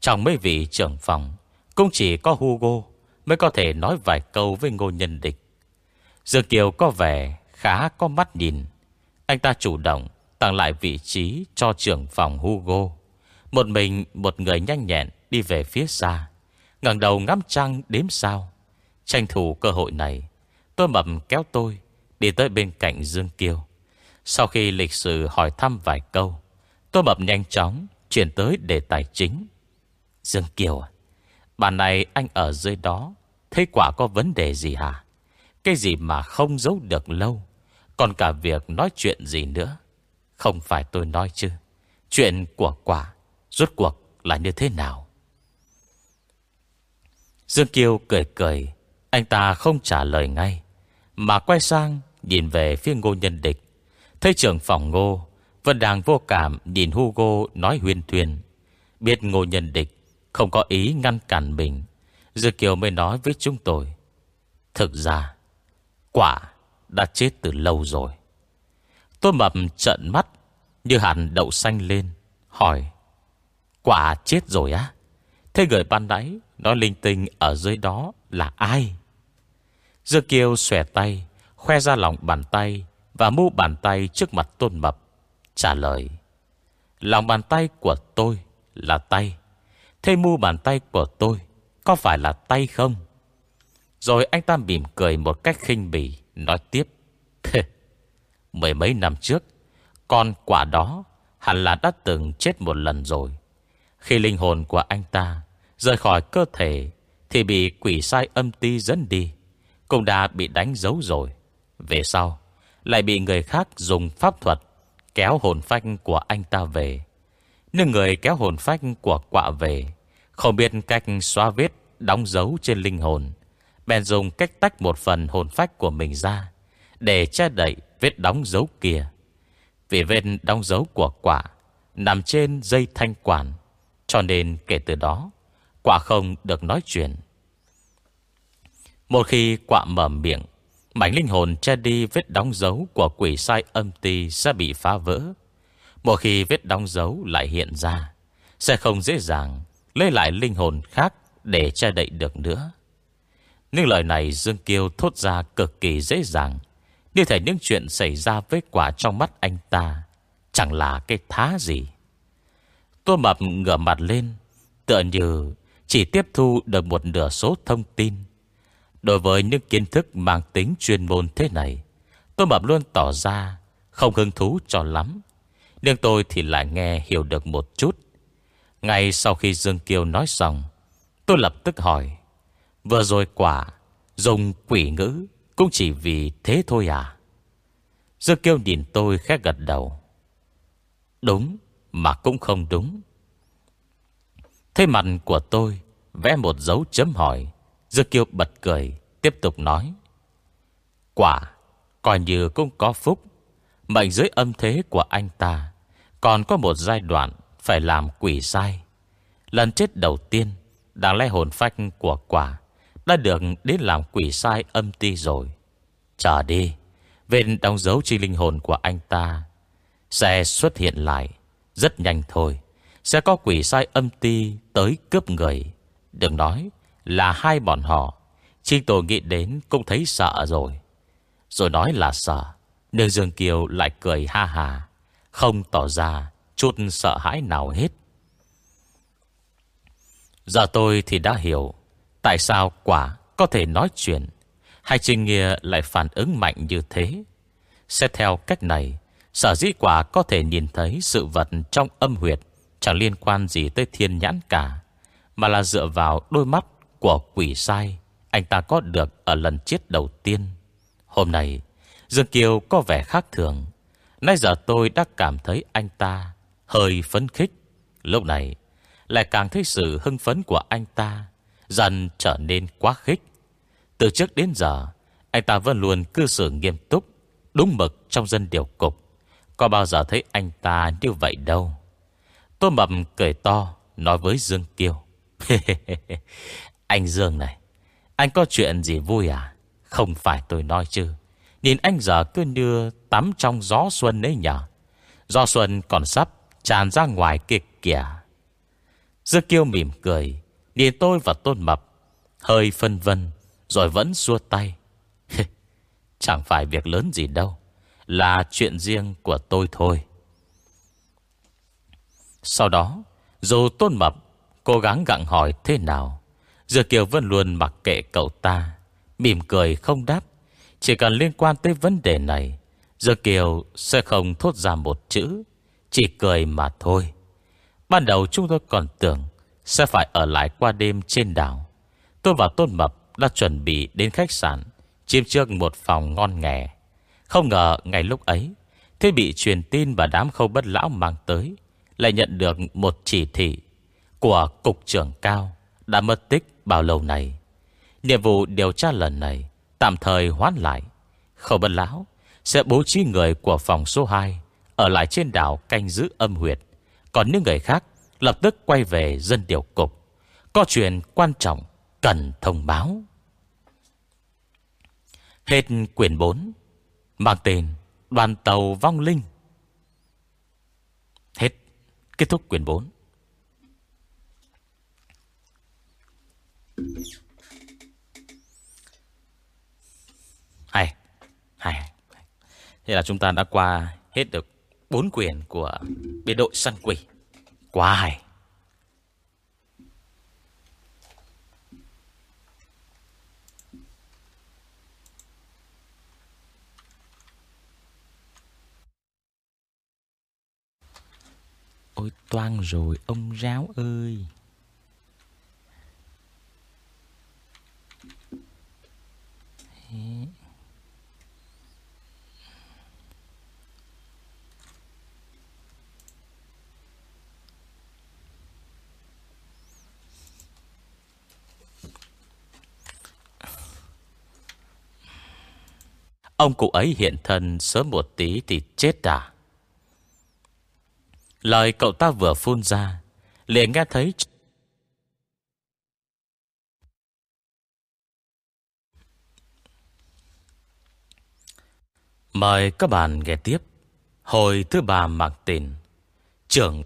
Trong mấy vị trưởng phòng, Cũng chỉ có Hugo Mới có thể nói vài câu với ngô nhân địch. Dương Kiều có vẻ khá có mắt nhìn. Anh ta chủ động Tặng lại vị trí cho trưởng phòng Hugo. Một mình một người nhanh nhẹn Đi về phía xa ngẩng đầu ngắm trăng đếm sao. Tranh thủ cơ hội này, Tôi mập kéo tôi Đi tới bên cạnh Dương Kiêu. Sau khi lịch sử hỏi thăm vài câu, Tôi mập nhanh chóng Chuyển tới đề tài chính. Dương Kiều à Bạn này anh ở dưới đó, Thấy quả có vấn đề gì hả? Cái gì mà không giấu được lâu, Còn cả việc nói chuyện gì nữa? Không phải tôi nói chứ, Chuyện của quả Rốt cuộc là như thế nào? Dương Kiều cười cười. Anh ta không trả lời ngay, Mà quay sang nhìn về phía ngô nhân địch. Thấy trưởng phòng ngô, Vẫn đang vô cảm nhìn Hugo nói huyên thuyền Biết ngô nhân địch Không có ý ngăn cản mình, Dương Kiều mới nói với chúng tôi, Thực ra, Quả đã chết từ lâu rồi. Tôi mập trận mắt, Như hẳn đậu xanh lên, Hỏi, Quả chết rồi á? Thế người ban nãy Nói linh tinh ở dưới đó là ai? Dương Kiêu xòe tay, Khoe ra lòng bàn tay Và mu bàn tay trước mặt tôn mập, Trả lời, Lòng bàn tay của tôi là tay. Thế mu bàn tay của tôi Có phải là tay không? Rồi anh ta mỉm cười một cách khinh bỉ, Nói tiếp Mười mấy năm trước, Con quả đó Hẳn là đã từng chết một lần rồi. Khi linh hồn của anh ta Rời khỏi cơ thể Thì bị quỷ sai âm ti dẫn đi, Cũng đã bị đánh dấu rồi. Về sau, Lại bị người khác dùng pháp thuật Kéo hồn phách của anh ta về. Nhưng người kéo hồn phách của quạ về, Không biết cách xóa vết Đóng dấu trên linh hồn, Bèn dùng cách tách một phần hồn phách của mình ra Để che đậy vết đóng dấu kia. Vì vết đóng dấu của quả Nằm trên dây thanh quản, Cho nên kể từ đó Quả không được nói chuyện. Một khi quả mở miệng, Mảnh linh hồn che đi vết đóng dấu Của quỷ sai âm ti sẽ bị phá vỡ. Một khi vết đóng dấu lại hiện ra, Sẽ không dễ dàng Lấy lại linh hồn khác Để che đậy được nữa. Nhưng lời này Dương Kiêu thốt ra cực kỳ dễ dàng, Như thể những chuyện xảy ra với quả trong mắt anh ta Chẳng là cái thá gì. Tô Mập ngửa mặt lên, Tựa như chỉ tiếp thu được một nửa số thông tin. Đối với những kiến thức mang tính chuyên môn thế này, tôi Mập luôn tỏ ra không hứng thú cho lắm. Nhưng tôi thì lại nghe hiểu được một chút. Ngay sau khi Dương Kiều nói xong, tôi lập tức hỏi. Vừa rồi quả, dùng quỷ ngữ cũng chỉ vì thế thôi à? Dương Kiều nhìn tôi khẽ gật đầu. Đúng, mà cũng không đúng. Thế mặt của tôi Vẽ một dấu chấm hỏi. Dư kiêu bật cười, Tiếp tục nói. Quả, Coi như cũng có phúc. Mệnh dưới âm thế của anh ta, Còn có một giai đoạn Phải làm quỷ sai. Lần chết đầu tiên, Đáng lẽ hồn phách của quả Đã được đến làm quỷ sai âm ti rồi. Chờ đi Vên đóng dấu chi linh hồn của anh ta Sẽ xuất hiện lại Rất nhanh thôi. Sẽ có quỷ sai âm ti Tới cướp người. Đừng nói là hai bọn họ chi tôi nghĩ đến cũng thấy sợ rồi. Rồi nói là sợ nương Dương Kiều lại cười ha hà, Không tỏ ra chút sợ hãi nào hết. Giờ tôi thì đã hiểu Tại sao quả có thể nói chuyện Hay Trinh Nghĩa lại phản ứng mạnh như thế. Xét theo cách này, Sở dĩ quả có thể nhìn thấy sự vật trong âm huyệt Chẳng liên quan gì tới thiên nhãn cả, mà là dựa vào đôi mắt của quỷ sai Anh ta có được ở lần chết đầu tiên. Hôm nay, Dương Kiều có vẻ khác thường. Nay giờ tôi đã cảm thấy anh ta Hơi phấn khích. Lúc này, Lại càng thấy sự hưng phấn của anh ta Dần trở nên quá khích. Từ trước đến giờ, Anh ta vẫn luôn cư xử nghiêm túc, Đúng mực trong dân điều cục. Có bao giờ thấy anh ta như vậy đâu? Tô mập cười to, Nói với Dương Kiều anh Dương này, Anh có chuyện gì vui à? Không phải tôi nói chứ. Nhìn anh giờ cứ như tắm trong gió xuân ấy nhở Gió xuân còn sắp tràn ra ngoài kia kìa. Dương Kiêu mỉm cười, Nhìn tôi và Tôn Mập, Hơi phân vân, Rồi vẫn xua tay. Chẳng phải việc lớn gì đâu, Là chuyện riêng của tôi thôi. Sau đó, Dù Tôn Mập Cố gắng gặng hỏi thế nào Dược Kiều vẫn luôn mặc kệ cậu ta, Mỉm cười không đáp. Chỉ cần liên quan tới vấn đề này Dược Kiều sẽ không thốt ra một chữ, Chỉ cười mà thôi. Ban đầu chúng tôi còn tưởng Sẽ phải ở lại qua đêm trên đảo. Tôi và Tôn Mập đã chuẩn bị đến khách sạn Chiếm trước một phòng ngon nghè. Không ngờ ngày lúc ấy Thế bị truyền tin và đám khâu bất lão mang tới lại nhận được một chỉ thị của Cục trưởng Cao đã mất tích bao lâu này. Nhiệm vụ điều tra lần này tạm thời hoán lại. Khẩu bân lão sẽ bố trí người của phòng số 2 ở lại trên đảo canh giữ âm huyệt. Còn những người khác lập tức quay về dân điều cục. Có chuyện quan trọng cần thông báo. Hết quyển 4 Mang tên Đoàn tàu vong linh Kết thúc quyển 4. Hay, hay. Thế là chúng ta đã qua hết được 4 quyển của biệt đội săn quỷ. Quá hay. Ôi, toan rồi, ông ráo ơi. Ông cụ ấy hiện thân sớm một tí thì chết à? Lời cậu ta vừa phun ra, liền nghe thấy Mời các bạn nghe tiếp Hồi thứ ba mặc tin Trưởng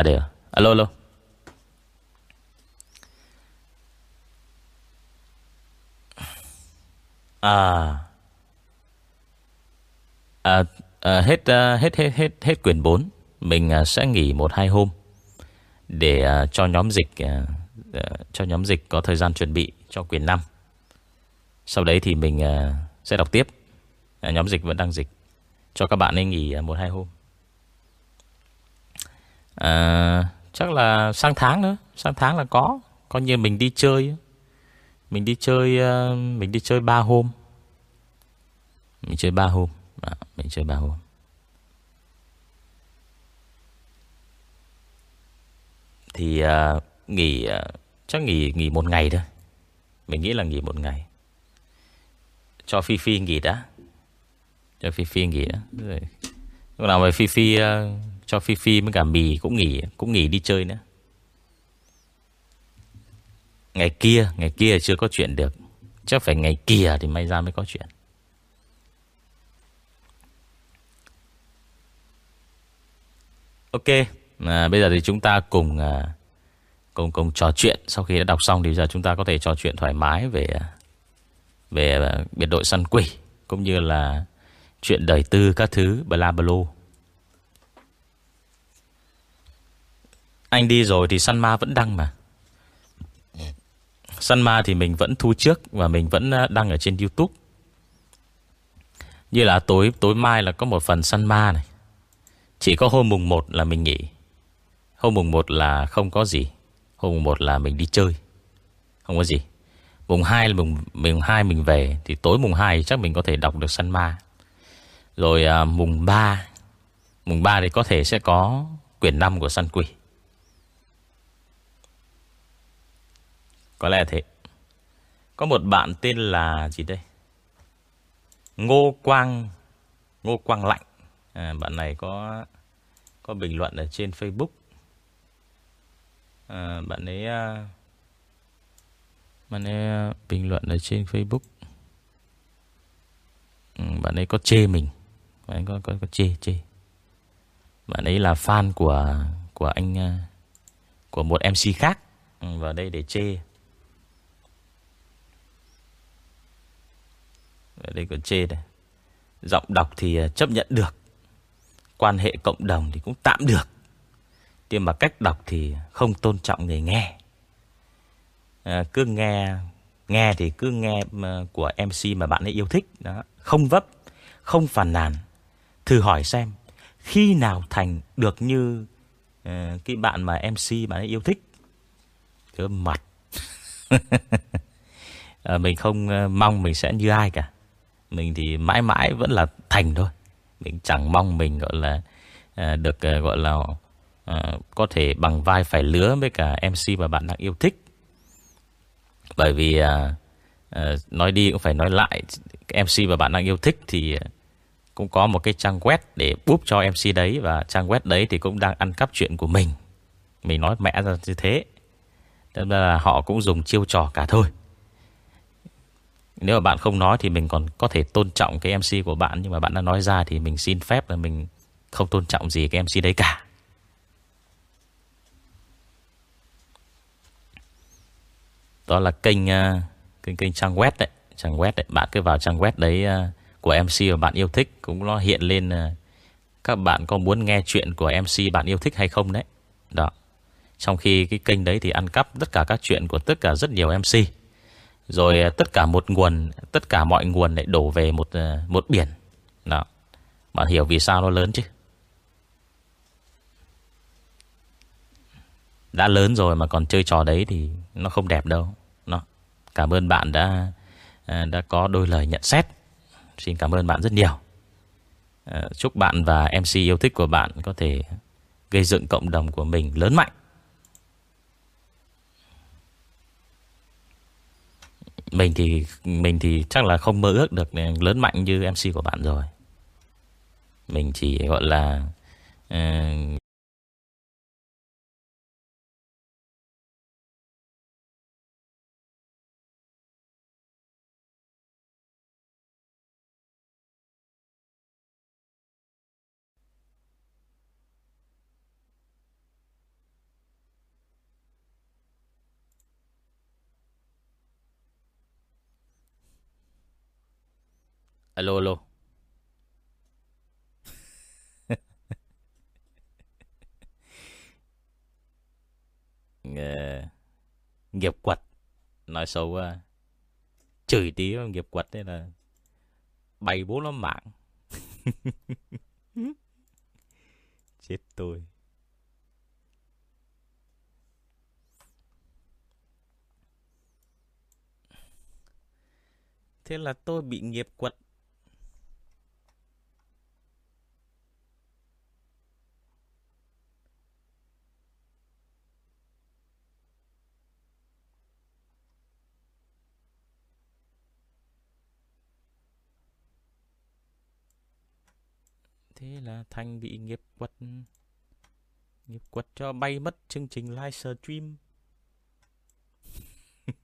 À đây à Alo alo À. À, à hết, uh, hết hết hết hết quyển 4 Mình uh, sẽ nghỉ một hai hôm Để uh, cho nhóm dịch uh, uh, Cho nhóm dịch có thời gian chuẩn bị Cho quyển 5 Sau đấy thì mình uh, sẽ đọc tiếp. Uh, Nhóm dịch vẫn đang dịch. Cho các bạn nên nghỉ uh, một hai hôm à, Chắc là sang tháng nữa. Sang tháng là có. Coi như mình đi chơi Mình đi chơi ờ, Mình đi chơi 3 hôm. Mình chơi 3 hôm. À, Mình chơi 3 hôm. Thì uh, nghỉ uh, Chắc nghỉ nghỉ một ngày thôi. Mình nghĩ là nghỉ một ngày. Cho Phi Phi nghỉ đã. Cho Phi Phi nghỉ đã. Rồi. Lúc nào mà Phi Phi uh, cho Phi Phi với cả Mì cũng nghỉ Cũng nghỉ đi chơi nữa. Ngày kia Ngày kia chưa có chuyện được. Chắc phải ngày kia thì may ra mới có chuyện. Ok à, Bây giờ thì chúng ta cùng à, Cùng cùng trò chuyện. Sau khi đã đọc xong thì giờ chúng ta có thể trò chuyện thoải mái Về à, Về à, biệt đội săn quỷ Cũng như là Chuyện đời tư các thứ Bla bla. Anh đi rồi thì săn ma vẫn đăng mà. Săn ma thì mình vẫn thu trước Và mình vẫn ờ, đăng ở trên Youtube. Như là tối tối mai là có một phần săn ma này. Chỉ có hôm mùng 1 là mình nghỉ. Hôm mùng 1 là không có gì. Hôm mùng 1 là mình đi chơi. Không có gì. Mùng 2 là mùng, mùng 2 mình về Thì tối mùng 2 chắc mình có thể đọc được săn ma Rồi à, mùng 3 Mùng 3 thì có thể sẽ có Quyển 5 của săn quỷ Có lẽ thế. Có một bạn tên là gì đây? Ngô Quang Ngô Quang Lạnh. À, Bạn này có Có bình luận ở trên Facebook. À, Bạn ấy à, Bạn ấy à, bình luận ở trên Facebook. Ừ, Bạn ấy có chê mình. Bạn ấy có, có, có chê chê. Bạn ấy là fan của Của anh à, Của một MC khác. Ừ, vào đây để chê. Đây còn chê này. Giọng đọc thì à, chấp nhận được. Quan hệ cộng đồng thì cũng tạm được. Nhưng mà cách đọc thì không tôn trọng người nghe. À, Cứ nghe Nghe thì cứ nghe à, của MC mà bạn ấy yêu thích. Đó. Không vấp Không phàn nàn. Thử hỏi xem Khi nào Thành được như uh, Cái bạn mà MC bạn ấy yêu thích? Cứ mặt. À, Mình không mong mình sẽ như ai cả. Mình thì mãi mãi vẫn là Thành thôi. Mình chẳng mong mình, gọi là à, Được à, gọi là à, Có thể bằng vai phải lứa Với cả MC mà bạn đang yêu thích. Bởi vì Nói đi cũng phải nói lại MC mà bạn đang yêu thích Thì cũng có một cái trang web Để búp cho MC đấy Và trang web đấy thì cũng đang ăn cắp chuyện của mình. Mình nói mẹ ra như thế. Thế là họ cũng dùng chiêu trò cả thôi. Nếu mà bạn không nói Thì mình còn có thể tôn trọng cái MC của bạn Nhưng mà bạn đã nói ra Thì mình xin phép là mình không tôn trọng gì cái MC đấy cả. Đó là kênh ờ, kênh, kênh trang web đấy Trang web đấy. Bạn cứ vào trang web đấy ờ, Của MC mà bạn yêu thích Cũng nó hiện lên ờ, Các bạn có muốn nghe chuyện của MC bạn yêu thích hay không đấy. Đó. Trong khi cái kênh đấy thì ăn cắp Tất cả các chuyện của tất cả rất nhiều MC rồi à, tất cả một nguồn, Tất cả mọi nguồn lại đổ về một à, một biển Đó Bạn hiểu vì sao nó lớn chứ Đã lớn rồi mà còn chơi trò đấy Thì nó không đẹp đâu Cảm ơn bạn đã à, đã có đôi lời nhận xét. Xin cảm ơn bạn rất nhiều. Chúc bạn và MC yêu thích của bạn có thể gây dựng cộng đồng của mình lớn mạnh. Mình thì mình thì chắc là không mơ ước được ừ, lớn mạnh như MC của bạn rồi. Mình chỉ gọi là uh, Alo alo. Nghiệp quật. Nói xấu quá. Chửi tí nghiệp quật thế là Bày bố nó mạng. Chết tôi. Thế là tôi bị nghiệp quật Thế là Thành bị nghiệp quật Nghiệp quật cho bay mất chương trình live stream.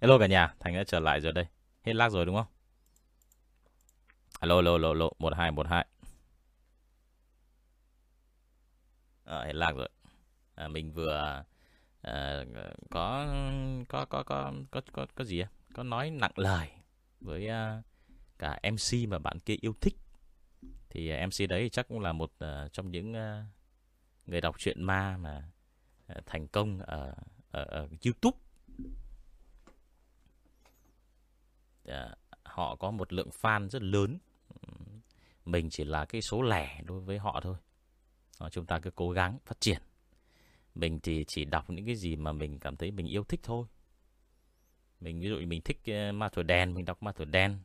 Hello cả nhà Thành đã trở lại rồi đây. Hết lag rồi đúng không? Alo alo alo alo 1212 à, ờ, Hết lag rồi. À, Mình vừa à, có, có, có, có, có, có, có gì Có nói nặng lời Với à, cả MC mà bạn kia yêu thích thì à, MC đấy chắc cũng là một uh, trong những uh, người đọc truyện ma mà uh, thành công ở, ở, ở YouTube. Uh, họ có một lượng fan rất lớn. Mình chỉ là cái số lẻ đối với họ thôi. Chúng ta cứ cố gắng phát triển. Mình thì chỉ đọc những cái gì mà mình cảm thấy mình yêu thích thôi. Mình ví dụ mình thích uh, ma thuật đen, mình đọc ma thuật đen.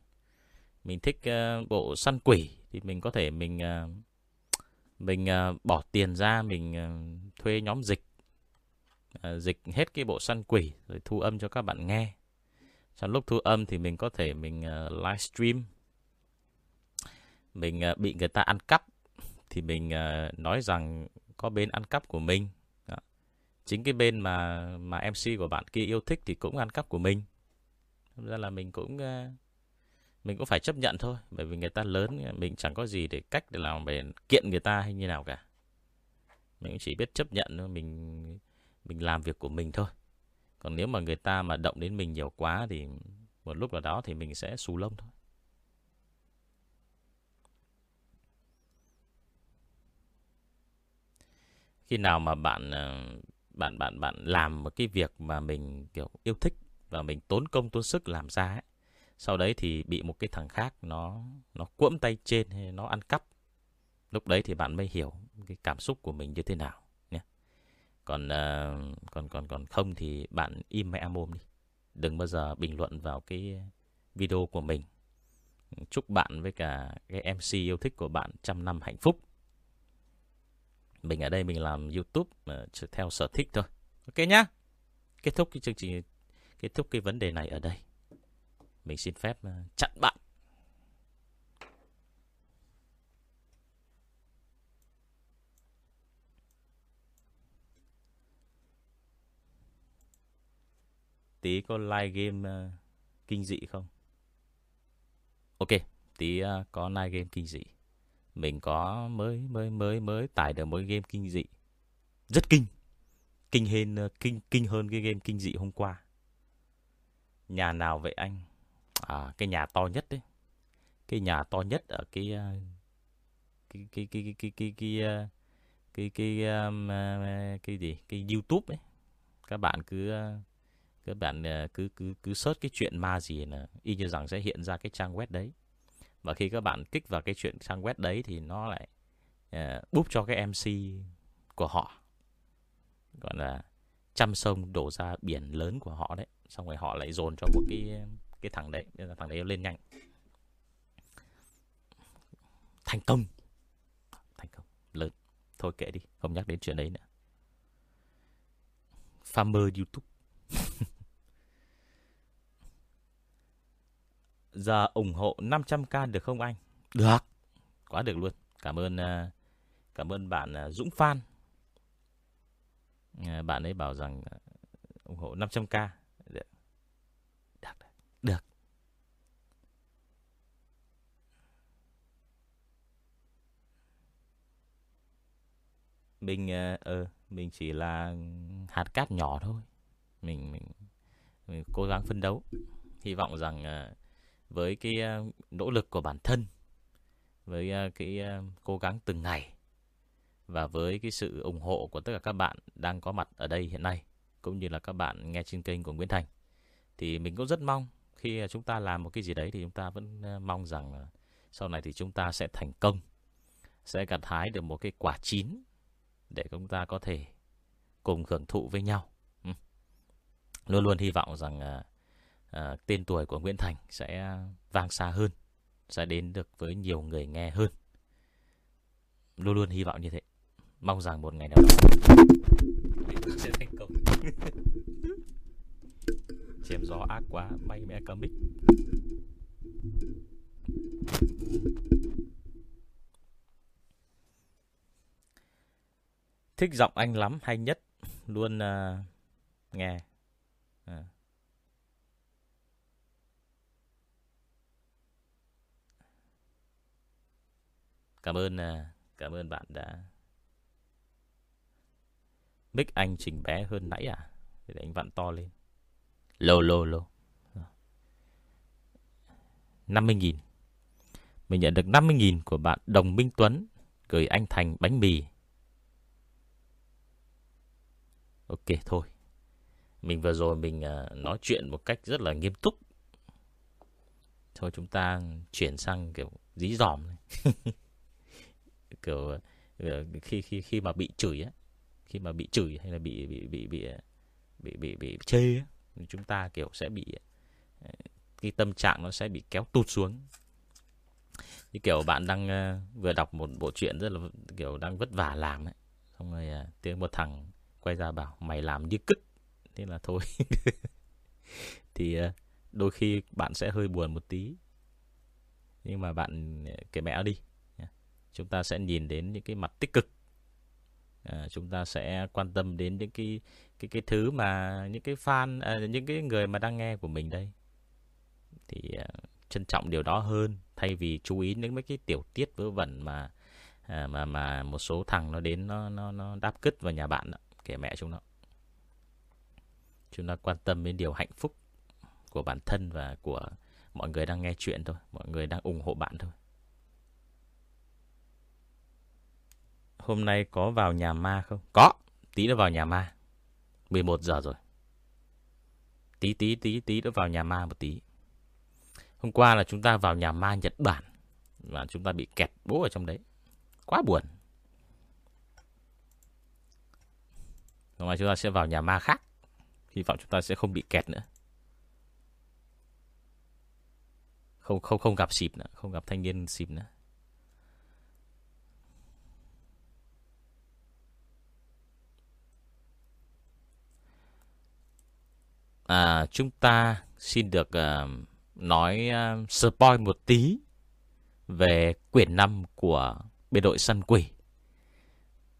Mình thích uh, bộ săn quỷ thì mình có thể mình uh, mình uh, bỏ tiền ra mình uh, thuê nhóm dịch. Uh, dịch hết cái bộ săn quỷ rồi thu âm cho các bạn nghe. Trong lúc thu âm thì mình có thể mình uh, livestream. Mình uh, bị người ta ăn cắp thì mình uh, nói rằng có bên ăn cắp của mình. Đó. chính cái bên mà mà MC của bạn kia yêu thích thì cũng ăn cắp của mình. Ra là mình cũng uh, mình cũng phải chấp nhận thôi, bởi vì người ta lớn, mình chẳng có gì để cách để làm về kiện người ta hay như nào cả mình chỉ biết chấp nhận thôi, mình mình làm việc của mình thôi còn nếu mà người ta mà động đến mình nhiều quá thì một lúc nào đó thì mình sẽ xù lông thôi khi nào mà bạn ờ, bạn bạn bạn làm một cái việc mà mình, kiểu, yêu thích Và mình tốn công, tốn sức làm ra ấy. Sau đấy thì bị một cái thằng khác Nó nó cuỗm tay trên hay Nó ăn cắp Lúc đấy thì bạn mới hiểu cái cảm xúc của mình như thế nào nhé. Còn uh, còn còn còn không thì bạn im mẹ mồm đi. Đừng bao giờ bình luận vào cái video của mình. Chúc bạn với cả cái MC yêu thích của bạn trăm năm hạnh phúc. Mình ở đây mình làm YouTube uh, theo sở thích thôi. Ok nhá. Kết thúc cái chương trình kết thúc cái vấn đề này ở đây. Mình xin phép ờ, chặn bạn. Tí có live game uh, kinh dị không? Ok, tí uh, có live game kinh dị. Mình có mới mới mới mới tải được một game kinh dị. Rất kinh. Kinh hơn uh, kinh kinh hơn cái game kinh dị hôm qua. Nhà nào vậy anh? À cái nhà to nhất đấy. Cái nhà to nhất ở à, cái cái cái cái cái cái cái à, cái cái cái, cái gì? Cái YouTube ấy. Các bạn cứ các bạn cứ cứ cứ search cái chuyện ma gì là y như rằng sẽ hiện ra cái trang web đấy và khi các bạn kích vào cái chuyện trang web đấy thì nó lại uh, búp cho cái MC của họ gọi là trăm sông đổ ra biển lớn của họ đấy xong rồi họ lại dồn cho một cái cái thằng đấy nên là thằng đấy lên nhanh thành công thành công lớn thôi kệ đi không nhắc đến chuyện đấy nữa farmer youtube Giờ ủng hộ 500k được không anh? Được. Quá được luôn. Cảm ơn à, cảm ơn bạn à, Dũng Phan. À, bạn ấy bảo rằng ủng hộ 500k. Được. Được. Được. Mình ờ, ờ mình chỉ là hạt cát nhỏ thôi. Mình mình, mình cố gắng phấn đấu. Hy vọng rằng uh, với cái uh, nỗ lực của bản thân, với uh, cái uh, cố gắng từng ngày và với cái sự ủng hộ của tất cả các bạn đang có mặt ở đây hiện nay cũng như là các bạn nghe trên kênh của Nguyễn Thành thì mình cũng rất mong khi chúng ta làm một cái gì đấy thì chúng ta vẫn mong rằng sau này thì chúng ta sẽ thành công sẽ gặt hái được một cái quả chín để chúng ta có thể cùng hưởng thụ với nhau ừ. luôn luôn hy vọng rằng uh, tên tuổi của Nguyễn Thành sẽ vang xa hơn, sẽ đến được với nhiều người nghe hơn. Luôn luôn hy vọng như thế. Mong rằng một ngày nào đó sẽ thành công. Chém gió ác quá, bay mẹ cả mic. Thích giọng anh lắm, hay nhất. Luôn uh, nghe. à. Cảm ơn uh, cảm ơn bạn đã Mic anh chỉnh bé hơn nãy à? Để anh vặn to lên. Lô lô lô. 50.000. Mình nhận được 50.000 của bạn Đồng Minh Tuấn gửi anh Thành bánh mì. Ok thôi. Mình vừa rồi mình à, nói chuyện một cách rất là nghiêm túc. Thôi chúng ta chuyển sang kiểu dí dỏm kiểu ờ, khi khi khi mà bị chửi á khi mà bị chửi hay là bị bị bị bị à, bị bị, bị chê á chúng ta kiểu sẽ bị à, cái tâm trạng nó sẽ bị kéo tụt xuống như kiểu bạn đang uh, vừa đọc một bộ truyện rất là kiểu đang vất vả làm ấy xong rồi uh, tiếng một thằng quay ra bảo mày làm như cứt. Thế là thôi. Thì ờ, đôi khi bạn sẽ hơi buồn một tí. Nhưng mà bạn ờ, kể mẹ đi chúng ta sẽ nhìn đến những cái mặt tích cực. À, chúng ta sẽ quan tâm đến những cái cái cái thứ mà những cái fan à, những cái người mà đang nghe của mình đây. Thì à, trân trọng điều đó hơn. Thay vì chú ý đến mấy cái tiểu tiết vớ vẩn mà à, mà mà một số thằng nó đến nó nó nó đáp cứt vào nhà bạn đó, kể mẹ chúng nó chúng ta quan tâm đến điều hạnh phúc của bản thân và của mọi người đang nghe chuyện thôi mọi người đang ủng hộ bạn thôi Hôm nay có vào nhà ma không? Có, tí đã vào nhà ma. 11 giờ rồi. tí tí tí tí đã vào nhà ma một tí. Hôm qua là chúng ta vào nhà ma Nhật Bản và chúng ta bị kẹt bố ở trong đấy. Quá buồn. Ngoài chúng ta sẽ vào nhà ma khác. Hy vọng chúng ta sẽ không bị kẹt nữa. Không không không gặp xịp nữa, không gặp thanh niên xịp nữa. À, chúng ta xin được uh, nói uh, spoil một tí về quyển 5 của biệt đội săn quỷ.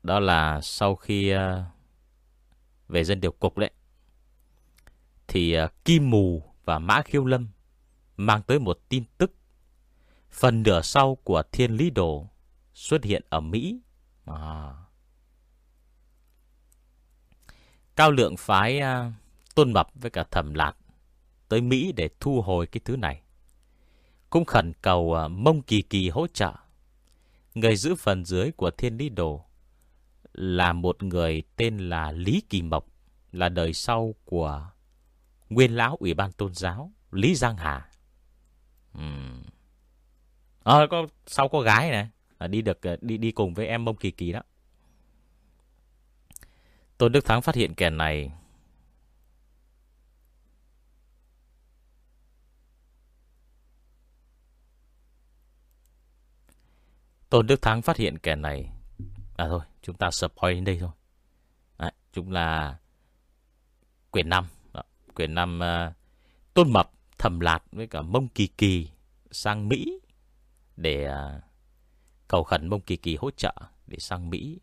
Đó là sau khi uh, về dân điều cục đấy, thì à, Kim Mù và Mã Khiêu Lâm mang tới một tin tức. Phần nửa sau của Thiên Lý Đồ xuất hiện ở Mỹ. À. Cao lượng phái uh, Tôn Mập với cả Thẩm Lạt tới Mỹ để thu hồi cái thứ này. Cũng khẩn cầu uh, Mông Kỳ Kỳ hỗ trợ. Người giữ phần dưới của Thiên Lý Đồ là một người tên là Lý Kỳ Mộc, là đời sau của Nguyên Lão Ủy ban Tôn giáo Lý Giang Hà. Uhm. À, có, sau có gái này à, đi được à, đi đi cùng với em Mông Kỳ Kỳ đó. Tôn Đức Thắng phát hiện kẻ này Tôn Đức Thắng phát hiện kẻ này À thôi, chúng ta spoil đến đây thôi. Đấy, chúng là quyển 5. Đó, quyển 5 uh, ờ, Tôn Mập, Thầm Lạt với cả Mông Kỳ Kỳ sang Mỹ để uh, cầu khẩn Mông Kỳ Kỳ hỗ trợ để sang Mỹ.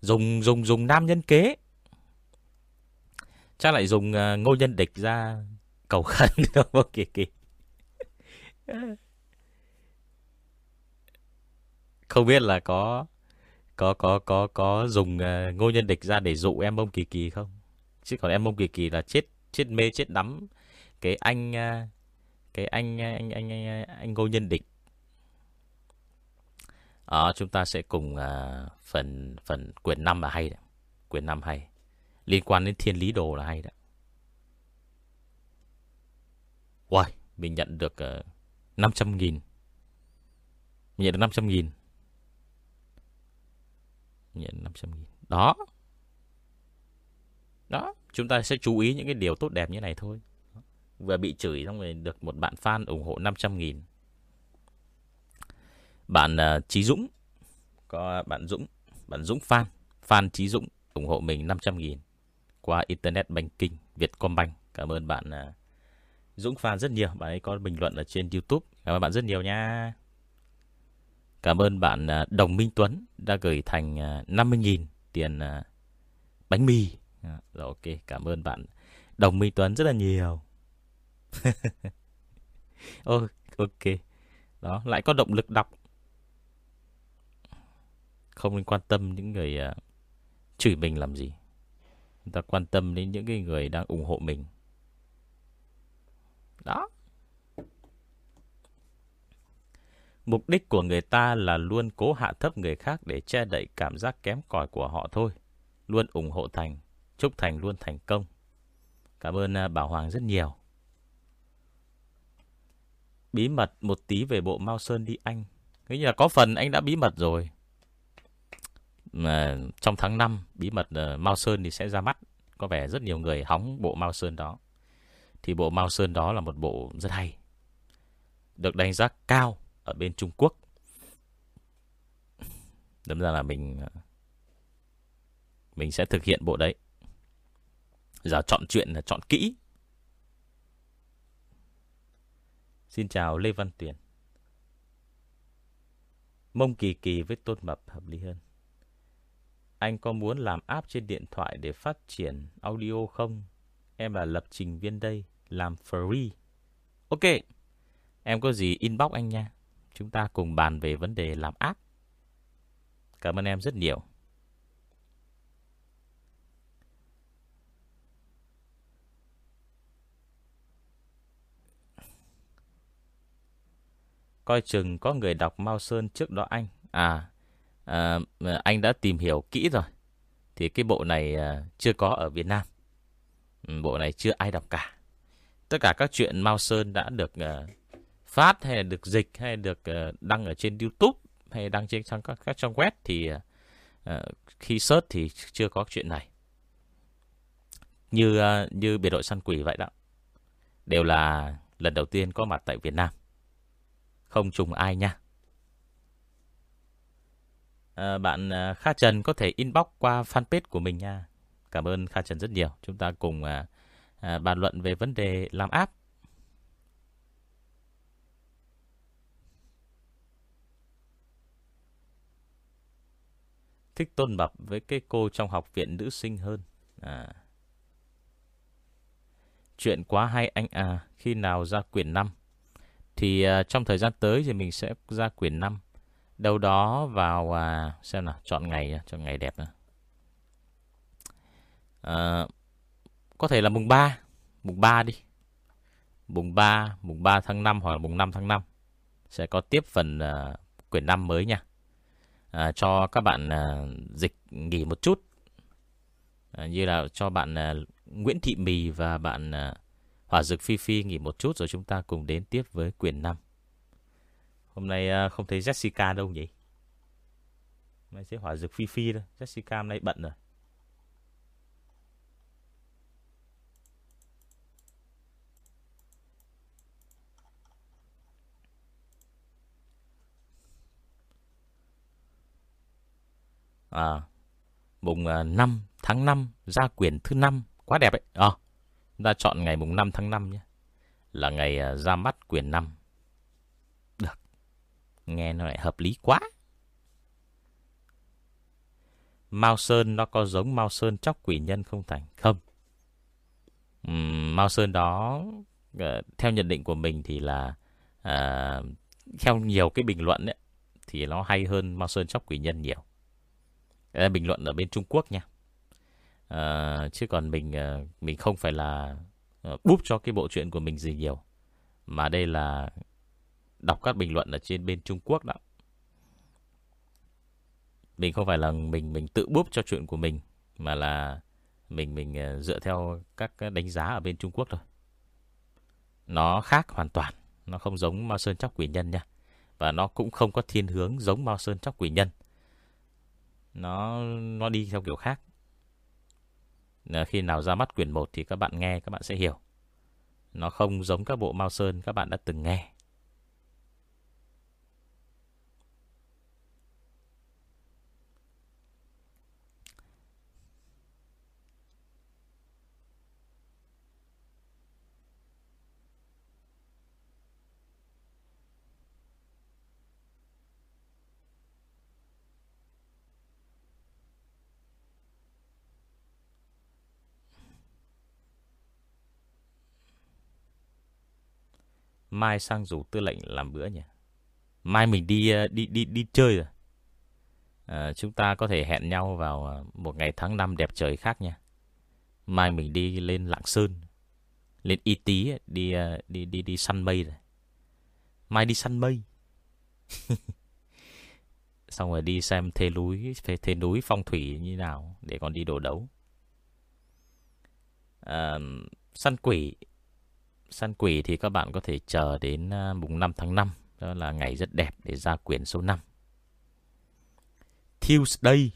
Dùng dùng dùng nam nhân kế. Chắc lại dùng uh, ngô nhân địch ra cầu khẩn cho Mông Kỳ Kỳ. Không biết là có có có có có dùng uh, ngô nhân địch ra để dụ em bông kỳ kỳ không chứ còn em bông kỳ kỳ là chết chết mê chết đắm cái anh uh, cái ờ, anh anh anh anh, anh ngô nhân địch đó, chúng ta sẽ cùng uh, phần phần quyển 5 là hay đấy. Quyển 5 hay. Liên quan đến thiên lý đồ là hay đấy. Wow, mình nhận được uh, 500 nghìn. Mình nhận được 500 nghìn nhận 500 nghìn. Đó. Đó Chúng ta sẽ chú ý những cái điều tốt đẹp như này thôi. Vừa bị chửi xong rồi được một bạn fan ủng hộ 500 nghìn. Bạn à, uh, Trí Dũng. Có bạn Dũng Bạn Dũng fan. Fan Trí Dũng ủng hộ mình 500 nghìn Qua Internet Banking Vietcombank. Cảm ơn bạn uh, Dũng fan rất nhiều. Bạn ấy có bình luận ở trên Youtube. Cảm ơn bạn rất nhiều nha. Cảm ơn bạn à, Đồng Minh Tuấn đã gửi thành à, 50.000 tiền à, bánh mì. Rồi ok, cảm ơn bạn Đồng Minh Tuấn rất là nhiều. oh, ok. Đó, lại có động lực đọc. Không nên quan tâm những người uh, chửi mình làm gì. Chúng ta quan tâm đến những cái người đang ủng hộ mình. Đó. Mục đích của người ta là luôn cố hạ thấp người khác để che đậy cảm giác kém cỏi của họ thôi. Luôn ủng hộ Thành. Chúc Thành luôn thành công. Cảm ơn à, Bảo Hoàng rất nhiều. Bí mật một tí về bộ Mao Sơn đi anh. nghĩa là có phần anh đã bí mật rồi. Mà trong tháng 5, bí mật uh, Mao Sơn thì sẽ ra mắt. Có vẻ rất nhiều người hóng bộ Mao Sơn đó. Thì bộ Mao Sơn đó là một bộ rất hay. Được đánh giá cao ở bên Trung Quốc. Đâm ra là mình mình sẽ thực hiện bộ đấy. Giờ chọn chuyện là chọn kỹ. Xin chào Lê Văn Tuyền. Mông Kỳ Kỳ với Tôn Mập hợp lý hơn. Anh có muốn làm app trên điện thoại để phát triển audio không? Em là lập trình viên đây, làm free. Ok, em có gì inbox anh nha. Chúng ta cùng bàn về vấn đề làm ác. Cảm ơn em rất nhiều. Coi chừng có người đọc Mao Sơn trước đó anh. À, à anh đã tìm hiểu kỹ rồi. Thì cái bộ này à, chưa có ở Việt Nam. Ừ, bộ này chưa ai đọc cả. tất cả các chuyện Mao Sơn đã được à, phát hay là được dịch hay được ờ, đăng ở trên YouTube hay đăng trên trang các, các trang web thì uh, khi search thì chưa có chuyện này. Như uh, như biệt đội săn quỷ vậy đó. Đều là lần đầu tiên có mặt tại Việt Nam. Không trùng ai nha. À, bạn uh, Kha Trần có thể inbox qua fanpage của mình nha. Cảm ơn Kha Trần rất nhiều. Chúng ta cùng uh, uh, bàn luận về vấn đề làm app thích tôn mập với cái cô trong học viện nữ sinh hơn. À. Chuyện quá hay anh à, khi nào ra quyển 5? Thì uh, trong thời gian tới thì mình sẽ ra quyển 5. Đâu đó vào uh, xem nào, chọn ngày chọn ngày đẹp nào. Uh, có thể là mùng 3, mùng 3 đi. Mùng 3, mùng 3 tháng 5 hoặc là mùng 5 tháng 5 sẽ có tiếp phần uh, quyển 5 mới nha à, cho các bạn à, dịch nghỉ một chút. À, như là cho bạn à, Nguyễn Thị Mì và bạn à, Hỏa Dực Phi Phi nghỉ một chút rồi chúng ta cùng đến tiếp với quyền 5 hôm nay à, không thấy Jessica đâu nhỉ? Hôm nay sẽ Hỏa Dực Phi Phi thôi. Jessica hôm nay bận rồi. À, mùng à, 5 tháng 5 ra quyển thứ 5 quá đẹp ấy. À, ta chọn ngày mùng 5 tháng 5 nhé. Là ngày à, ra mắt quyển 5 được. Nghe nó lại hợp lý quá. Mao Sơn nó có giống Mao Sơn chóc quỷ nhân không thành? Không. Uhm, Mao Sơn đó ờ, theo nhận định của mình thì là à, theo nhiều cái bình luận ấy, thì nó hay hơn Mao Sơn chóc quỷ nhân nhiều bình luận ở bên Trung Quốc nha. À, chứ còn mình ờ, mình không phải là ờ, búp cho cái bộ truyện của mình gì nhiều. Mà đây là đọc các bình luận ở trên bên Trung Quốc đó. Mình không phải là mình mình tự búp cho chuyện của mình mà là mình mình dựa theo các đánh giá ở bên Trung Quốc thôi. Nó khác hoàn toàn, nó không giống Mao Sơn Chóc Quỷ Nhân nha. Và nó cũng không có thiên hướng giống Mao Sơn Chóc Quỷ Nhân nó nó đi theo kiểu khác. Ờ, khi nào ra mắt quyển 1 thì các bạn nghe, các bạn sẽ hiểu. Nó không giống các bộ Mao Sơn, các bạn đã từng nghe. Mai sang rủ tư lệnh làm bữa nhỉ? Mai mình đi ờ, đi đi đi chơi rồi. À, chúng ta có thể hẹn nhau vào ờ, một ngày tháng năm đẹp trời khác nha. Mai mình đi lên Lạng Sơn, lên Y Tý đi đi đi đi săn mây rồi. Mai đi săn mây. Xong rồi đi xem thế núi, thế núi phong thủy như nào để còn đi đồ đấu. À, săn quỷ Săn quỷ thì các bạn có thể chờ đến à, mùng 5 tháng 5. Đó là ngày rất đẹp để ra quyển số 5. Tuesday.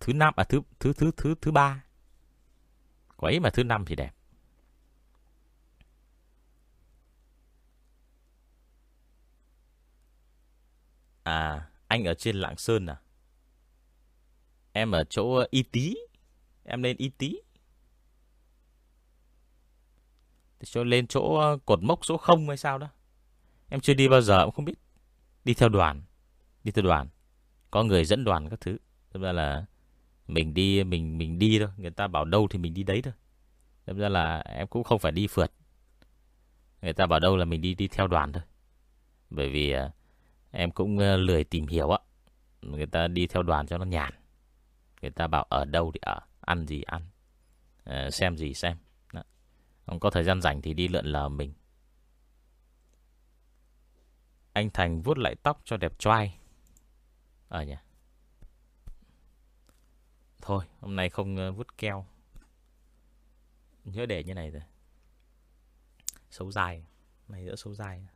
Thứ năm à thứ thứ thứ thứ thứ ba. Quấy mà thứ năm thì đẹp. À, anh ở trên Lạng Sơn à? Em ở chỗ à, Y Tý. Em lên Y Cho lên chỗ ờ, cột mốc số 0 hay sao đó. Em chưa đi bao giờ cũng không biết. Đi theo đoàn. Đi theo đoàn. Có người dẫn đoàn các thứ. Thật ra là mình đi mình mình đi thôi, người ta bảo đâu thì mình đi đấy thôi. Thật ra là em cũng không phải đi phượt. Người ta bảo đâu là mình đi đi theo đoàn thôi. Bởi vì ờ, em cũng ờ, lười tìm hiểu á. Người ta đi theo đoàn cho nó nhàn. Người ta bảo ở đâu thì ở, ăn gì ăn, xem gì xem. Không có thời gian rảnh thì đi lượn lờ mình. Anh Thành vuốt lại tóc cho đẹp trai. Ở ờ nhỉ. Thôi, hôm nay không ờ, vuốt keo. Nhớ để như này rồi. Xấu dài Mày đỡ xấu dài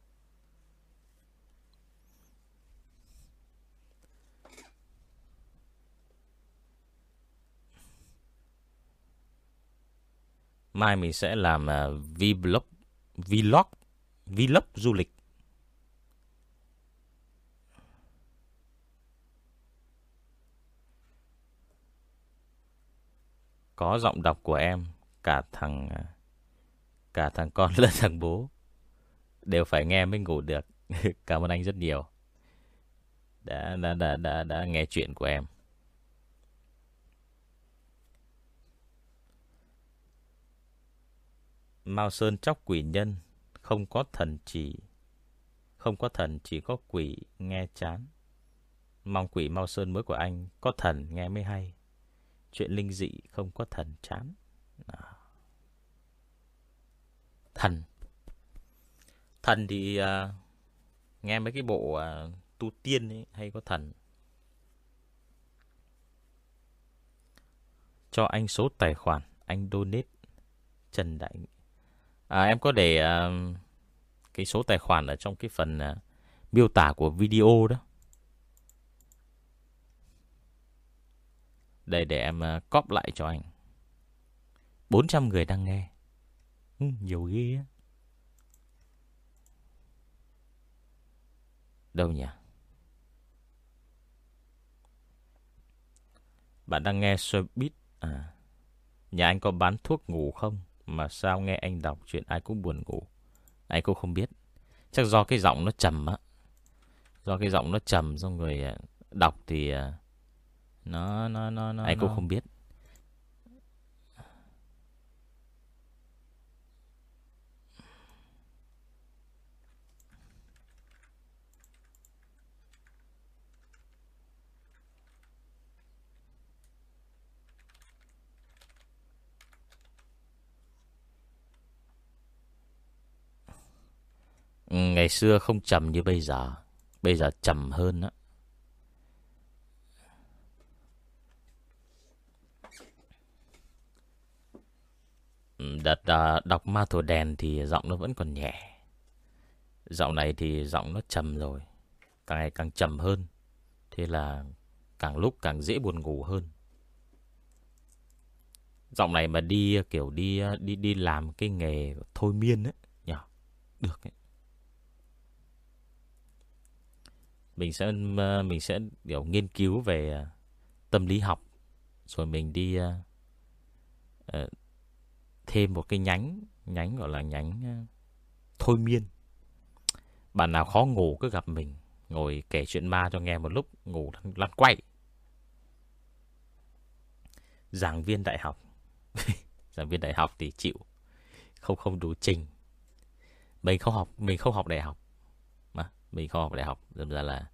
Mai mình sẽ làm uh, vlog Vlog Vlog du lịch. Có giọng đọc của em Cả thằng à, Cả thằng con lẫn thằng bố Đều phải nghe mới ngủ được. Cảm ơn anh rất nhiều. Đã, đã, đã, đã, đã nghe chuyện của em. Mao Sơn chóc quỷ nhân Không có thần chỉ Không có thần chỉ có quỷ nghe chán. Mong quỷ Mao Sơn mới của anh Có thần nghe mới hay. Chuyện linh dị không có thần chán. À. Thần. Thần thì uh, Nghe mấy cái bộ uh, tu tiên ấy Hay có thần. Cho anh số tài khoản Anh donate Trần Đại à, Em có để à, Cái số tài khoản ở trong cái phần à, Miêu tả của video đó. Đây để em à, cóp lại cho anh. 400 người đang nghe. Ừ, Nhiều ghê á. Đâu nhỉ? Bạn đang nghe Showbiz À? Nhà anh có bán thuốc ngủ không? Mà sao nghe anh đọc chuyện ai cũng buồn ngủ? Anh cũng không biết. Chắc do cái giọng nó trầm á. Do cái giọng nó trầm Xong người à, đọc thì à, nó nó nó nó anh cũng không biết Ngày xưa không trầm như bây giờ Bây giờ trầm hơn á Đợt à, đọc ma thổ đèn thì giọng nó vẫn còn nhẹ. Giọng này thì giọng nó trầm rồi. Càng ngày càng trầm hơn. Thế là càng lúc càng dễ buồn ngủ hơn. Giọng này mà đi kiểu đi à, đi đi làm cái nghề thôi miên ấy, nhỉ? Được ấy. Mình sẽ ờ, mình sẽ kiểu nghiên cứu về ờ, tâm lý học rồi mình đi uh, thêm một cái nhánh nhánh gọi là nhánh thôi miên. Bạn nào khó ngủ cứ gặp mình, ngồi kể chuyện ma cho nghe một lúc, ngủ lăn quay. Giảng viên đại học. Giảng viên đại học thì chịu. Không không đủ trình. Mình không học, mình không học đại học. Mình không học đại học, dần ra là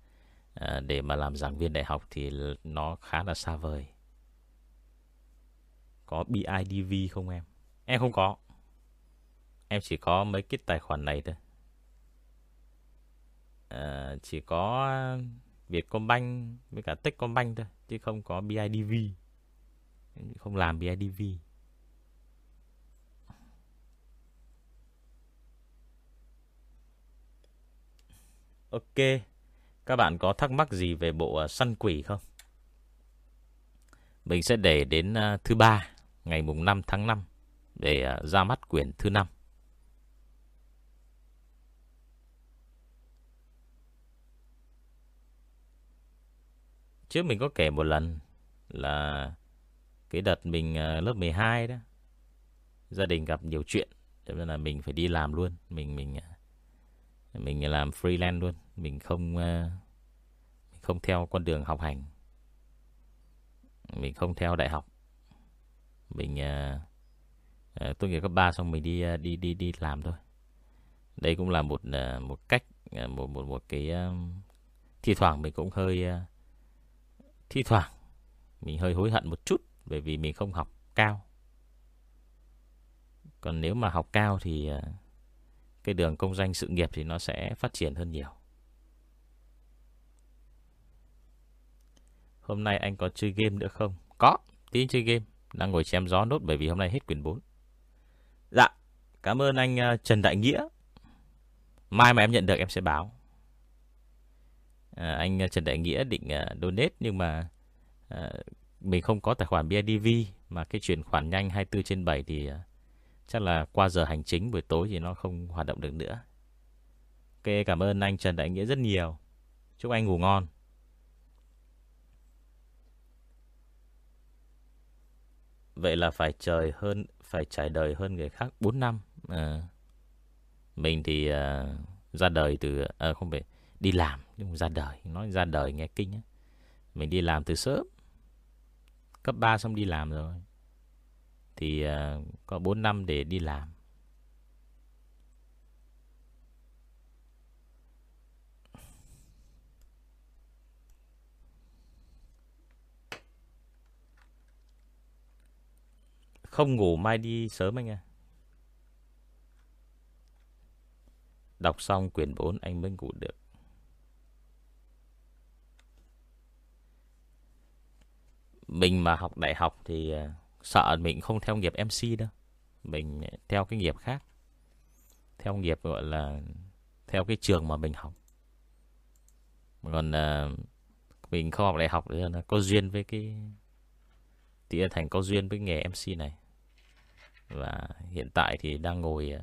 à, để mà làm giảng viên đại học thì nó khá là xa vời. Có BIDV không em? Em không có. Em chỉ có mấy cái tài khoản này thôi. À, Chỉ có Vietcombank Với cả Techcombank thôi Chứ không có BIDV Không làm BIDV Ok Các bạn có thắc mắc gì về bộ à, săn quỷ không? Mình sẽ để đến à, thứ ba Ngày mùng 5 tháng 5 để à, ra mắt quyển thứ năm. Trước mình có kể một lần là cái đợt mình lớp 12 đó, gia đình gặp nhiều chuyện, cho nên là mình phải đi làm luôn, mình mình mình làm freelance luôn, mình không ờ, mình không theo con đường học hành, mình không theo đại học, mình ờ, ờ, tốt nghiệp cấp 3 xong mình đi đi đi đi làm thôi. Đây cũng là một một cách một một một cái thi thoảng mình cũng hơi thi thoảng mình hơi hối hận một chút bởi vì mình không học cao. Còn nếu mà học cao thì cái đường công danh sự nghiệp thì nó sẽ phát triển hơn nhiều. Hôm nay anh có chơi game nữa không? Có, tí chơi game. Đang ngồi chém gió nốt bởi vì hôm nay hết quyển 4. Dạ, Cảm ơn anh ờ, Trần Đại Nghĩa. Mai mà em nhận được em sẽ báo. À, anh ờ, Trần Đại Nghĩa định donate nhưng mà à, mình không có tài khoản BIDV mà cái chuyển khoản nhanh 24 trên 7 thì chắc là qua giờ hành chính buổi tối thì nó không hoạt động được nữa. Ok, cảm ơn anh Trần Đại Nghĩa rất nhiều. Chúc anh ngủ ngon. Vậy là phải trời hơn phải trải đời hơn người khác 4 năm. À, mình thì à, ra đời từ à, không phải đi làm nhưng ra đời, nói ra đời nghe kinh á. Mình đi làm từ sớm. Cấp 3 xong đi làm rồi. Thì à, có 4 năm để đi làm. Không ngủ mai đi sớm anh à Đọc xong quyển 4 anh mới ngủ được Mình mà học đại học thì à, Sợ mình không theo nghiệp MC đâu Mình theo cái nghiệp khác Theo nghiệp gọi là Theo cái trường mà mình học Còn uh, Mình không học đại học là có duyên với cái Thì thành có duyên với nghề MC này và hiện tại thì đang ngồi à,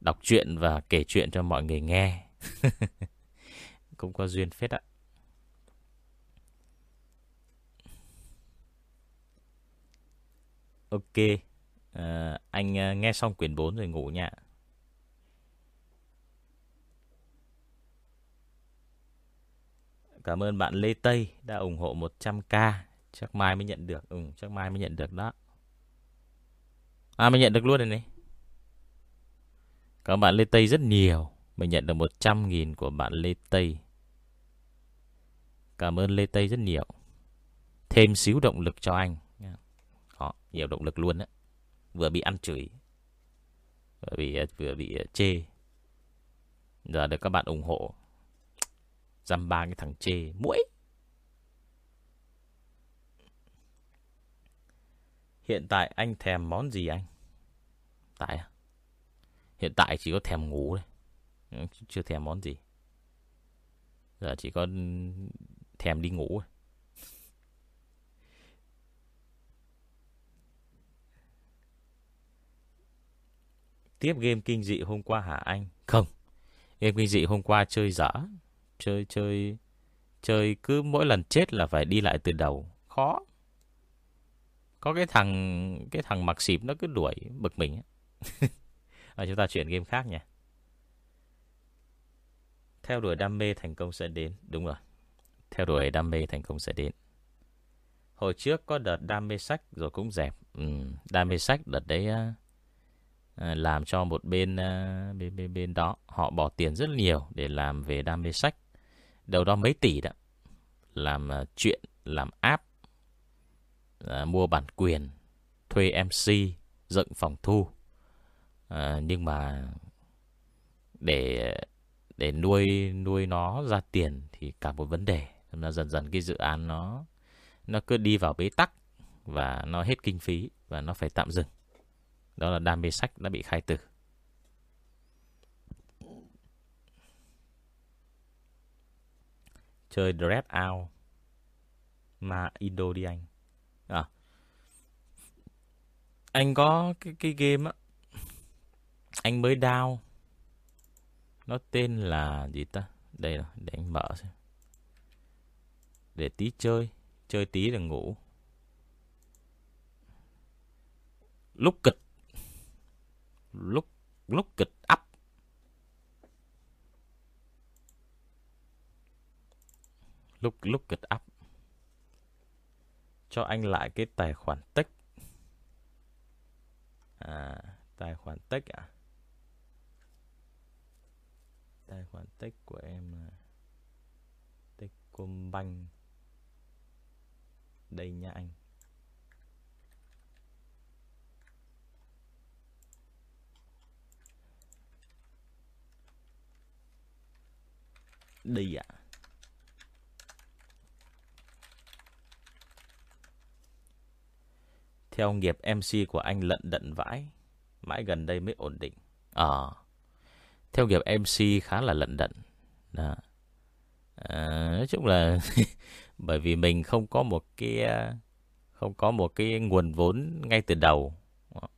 đọc truyện và kể chuyện cho mọi người nghe. Cũng có duyên phết ạ. Ok, à, anh ờ, nghe xong quyển 4 rồi ngủ nha. Cảm ơn bạn Lê Tây đã ủng hộ 100k. Chắc mai mới nhận được. Ừ, chắc mai mới nhận được đó. À mình nhận được luôn rồi này Các bạn Lê Tây rất nhiều Mình nhận được 100.000 của bạn Lê Tây Cảm ơn Lê Tây rất nhiều Thêm xíu động lực cho anh đó, Nhiều động lực luôn á Vừa bị ăn chửi Vừa bị, vừa bị ờ, chê Giờ được các bạn ủng hộ Dăm ba cái thằng chê Mũi Hiện tại anh thèm món gì anh? Tại à? Hiện tại chỉ có thèm ngủ thôi. Ừ, chưa thèm món gì. Giờ chỉ có ừ, thèm đi ngủ Tiếp game kinh dị hôm qua hả anh? Không. Game kinh dị hôm qua chơi dở. Chơi chơi chơi cứ mỗi lần chết là phải đi lại từ đầu. Khó. Có cái thằng cái thằng mặc xịp nó cứ đuổi bực mình. à, chúng ta chuyển game khác nha. Theo đuổi đam mê thành công sẽ đến. Đúng rồi. Theo đuổi đam mê thành công sẽ đến. Hồi trước có đợt đam mê sách rồi cũng dẹp. Ừ, đam mê sách đợt đấy Ờ, làm cho một bên, ờ, bên bên bên đó họ bỏ tiền rất nhiều để làm về đam mê sách. Đầu đó mấy tỷ đó. Làm ờ, chuyện, làm app à, mua bản quyền, thuê MC, dựng phòng thu. À, nhưng mà để để nuôi nuôi nó ra tiền thì cả một vấn đề. là dần dần cái dự án nó nó cứ đi vào bế tắc và nó hết kinh phí và nó phải tạm dừng. Đó là đam mê sách đã bị khai tử. Chơi Dread Out mà Indo đi anh. À. Anh có cái cái game á. Anh mới down. Nó tên là gì ta? Đây là để anh mở xem. Để tí chơi, chơi tí là ngủ. Lúc kịch. Lúc lúc kịch up. Lúc lúc kịch up cho anh lại cái tài khoản tích. À, tài khoản tích à? Tài khoản tích của em là Techcombank. Đây nha anh. Đây ạ. À. Theo nghiệp MC của anh lận đận vãi. Mãi gần đây mới ổn định Ờ Theo nghiệp MC khá là lận đận Đó à, Nói chung là Bởi vì mình không có một cái ờ, Không có một cái nguồn vốn ngay từ đầu ờ.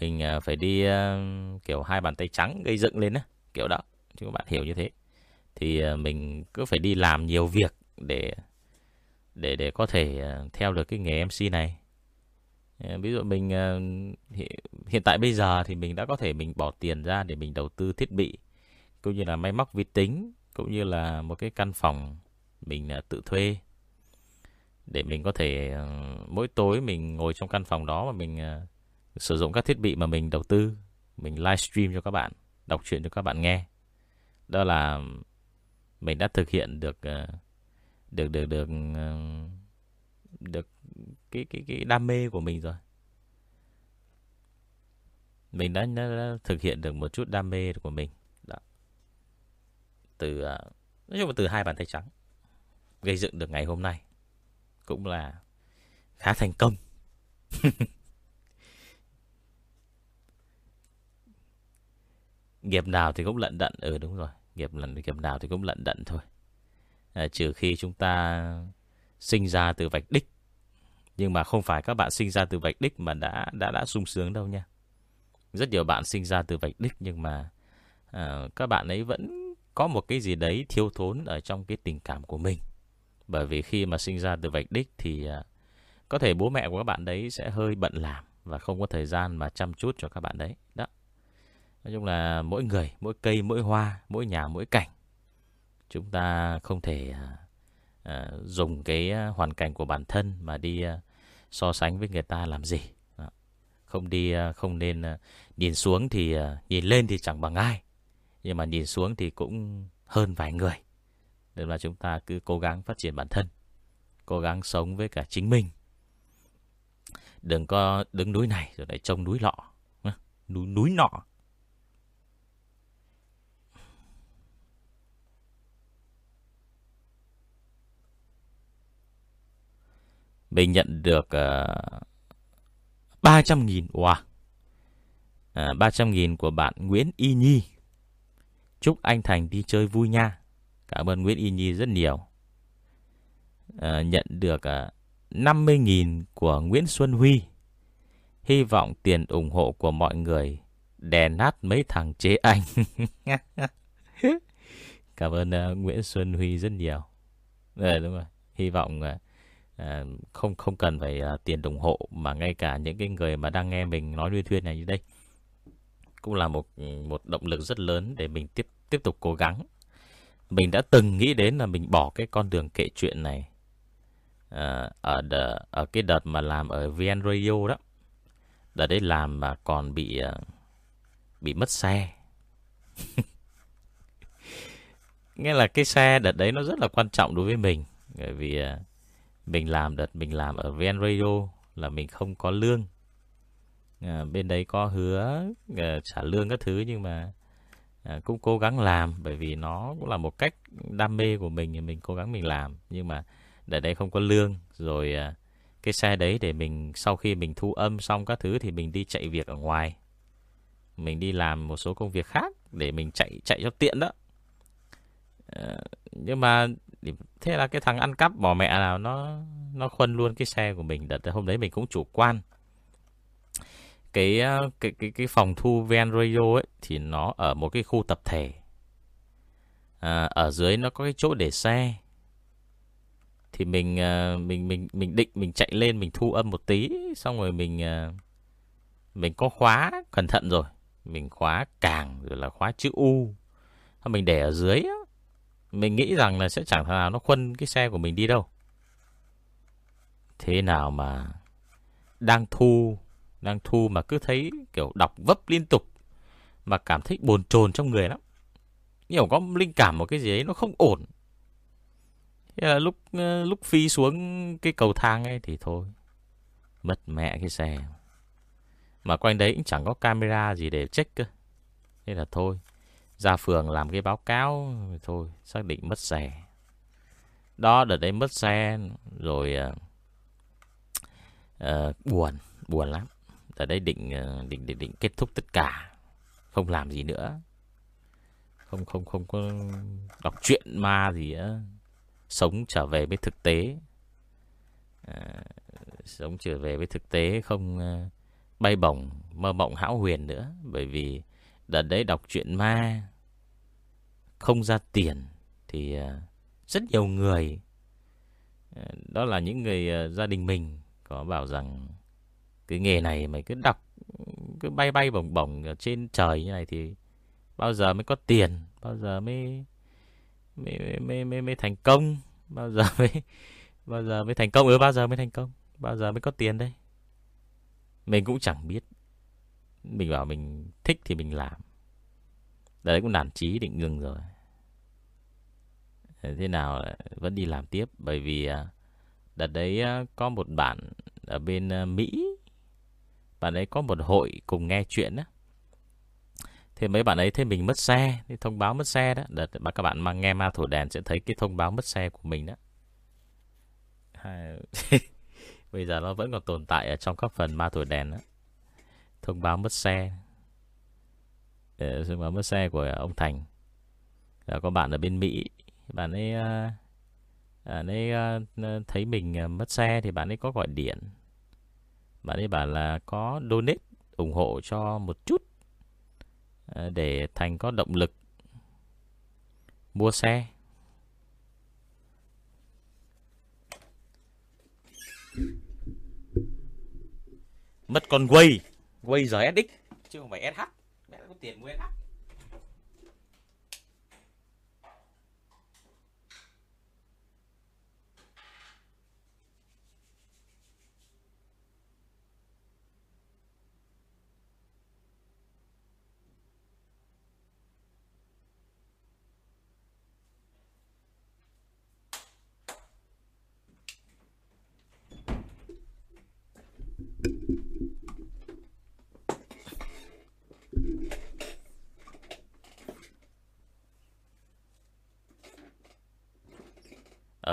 Mình phải đi kiểu hai bàn tay trắng gây dựng lên á Kiểu đó Chứ các bạn hiểu như thế thì ờ, mình cứ phải đi làm nhiều việc Để để để có thể ờ, theo được cái nghề MC này ờ, Ví dụ mình hiện tại bây giờ thì mình đã có thể mình bỏ tiền ra để mình đầu tư thiết bị cũng như là máy móc vi tính cũng như là một cái căn phòng mình tự thuê để mình có thể mỗi tối mình ngồi trong căn phòng đó mà mình sử dụng các thiết bị mà mình đầu tư, mình livestream cho các bạn, đọc truyện cho các bạn nghe. Đó là mình đã thực hiện được ờ, được được được ờ, được cái cái cái đam mê của mình rồi. Mình đã, đã thực hiện được một chút đam mê của mình. Đó. Từ ờ, nói chung là từ hai bàn tay trắng gây dựng được ngày hôm nay cũng là khá thành công. nghiệp nào thì cũng lận đận ừ đúng rồi nghiệp lần nghiệp nào thì cũng lận đận thôi. À, trừ khi chúng ta sinh ra từ vạch đích. Nhưng mà không phải các bạn sinh ra từ vạch đích mà đã đã đã sung sướng đâu nha. Rất nhiều bạn sinh ra từ vạch đích nhưng mà à, các bạn ấy vẫn có một cái gì đấy thiếu thốn ở trong cái tình cảm của mình. Bởi vì khi mà sinh ra từ vạch đích thì à, có thể bố mẹ của các bạn đấy sẽ hơi bận làm và không có thời gian mà chăm chút cho các bạn đấy. Đó. Nói chung là mỗi người, mỗi cây, mỗi hoa, mỗi nhà, mỗi cảnh. Chúng ta không thể à, à dùng cái à, hoàn cảnh của bản thân mà đi à, so sánh với người ta làm gì. Đó. Không đi, à, không nên à, nhìn xuống thì à, nhìn lên thì chẳng bằng ai. Nhưng mà nhìn xuống thì cũng hơn vài người. Nên là chúng ta cứ cố gắng phát triển bản thân. Cố gắng sống với cả chính mình. Đừng có đứng núi này rồi lại trông núi lọ. Núi, núi nọ. Mình nhận được ờ, uh, 300.000 Wow. Ờ, à, 300.000 của bạn Nguyễn Y Nhi. Chúc anh Thành đi chơi vui nha. Cảm ơn Nguyễn Y Nhi rất nhiều. À, Nhận được uh, 50.000 của Nguyễn Xuân Huy. Hy vọng tiền ủng hộ của mọi người Đè nát mấy thằng chế anh. Cảm ơn uh, Nguyễn Xuân Huy rất nhiều. Đấy, đúng rồi. Hy vọng uh, à, không không cần phải à, tiền ủng hộ mà ngay cả những cái người mà đang nghe mình nói luyên thuyên này như đây cũng là một ừ, một động lực rất lớn để mình tiếp tiếp tục cố gắng. Mình đã từng nghĩ đến là mình bỏ cái con đường kể chuyện này à, ở ở cái đợt mà làm ở VN Radio đó. Đợt đấy làm mà còn bị à, bị mất xe. Nghe là cái xe đợt đấy nó rất là quan trọng đối với mình bởi vì à, mình làm đợt mình làm ở VN Radio là mình không có lương. À, bên đấy có hứa à, trả lương các thứ nhưng mà à, cũng cố gắng làm bởi vì nó cũng là một cách đam mê của mình thì mình cố gắng mình làm nhưng mà để đấy không có lương rồi à, cái xe đấy để mình sau khi mình thu âm xong các thứ thì mình đi chạy việc ở ngoài. Mình đi làm một số công việc khác để mình chạy chạy cho tiện đó. À, nhưng mà thế là cái thằng ăn cắp bỏ mẹ nào nó nó khuân luôn cái xe của mình. Đợt hôm đấy mình cũng chủ quan. Cái ờ, cái cái cái phòng thu ven Radio ấy thì nó ở một cái khu tập thể. À, ở dưới nó có cái chỗ để xe. Thì mình ờ, mình mình mình định mình chạy lên mình thu âm một tí xong rồi mình ờ, mình có khóa cẩn thận rồi. Mình khóa càng rồi là khóa chữ U. Mình để ở dưới mình nghĩ rằng là sẽ chẳng thằng nào nó khuân cái xe của mình đi đâu. Thế nào mà đang thu, đang thu mà cứ thấy kiểu đọc vấp liên tục mà cảm thấy buồn chồn trong người lắm. Nhiều có linh cảm một cái gì ấy nó không ổn. Thế là lúc ờ, lúc phi xuống cái cầu thang ấy thì thôi. Mất mẹ cái xe. Mà quanh đấy cũng chẳng có camera gì để check cơ. Thế là thôi ra phường làm cái báo cáo thôi xác định mất xe. Đó đợt đấy mất xe rồi uh, uh, buồn buồn lắm. Ở đây định, ờ, định định định kết thúc tất cả Không làm gì nữa. Không không không có đọc truyện ma gì nữa Sống trở về với thực tế. À, Sống trở về với thực tế Không uh, bay bổng Mơ mộng hão huyền nữa. Bởi vì đợt đấy đọc truyện ma. Không ra tiền Thì ờ, rất nhiều người ờ, Đó là những người ờ, gia đình mình Có bảo rằng Cái nghề này mày cứ đọc Cứ bay bay bổng bổng ở trên trời như này Thì bao giờ mới có tiền Bao giờ mới Mới, mới, mới, mới thành công Bao giờ mới Bao giờ mới thành công Ừ bao giờ mới thành công Bao giờ mới có tiền đây? Mình cũng chẳng biết. Mình bảo mình thích thì mình làm. Đấy cũng nản trí định ngừng rồi. Thế nào vẫn đi làm tiếp? Bởi vì à, Đợt đấy à, có một bạn Ở bên à, Mỹ. Bạn ấy có một hội cùng nghe chuyện á. Thế mấy bạn ấy thấy mình mất xe Thì thông báo mất xe đó. Đợt mà các bạn mà nghe ma thổi đèn Sẽ thấy cái thông báo mất xe của mình đó. Bây giờ nó vẫn còn tồn tại Ở trong các phần ma thổi đèn đó. Thông báo mất xe Để thông báo mất xe của ông Thành Là có bạn ở bên Mỹ Bạn ấy ờ, Bạn ấy ờ, thấy mình mất xe Thì bạn ấy có gọi điện Bạn ấy bảo là có donate, ủng hộ cho một chút để Thành có động lực mua xe. Mất con quay quay giờ Sx chứ không phải SH. Mẹ có tiền mua SH.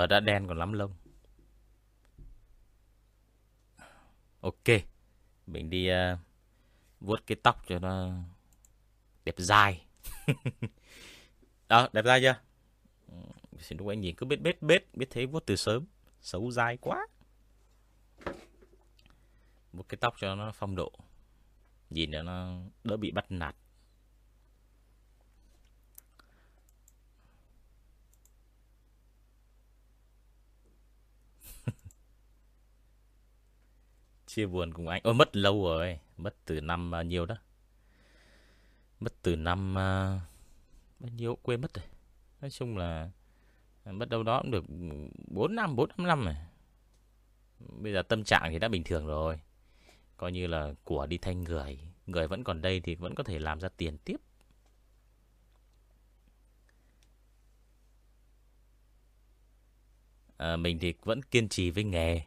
Đã đen còn lắm lông. Ok Mình đi uh, vuốt cái tóc cho nó đẹp dai. Đó đẹp dai chưa? Ừ, xin lúc anh nhìn cứ biết bết bết Biết thế vuốt từ sớm Xấu dai quá. Vuốt cái tóc cho nó phong độ Nhìn cho nó đỡ bị bắt nạt. Chia buồn cùng anh. Ôi mất lâu rồi. Mất từ năm uh, nhiều đó. Mất từ năm uh, bao nhiêu quên mất rồi. Nói chung là mất đâu đó cũng được 4 năm, 4 năm năm rồi. Bây giờ tâm trạng thì đã bình thường rồi. Coi như là của đi thanh người. Người vẫn còn đây thì vẫn có thể làm ra tiền tiếp. À, mình thì vẫn kiên trì với nghề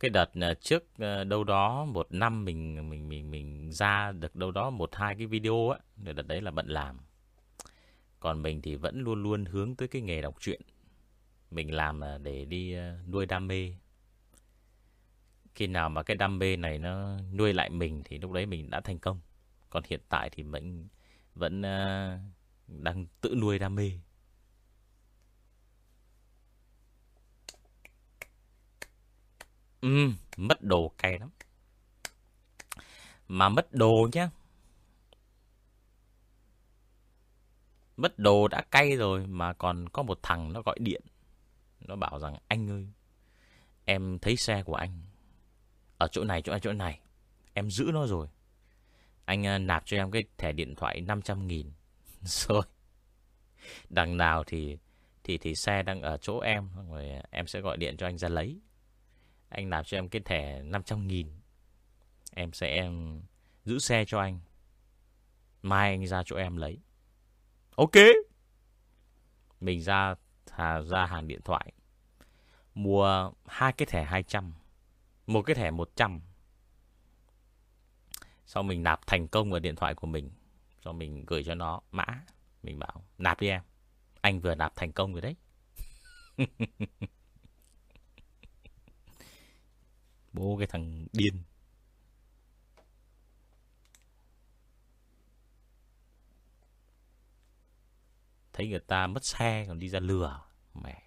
cái đợt ờ, trước ờ, đâu đó một năm mình mình mình mình ra được đâu đó một hai cái video á, đợt đấy là bận làm. Còn mình thì vẫn luôn luôn hướng tới cái nghề đọc truyện. Mình làm ờ, để đi nuôi đam mê. Khi nào mà cái đam mê này nó nuôi lại mình thì lúc đấy mình đã thành công. Còn hiện tại thì mình vẫn đang tự nuôi đam mê. Ừ, mất đồ cay lắm. Mà mất đồ nhá. Mất đồ đã cay rồi mà còn có một thằng nó gọi điện. Nó bảo rằng anh ơi, em thấy xe của anh ở chỗ này, chỗ này, chỗ này. Em giữ nó rồi. Anh à, nạp cho em cái thẻ điện thoại 500 nghìn. Rồi. Đằng nào thì thì thì xe đang ở chỗ em rồi em sẽ gọi điện cho anh ra lấy. Anh làm cho em cái thẻ 500 nghìn. Em sẽ, em giữ xe cho anh. Mai anh ra chỗ em lấy. Ok. Mình ra thà ra hàng điện thoại. Mua hai cái thẻ 200 Một cái thẻ 100 Sau mình nạp thành công vào điện thoại của mình. Sau mình gửi cho nó, mã. Mình bảo, nạp đi em. Anh vừa nạp thành công rồi đấy. Bố cái thằng điên. Thấy người ta mất xe còn đi ra lừa, Mẹ.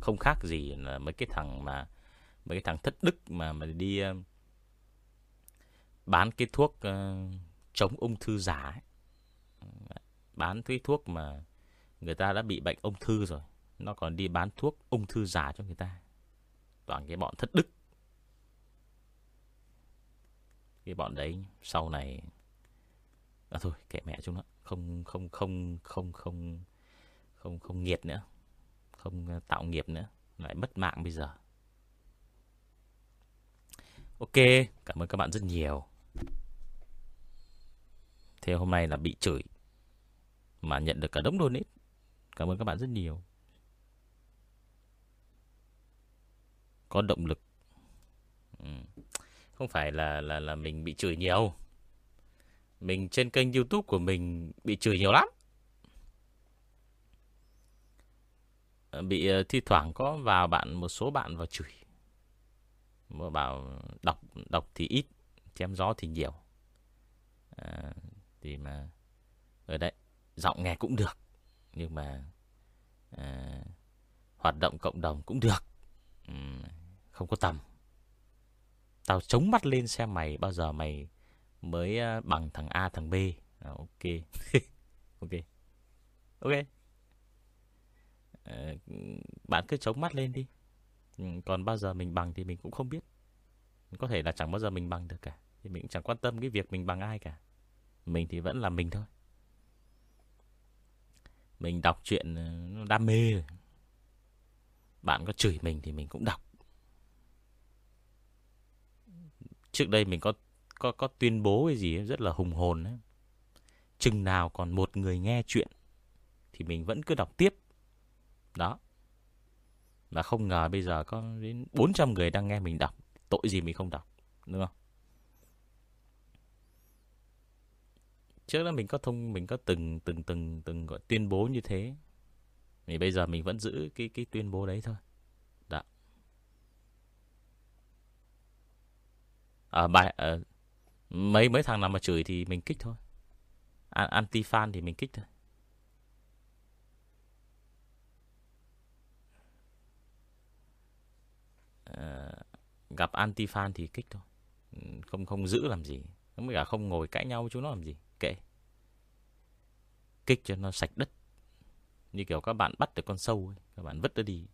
Không khác gì là mấy cái thằng mà, Mấy cái thằng thất đức mà mà đi ờ, Bán cái thuốc ờ, Chống ung thư giả. Bán cái thuốc mà Người ta đã bị bệnh ung thư rồi, Nó còn đi bán thuốc ung thư giả cho người ta. Toàn cái bọn thất đức. Cái bọn đấy sau này à thôi, kệ mẹ chúng nó, không không không không không không không nghiệt nữa, không tạo nghiệp nữa, lại mất mạng bây giờ. Ok, cảm ơn các bạn rất nhiều. Thế hôm nay là bị chửi mà nhận được cả đống donate. Cảm ơn các bạn rất nhiều. Có động lực. Ừ không phải là là là mình bị chửi nhiều. Mình trên kênh youtube của mình bị chửi nhiều lắm. Ờ, bị ờ, thi thoảng có vào bạn một số bạn vào chửi. Mà bảo đọc đọc thì ít chém gió thì nhiều. À, thì mà ở đây giọng nghe cũng được nhưng mà à, hoạt động cộng đồng cũng được. Ừ, không có tầm tao chống mắt lên xem mày bao giờ mày mới ờ, bằng thằng A thằng B. À, ok. Ok. Ok. À, bạn cứ chống mắt lên đi. Ừ, còn bao giờ mình bằng thì mình cũng không biết. Có thể là chẳng bao giờ mình bằng được cả. Thì mình cũng chẳng quan tâm cái việc mình bằng ai cả. Mình thì vẫn là mình thôi. Mình đọc chuyện ờ, đam mê. Bạn có chửi mình thì mình cũng đọc. Trước đây mình có có có tuyên bố cái gì rất là hùng hồn ấy. chừng nào còn một người nghe chuyện, thì mình vẫn cứ đọc tiếp. Đó. Mà không ngờ bây giờ có đến 400 người đang nghe mình đọc. Tội gì mình không đọc, đúng không? Trước đó mình có thông, mình có từng từng từng từng gọi tuyên bố như thế. Thì bây giờ mình vẫn giữ cái cái tuyên bố đấy thôi. Ờ, à, bài à, ờ, mấy mấy thằng nào mà chửi thì mình kích thôi. Anti fan thì mình kích thôi. À, gặp anti fan thì kích thôi. Ừ, không không giữ làm gì. Mới cả không ngồi cãi nhau chú chúng nó làm gì kệ. Kích cho nó sạch đất. Như kiểu các bạn bắt được con sâu ấy, các bạn vứt nó đi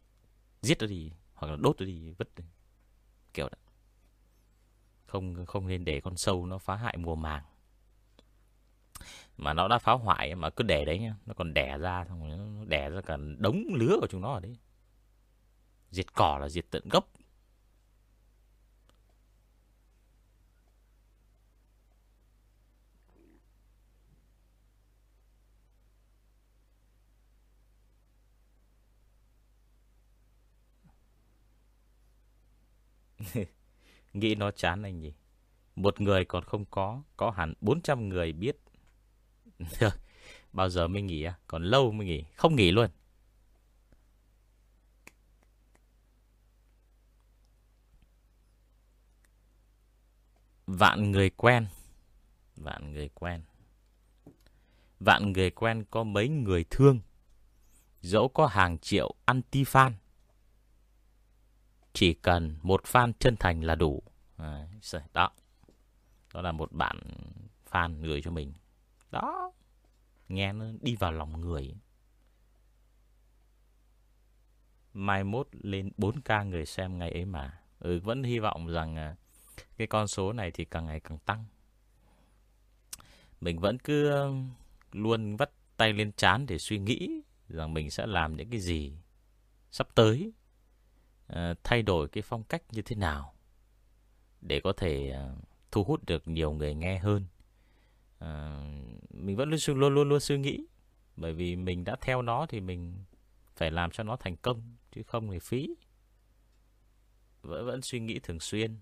giết nó đi hoặc là đốt nó đi vứt đi. kiểu đó không không nên để con sâu nó phá hại mùa màng. Mà nó đã phá hoại mà cứ để đấy nhá, nó còn đẻ ra xong rồi nó đẻ ra cả đống lứa của chúng nó ở đấy. Diệt cỏ là diệt tận gốc. Nghĩ nó chán anh nhỉ. Một người còn không có, có hẳn 400 người biết. Bao giờ mới nghỉ à? Còn lâu mới nghỉ. Không nghỉ luôn. Vạn người quen. Vạn người quen. Vạn người quen có mấy người thương. Dẫu có hàng triệu anti-fan chỉ cần một fan chân thành là đủ. Đó. Đó là một bạn fan gửi cho mình. Đó. Nghe nó đi vào lòng người. Mai mốt lên 4K người xem ngày ấy mà. Ừ, vẫn hy vọng rằng à, cái con số này thì càng ngày càng tăng. Mình vẫn cứ luôn vắt tay lên chán để suy nghĩ rằng mình sẽ làm những cái gì sắp tới Ờ, thay đổi cái phong cách như thế nào để có thể ờ, thu hút được nhiều người nghe hơn. À, mình vẫn luôn luôn luôn luôn suy nghĩ bởi vì mình đã theo nó thì mình phải làm cho nó thành công chứ không thì phí. Vẫn vẫn suy nghĩ thường xuyên,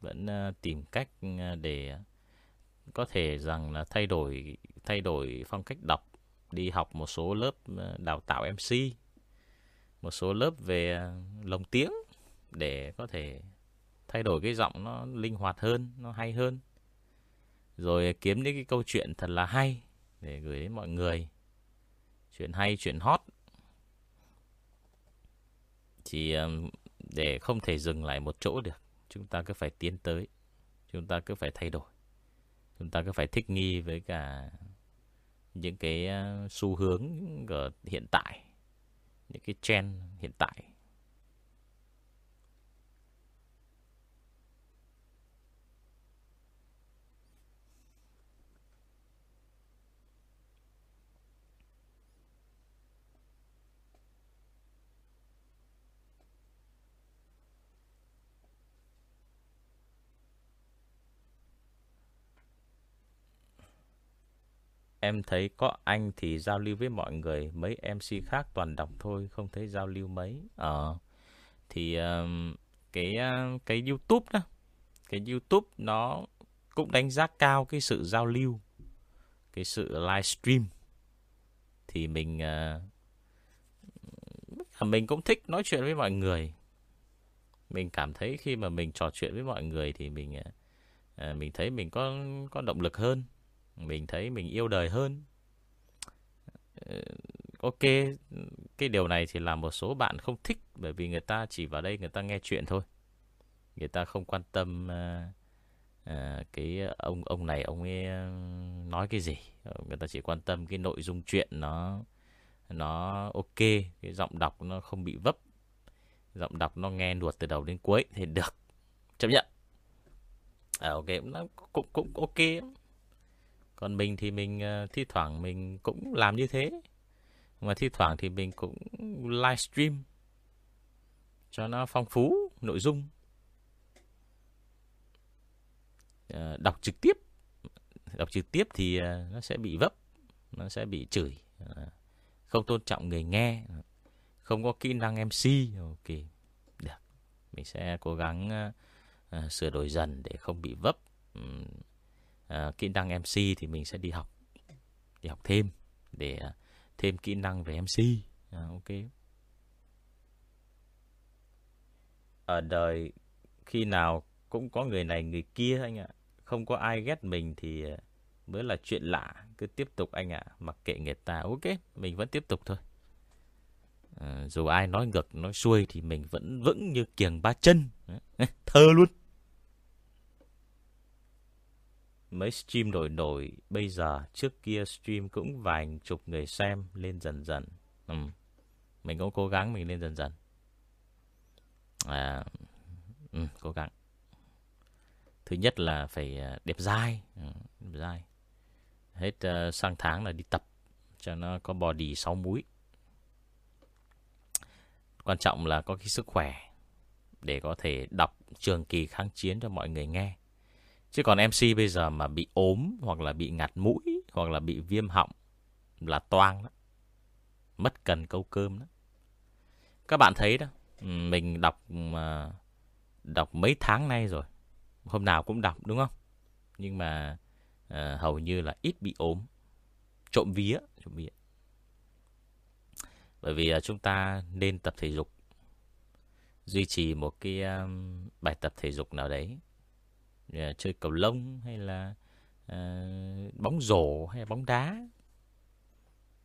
vẫn uh, tìm cách để có thể rằng là thay đổi thay đổi phong cách đọc, đi học một số lớp đào tạo MC một số lớp về à, lồng tiếng để có thể thay đổi cái giọng nó linh hoạt hơn, nó hay hơn. Rồi kiếm những cái câu chuyện thật là hay để gửi đến mọi người. Chuyện hay, chuyện hot Thì à, để không thể dừng lại một chỗ được Chúng ta cứ phải tiến tới Chúng ta cứ phải thay đổi Chúng ta cứ phải thích nghi với cả Những cái à, xu hướng hiện tại những cái trend hiện tại. Em thấy có anh thì giao lưu với mọi người Mấy MC khác toàn đọc thôi Không thấy giao lưu mấy. Ờ Thì um, cái cái YouTube đó Cái YouTube nó cũng đánh giá cao cái sự giao lưu Cái sự livestream Thì mình uh, Mình cũng thích nói chuyện với mọi người. Mình cảm thấy khi mà mình trò chuyện với mọi người Thì mình uh, Mình thấy mình có có động lực hơn mình thấy mình yêu đời hơn. Ờ, ok Cái điều này thì là một số bạn không thích Bởi vì người ta chỉ vào đây người ta nghe chuyện thôi. Người ta không quan tâm uh, uh, Cái ông ông này Ông ấy nói cái gì. Người ta chỉ quan tâm cái nội dung chuyện Nó Nó ok Cái giọng đọc nó không bị vấp. Giọng đọc nó nghe nuột từ đầu đến cuối Thì được. Chấp nhận. À, Ok nó cũng, cũng ok còn mình thì mình ờ, thi thoảng mình cũng làm như thế. Mà thi thoảng thì mình cũng livestream cho nó phong phú nội dung. Ờ, đọc trực tiếp. Đọc trực tiếp thì ờ, nó sẽ bị vấp, nó sẽ bị chửi. Không tôn trọng người nghe, không có kỹ năng MC. Ok, được. Mình sẽ cố gắng uh, sửa đổi dần để không bị vấp. Um, uh, kỹ năng MC thì mình sẽ đi học. Đi học thêm để uh, thêm kỹ năng về MC à, ờ, ok. Ở đời khi nào cũng có người này người kia anh ạ. Không có ai ghét mình thì mới là chuyện lạ. Cứ tiếp tục anh ạ mặc kệ người ta. Ok mình vẫn tiếp tục thôi. À, dù ai nói ngược nói xuôi thì mình vẫn vững như kiềng ba chân. Thơ luôn. Mấy stream đổi nổi Bây giờ trước kia stream cũng vài chục người xem Lên dần dần. Ừ. Mình cũng cố gắng mình lên dần dần. À, ừ, Cố gắng. Thứ nhất là phải à, đẹp dai. Ừ, Đẹp dai. Hết uh, sang tháng là đi tập Cho nó có body 6 múi. Quan trọng là có cái sức khỏe Để có thể đọc trường kỳ kháng chiến cho mọi người nghe. Chứ còn MC bây giờ mà bị ốm hoặc là bị ngạt mũi hoặc là bị viêm họng là toang đó. Mất cần câu cơm đó. Các bạn thấy đó, mình đọc mà đọc mấy tháng nay rồi. Hôm nào cũng đọc đúng không? Nhưng mà à, hầu như là ít bị ốm. Trộm vía, trộm vía. Bởi vì à, chúng ta nên tập thể dục. Duy trì một cái um, bài tập thể dục nào đấy Ờ, chơi cầu lông hay là uh, bóng rổ hay bóng đá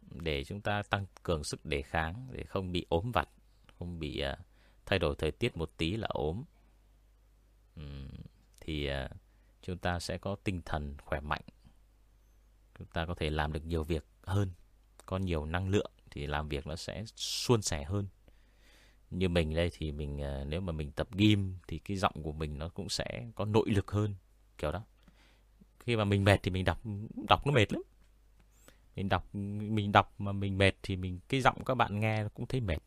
để chúng ta tăng cường sức đề kháng để không bị ốm vặt, không bị uh, thay đổi thời tiết một tí là ốm. Um, thì uh, chúng ta sẽ có tinh thần khỏe mạnh. Chúng ta có thể làm được nhiều việc hơn, có nhiều năng lượng thì làm việc nó sẽ suôn sẻ hơn như mình đây thì mình à, nếu mà mình tập ghim thì cái giọng của mình nó cũng sẽ có nội lực hơn kiểu đó. Khi mà mình mệt thì mình đọc đọc nó mệt lắm. Mình đọc mình đọc mà mình mệt thì mình cái giọng các bạn nghe cũng thấy mệt.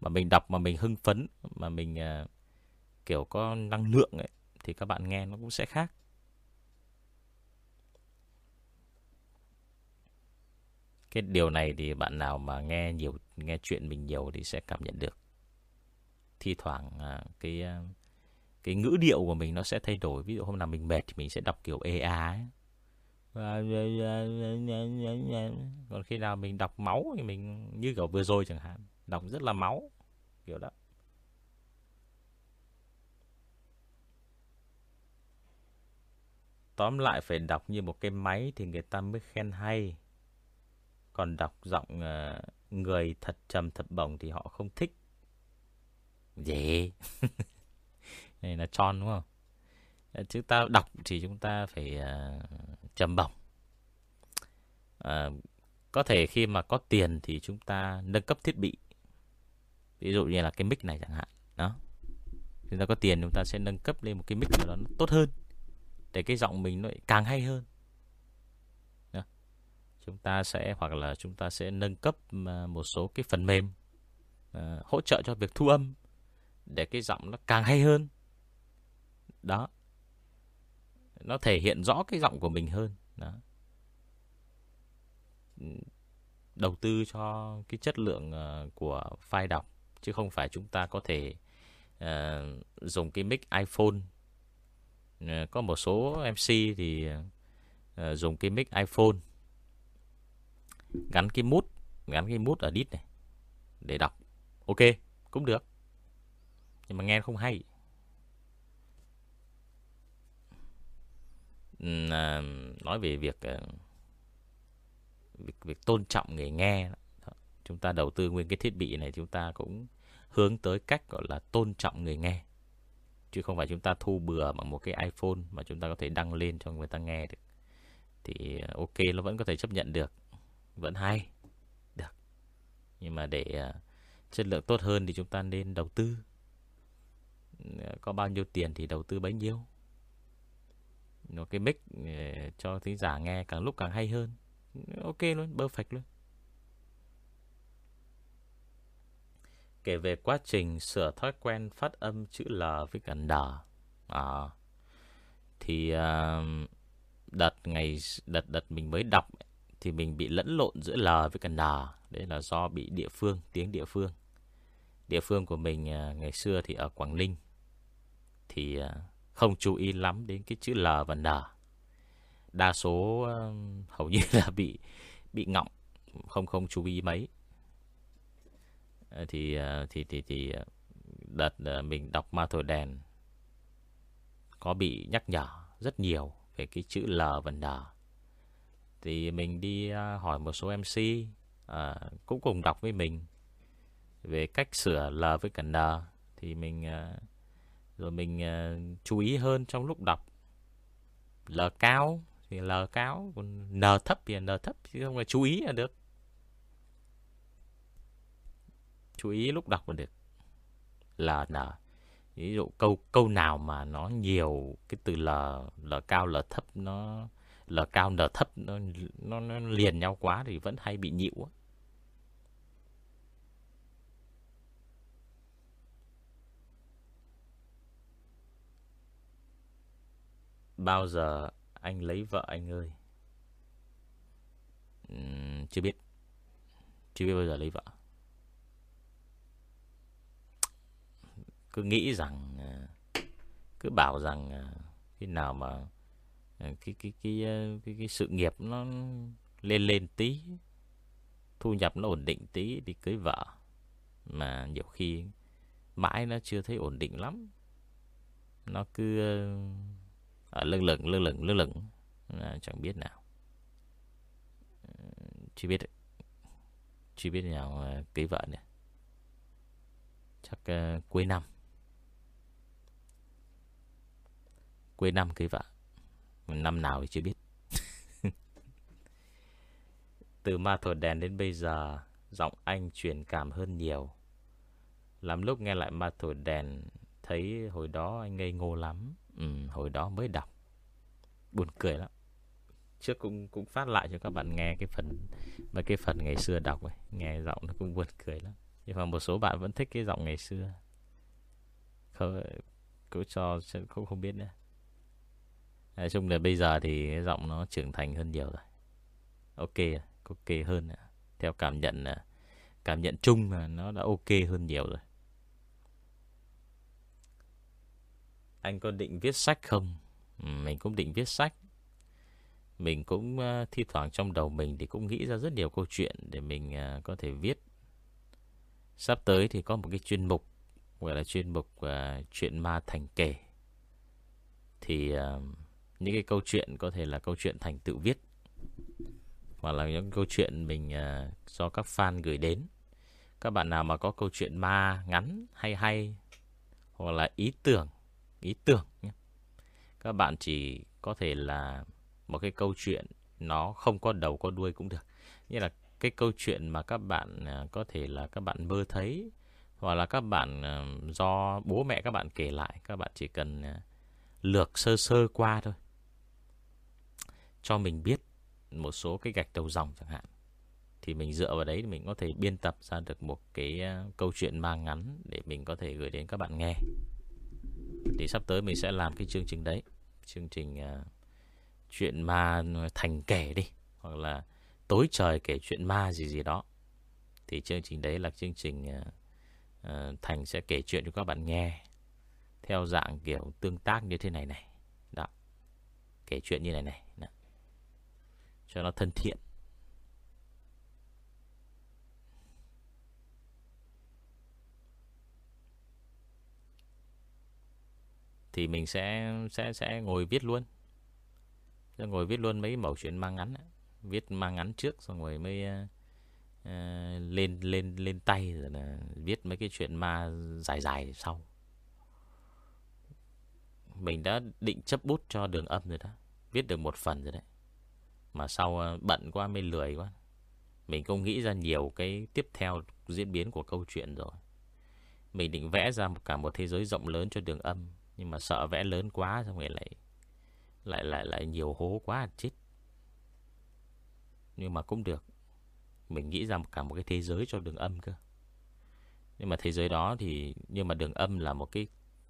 Mà mình đọc mà mình hưng phấn mà mình uh, kiểu có năng lượng ấy thì các bạn nghe nó cũng sẽ khác. Cái điều này thì bạn nào mà nghe nhiều nghe chuyện mình nhiều thì sẽ cảm nhận được thi thoảng à, cái à, cái ngữ điệu của mình nó sẽ thay đổi ví dụ hôm nào mình mệt thì mình sẽ đọc kiểu ea ấy. À, còn khi nào mình đọc máu thì mình, như kiểu vừa rồi chẳng hạn, đọc rất là máu, kiểu đó tóm lại phải đọc như một cái máy thì người ta mới khen hay Còn đọc giọng người thật trầm thật bổng thì họ không thích dễ Này là tròn đúng không? chứ ta đọc thì chúng ta phải uh, trầm bổng. Uh, có thể khi mà có tiền thì chúng ta nâng cấp thiết bị. Ví dụ như là cái mic này chẳng hạn. Đó. Chúng ta có tiền chúng ta sẽ nâng cấp lên một cái mic nào đó nó tốt hơn. Để cái giọng mình nó càng hay hơn. Đó. Chúng ta sẽ hoặc là chúng ta sẽ nâng cấp à, một số cái phần mềm uh, hỗ trợ cho việc thu âm để cái giọng nó càng hay hơn. Đó. Nó thể hiện rõ cái giọng của mình hơn. Đó đầu tư cho cái chất lượng ờ, của file đọc chứ không phải chúng ta có thể uh, dùng cái mic iPhone uh, có một số MC thì uh, dùng cái mic iPhone gắn cái mút gắn cái mút ở đít này để đọc ok cũng được nhưng mà nghe không hay. Ừ, à, nói về việc à, việc, việc tôn trọng người nghe chúng ta đầu tư nguyên cái thiết bị này chúng ta cũng hướng tới cách gọi là tôn trọng người nghe. Chứ không phải chúng ta thu bừa bằng một cái iPhone mà chúng ta có thể đăng lên cho người ta nghe được. Thì à, ok nó vẫn có thể chấp nhận được. Vẫn hay. Được. Nhưng mà để à, chất lượng tốt hơn thì chúng ta nên đầu tư có bao nhiêu tiền thì đầu tư bấy nhiêu Nó cái mic ờ, cho thính giả nghe càng lúc càng hay hơn ok luôn perfect luôn kể về quá trình sửa thói quen phát âm chữ L với cả N. À, thì uh, đợt ngày đợt đợt mình mới đọc thì mình bị lẫn lộn giữa L với cả N. Đấy là do bị địa phương, tiếng địa phương. Địa phương của mình ờ, ngày xưa thì ở Quảng Ninh. Thì à, không chú ý lắm đến cái chữ L và N. Đa số à, hầu như là bị bị ngọng không không chú ý mấy. Thì à, thì thì thì đợt mình đọc ma thổi đèn có bị nhắc nhở rất nhiều về cái chữ L và N. Thì mình đi hỏi một số MC à, cũng cùng đọc với mình về cách sửa L với cả N. Thì mình uh, rồi mình uh, chú ý hơn trong lúc đọc. L cao thì L cao còn N thấp thì N thấp chứ không phải chú ý là được. Chú ý lúc đọc là được. L N. Ví dụ câu câu nào mà nó nhiều cái từ L L cao L thấp nó L cao N thấp nó nó, nó liền nhau quá thì vẫn hay bị nhịu bao giờ anh lấy vợ anh ơi? Uhm, Chưa biết. Chưa biết bao giờ lấy vợ. Cứ nghĩ rằng à, Cứ bảo rằng à, Khi nào mà à, cái cái cái à, cái, cái sự nghiệp nó lên lên tí thu nhập nó ổn định tí thì cưới vợ. Mà nhiều khi mãi nó chưa thấy ổn định lắm. Nó cứ à, lưng lửng lưng lửng lưng lửng. À, chẳng biết nào. Chưa biết chưa biết nào à, cưới vợ nữa chắc à, uh, cuối năm. Cuối năm cưới vợ. Năm nào thì chưa biết. Từ ma thuật đèn đến bây giờ giọng anh truyền cảm hơn nhiều. Làm lúc nghe lại ma thuật đèn thấy hồi đó anh ngây ngô lắm ừ, hồi đó mới đọc. Buồn cười lắm. Trước cũng cũng phát lại cho các bạn nghe cái phần mấy cái phần ngày xưa đọc ấy. Nghe giọng nó cũng buồn cười lắm. Nhưng mà một số bạn vẫn thích cái giọng ngày xưa. Không cũng cho cũng không biết nữa. Nói chung là bây giờ thì cái giọng nó trưởng thành hơn nhiều rồi. Ok ok hơn theo cảm nhận cảm nhận chung là nó đã ok hơn nhiều rồi. Anh có định viết sách không? Ừ, mình cũng định viết sách. Mình cũng uh, thi thoảng trong đầu mình thì cũng nghĩ ra rất nhiều câu chuyện để mình uh, có thể viết. Sắp tới thì có một cái chuyên mục gọi là chuyên mục uh, chuyện ma thành kể. Thì uh, những cái câu chuyện có thể là câu chuyện thành tự viết Hoặc là những câu chuyện mình uh, do các fan gửi đến Các bạn nào mà có câu chuyện ma ngắn hay hay Hoặc là ý tưởng Ý tưởng nhé. Các bạn chỉ có thể là Một cái câu chuyện Nó không có đầu, có đuôi cũng được. Như là cái câu chuyện mà các bạn à, Có thể là các bạn mơ thấy, Hoặc là các bạn à, do bố mẹ các bạn kể lại, Các bạn chỉ cần à, lược sơ sơ qua thôi. Cho mình biết một số cái gạch đầu dòng chẳng hạn. Thì mình dựa vào đấy thì mình có thể biên tập ra được một cái câu chuyện mang ngắn để mình có thể gửi đến các bạn nghe. Thì sắp tới mình sẽ làm cái chương trình đấy, chương trình uh, chuyện ma thành kể đi hoặc là tối trời kể chuyện ma gì gì đó. Thì chương trình đấy là chương trình uh, uh, Thành sẽ kể chuyện cho các bạn nghe theo dạng kiểu tương tác như thế này này. Đó. Kể chuyện như này này. Đó cho nó thân thiện thì mình sẽ sẽ sẽ ngồi viết luôn. Sẽ ngồi viết luôn mấy mẫu chuyện mang ngắn viết mang ngắn trước xong rồi mới uh, lên lên lên tay rồi là viết mấy cái chuyện ma dài dài sau. Mình đã định chấp bút cho đường âm rồi đó. Viết được một phần rồi đấy. Mà sau ờ, bận quá mới lười quá. Mình không nghĩ ra nhiều cái tiếp theo diễn biến của câu chuyện rồi. Mình định vẽ ra một cả một thế giới rộng lớn cho đường âm. Nhưng mà sợ vẽ lớn quá xong rồi lại Lại lại lại nhiều hố quá chết. Nhưng mà cũng được. Mình nghĩ ra cả một cái thế giới cho đường âm cơ. Nhưng mà thế giới đó thì Nhưng mà đường âm là một cái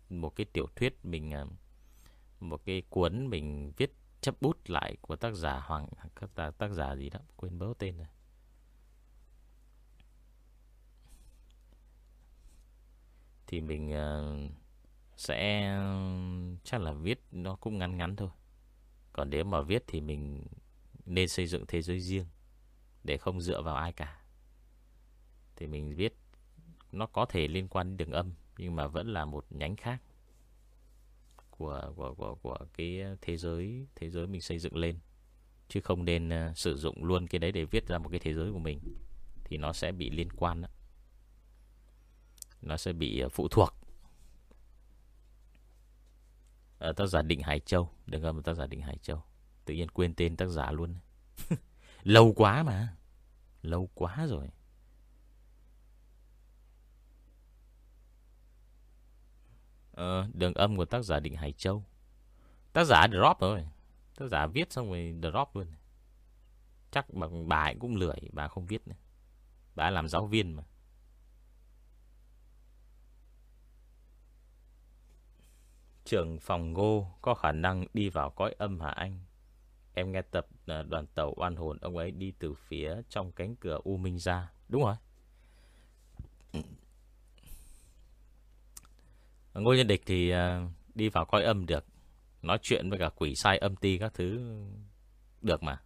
Một cái tiểu thuyết mình à, Một cái cuốn mình viết chấp bút lại của tác giả Hoàng tác, tác giả gì đó quên bớ tên rồi. Thì mình uh, sẽ chắc là viết nó cũng ngắn ngắn thôi. Còn nếu mà viết thì mình nên xây dựng thế giới riêng để không dựa vào ai cả. Thì mình viết nó có thể liên quan đến đường âm nhưng mà vẫn là một nhánh khác của của của của cái thế giới thế giới mình xây dựng lên. Chứ không nên uh, sử dụng luôn cái đấy để viết ra một cái thế giới của mình thì nó sẽ bị liên quan đó. nó sẽ bị uh, phụ thuộc Ờ, tác giả Định Hải Châu Được không? tác giả Định Hải Châu tự nhiên quên tên tác giả luôn lâu quá mà lâu quá rồi Ờ, đường âm của tác giả Định Hải Châu. Tác giả drop rồi. Tác giả viết xong rồi drop luôn. Chắc bà, bà cũng lười, bà không viết nữa. Bà làm giáo viên mà. Trưởng phòng ngô có khả năng đi vào cõi âm hả anh? Em nghe tập à, đoàn tàu oan hồn ông ấy đi từ phía trong cánh cửa U Minh ra. Đúng rồi. Ừ. Ngô Nhân Địch thì à, đi vào cõi âm được Nói chuyện với cả quỷ sai âm ti các thứ Được mà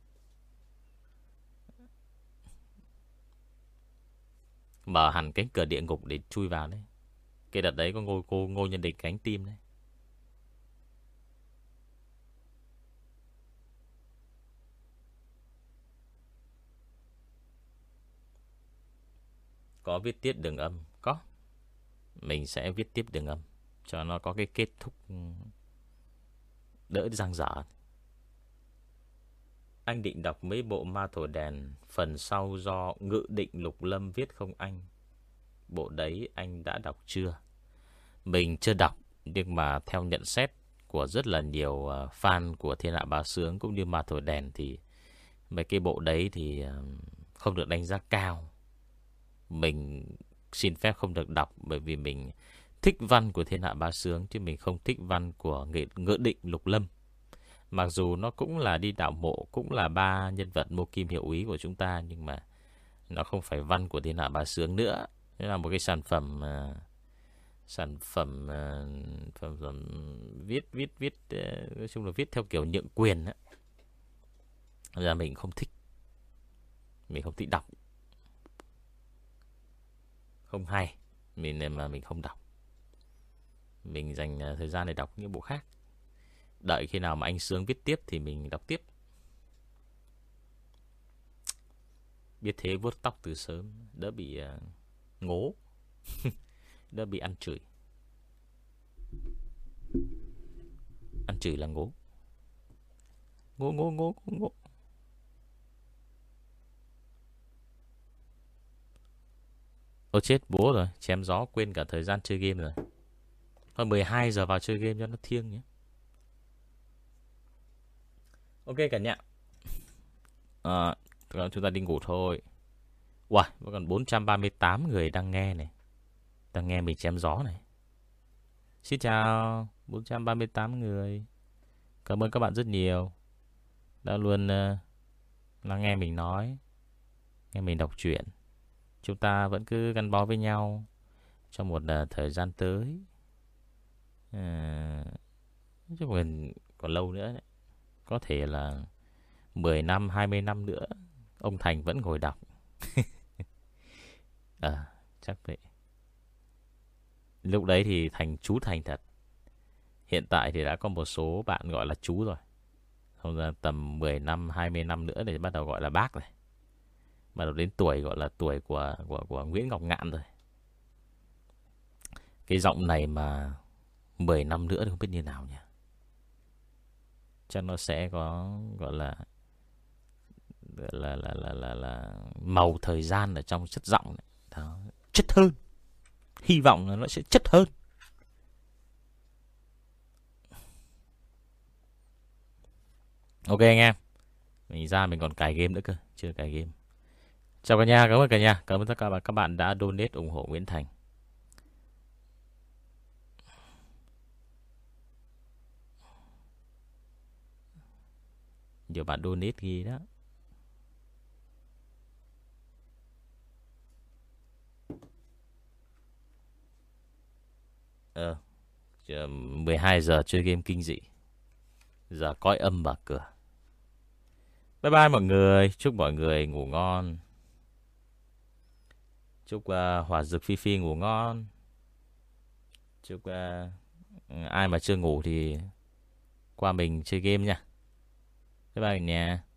Mở hẳn cánh cửa địa ngục để chui vào đấy Cái đợt đấy có ngô, cô Ngô Nhân Địch cánh tim đấy Có viết tiếp đường âm Có Mình sẽ viết tiếp đường âm cho nó có cái kết thúc đỡ răng dở. Anh định đọc mấy bộ ma thổ đèn, phần sau do ngự định lục lâm viết không anh? Bộ đấy anh đã đọc chưa? Mình chưa đọc, nhưng mà theo nhận xét của rất là nhiều ờ, fan của Thiên Hạ Bá Sướng cũng như ma thổ đèn thì mấy cái bộ đấy thì ờ, không được đánh giá cao. Mình xin phép không được đọc bởi vì mình thích văn của thiên hạ ba sướng chứ mình không thích văn của nghệ ngữ định lục lâm. Mặc dù nó cũng là đi đạo mộ, cũng là ba nhân vật mô kim hiệu ý của chúng ta nhưng mà nó không phải văn của thiên hạ ba sướng nữa. Nó là một cái sản phẩm uh, sản phẩm, uh, phẩm phẩm viết viết viết uh, nói chung là viết theo kiểu nhượng quyền á. Là mình không thích. Mình không thích đọc. Không hay. Mình mà mình không đọc. Mình dành à, thời gian để đọc những bộ khác Đợi khi nào mà anh Sướng viết tiếp Thì mình đọc tiếp Biết thế vuốt tóc từ sớm Đỡ bị uh, ngố Đỡ bị ăn chửi Ăn chửi là ngố Ngố ngố ngố ngố ngố Ôi chết bố rồi. Chém gió quên cả thời gian chơi game rồi. Thôi 12 giờ vào chơi game cho nó thiêng nhé. Ok cả nhà. À, Chúng ta đi ngủ thôi. Wow, vẫn còn 438 người đang nghe này. Đang nghe mình chém gió này. Xin chào 438 người. Cảm ơn các bạn rất nhiều. Đã luôn uh, lắng nghe mình nói Nghe mình đọc truyện. Chúng ta vẫn cứ gắn bó với nhau Trong một uh, thời gian tới. À, Chứ còn, còn lâu nữa đấy. Có thể là 10 năm, 20 năm nữa Ông Thành vẫn ngồi đọc. À chắc vậy. Lúc đấy thì Thành chú Thành thật. Hiện tại thì đã có một số bạn gọi là chú rồi. Không ra tầm 10 năm, 20 năm nữa thì bắt đầu gọi là bác rồi. Bắt đầu đến tuổi gọi là tuổi của của của Nguyễn Ngọc Ngạn rồi Cái giọng này mà 10 năm nữa thì không biết như nào nhỉ Chắc nó sẽ có gọi là là là là là, là màu thời gian ở trong chất giọng này. Đó, chất hơn. Hy vọng là nó sẽ chất hơn. Ok anh em. Mình ra mình còn cài game nữa cơ, chưa cài game. Chào cả nhà, cảm ơn cả nhà, cảm ơn tất cả các bạn đã donate ủng hộ Nguyễn Thành. Nhiều bạn donate ghi đó. Ờ 12 giờ chơi game kinh dị. Giờ cõi âm bà cửa. Bye bye mọi người. Chúc mọi người ngủ ngon. Chúc uh, Hòa Dực Phi Phi ngủ ngon. Chúc uh, Ai mà chưa ngủ thì Qua mình chơi game nha. Bye bye nha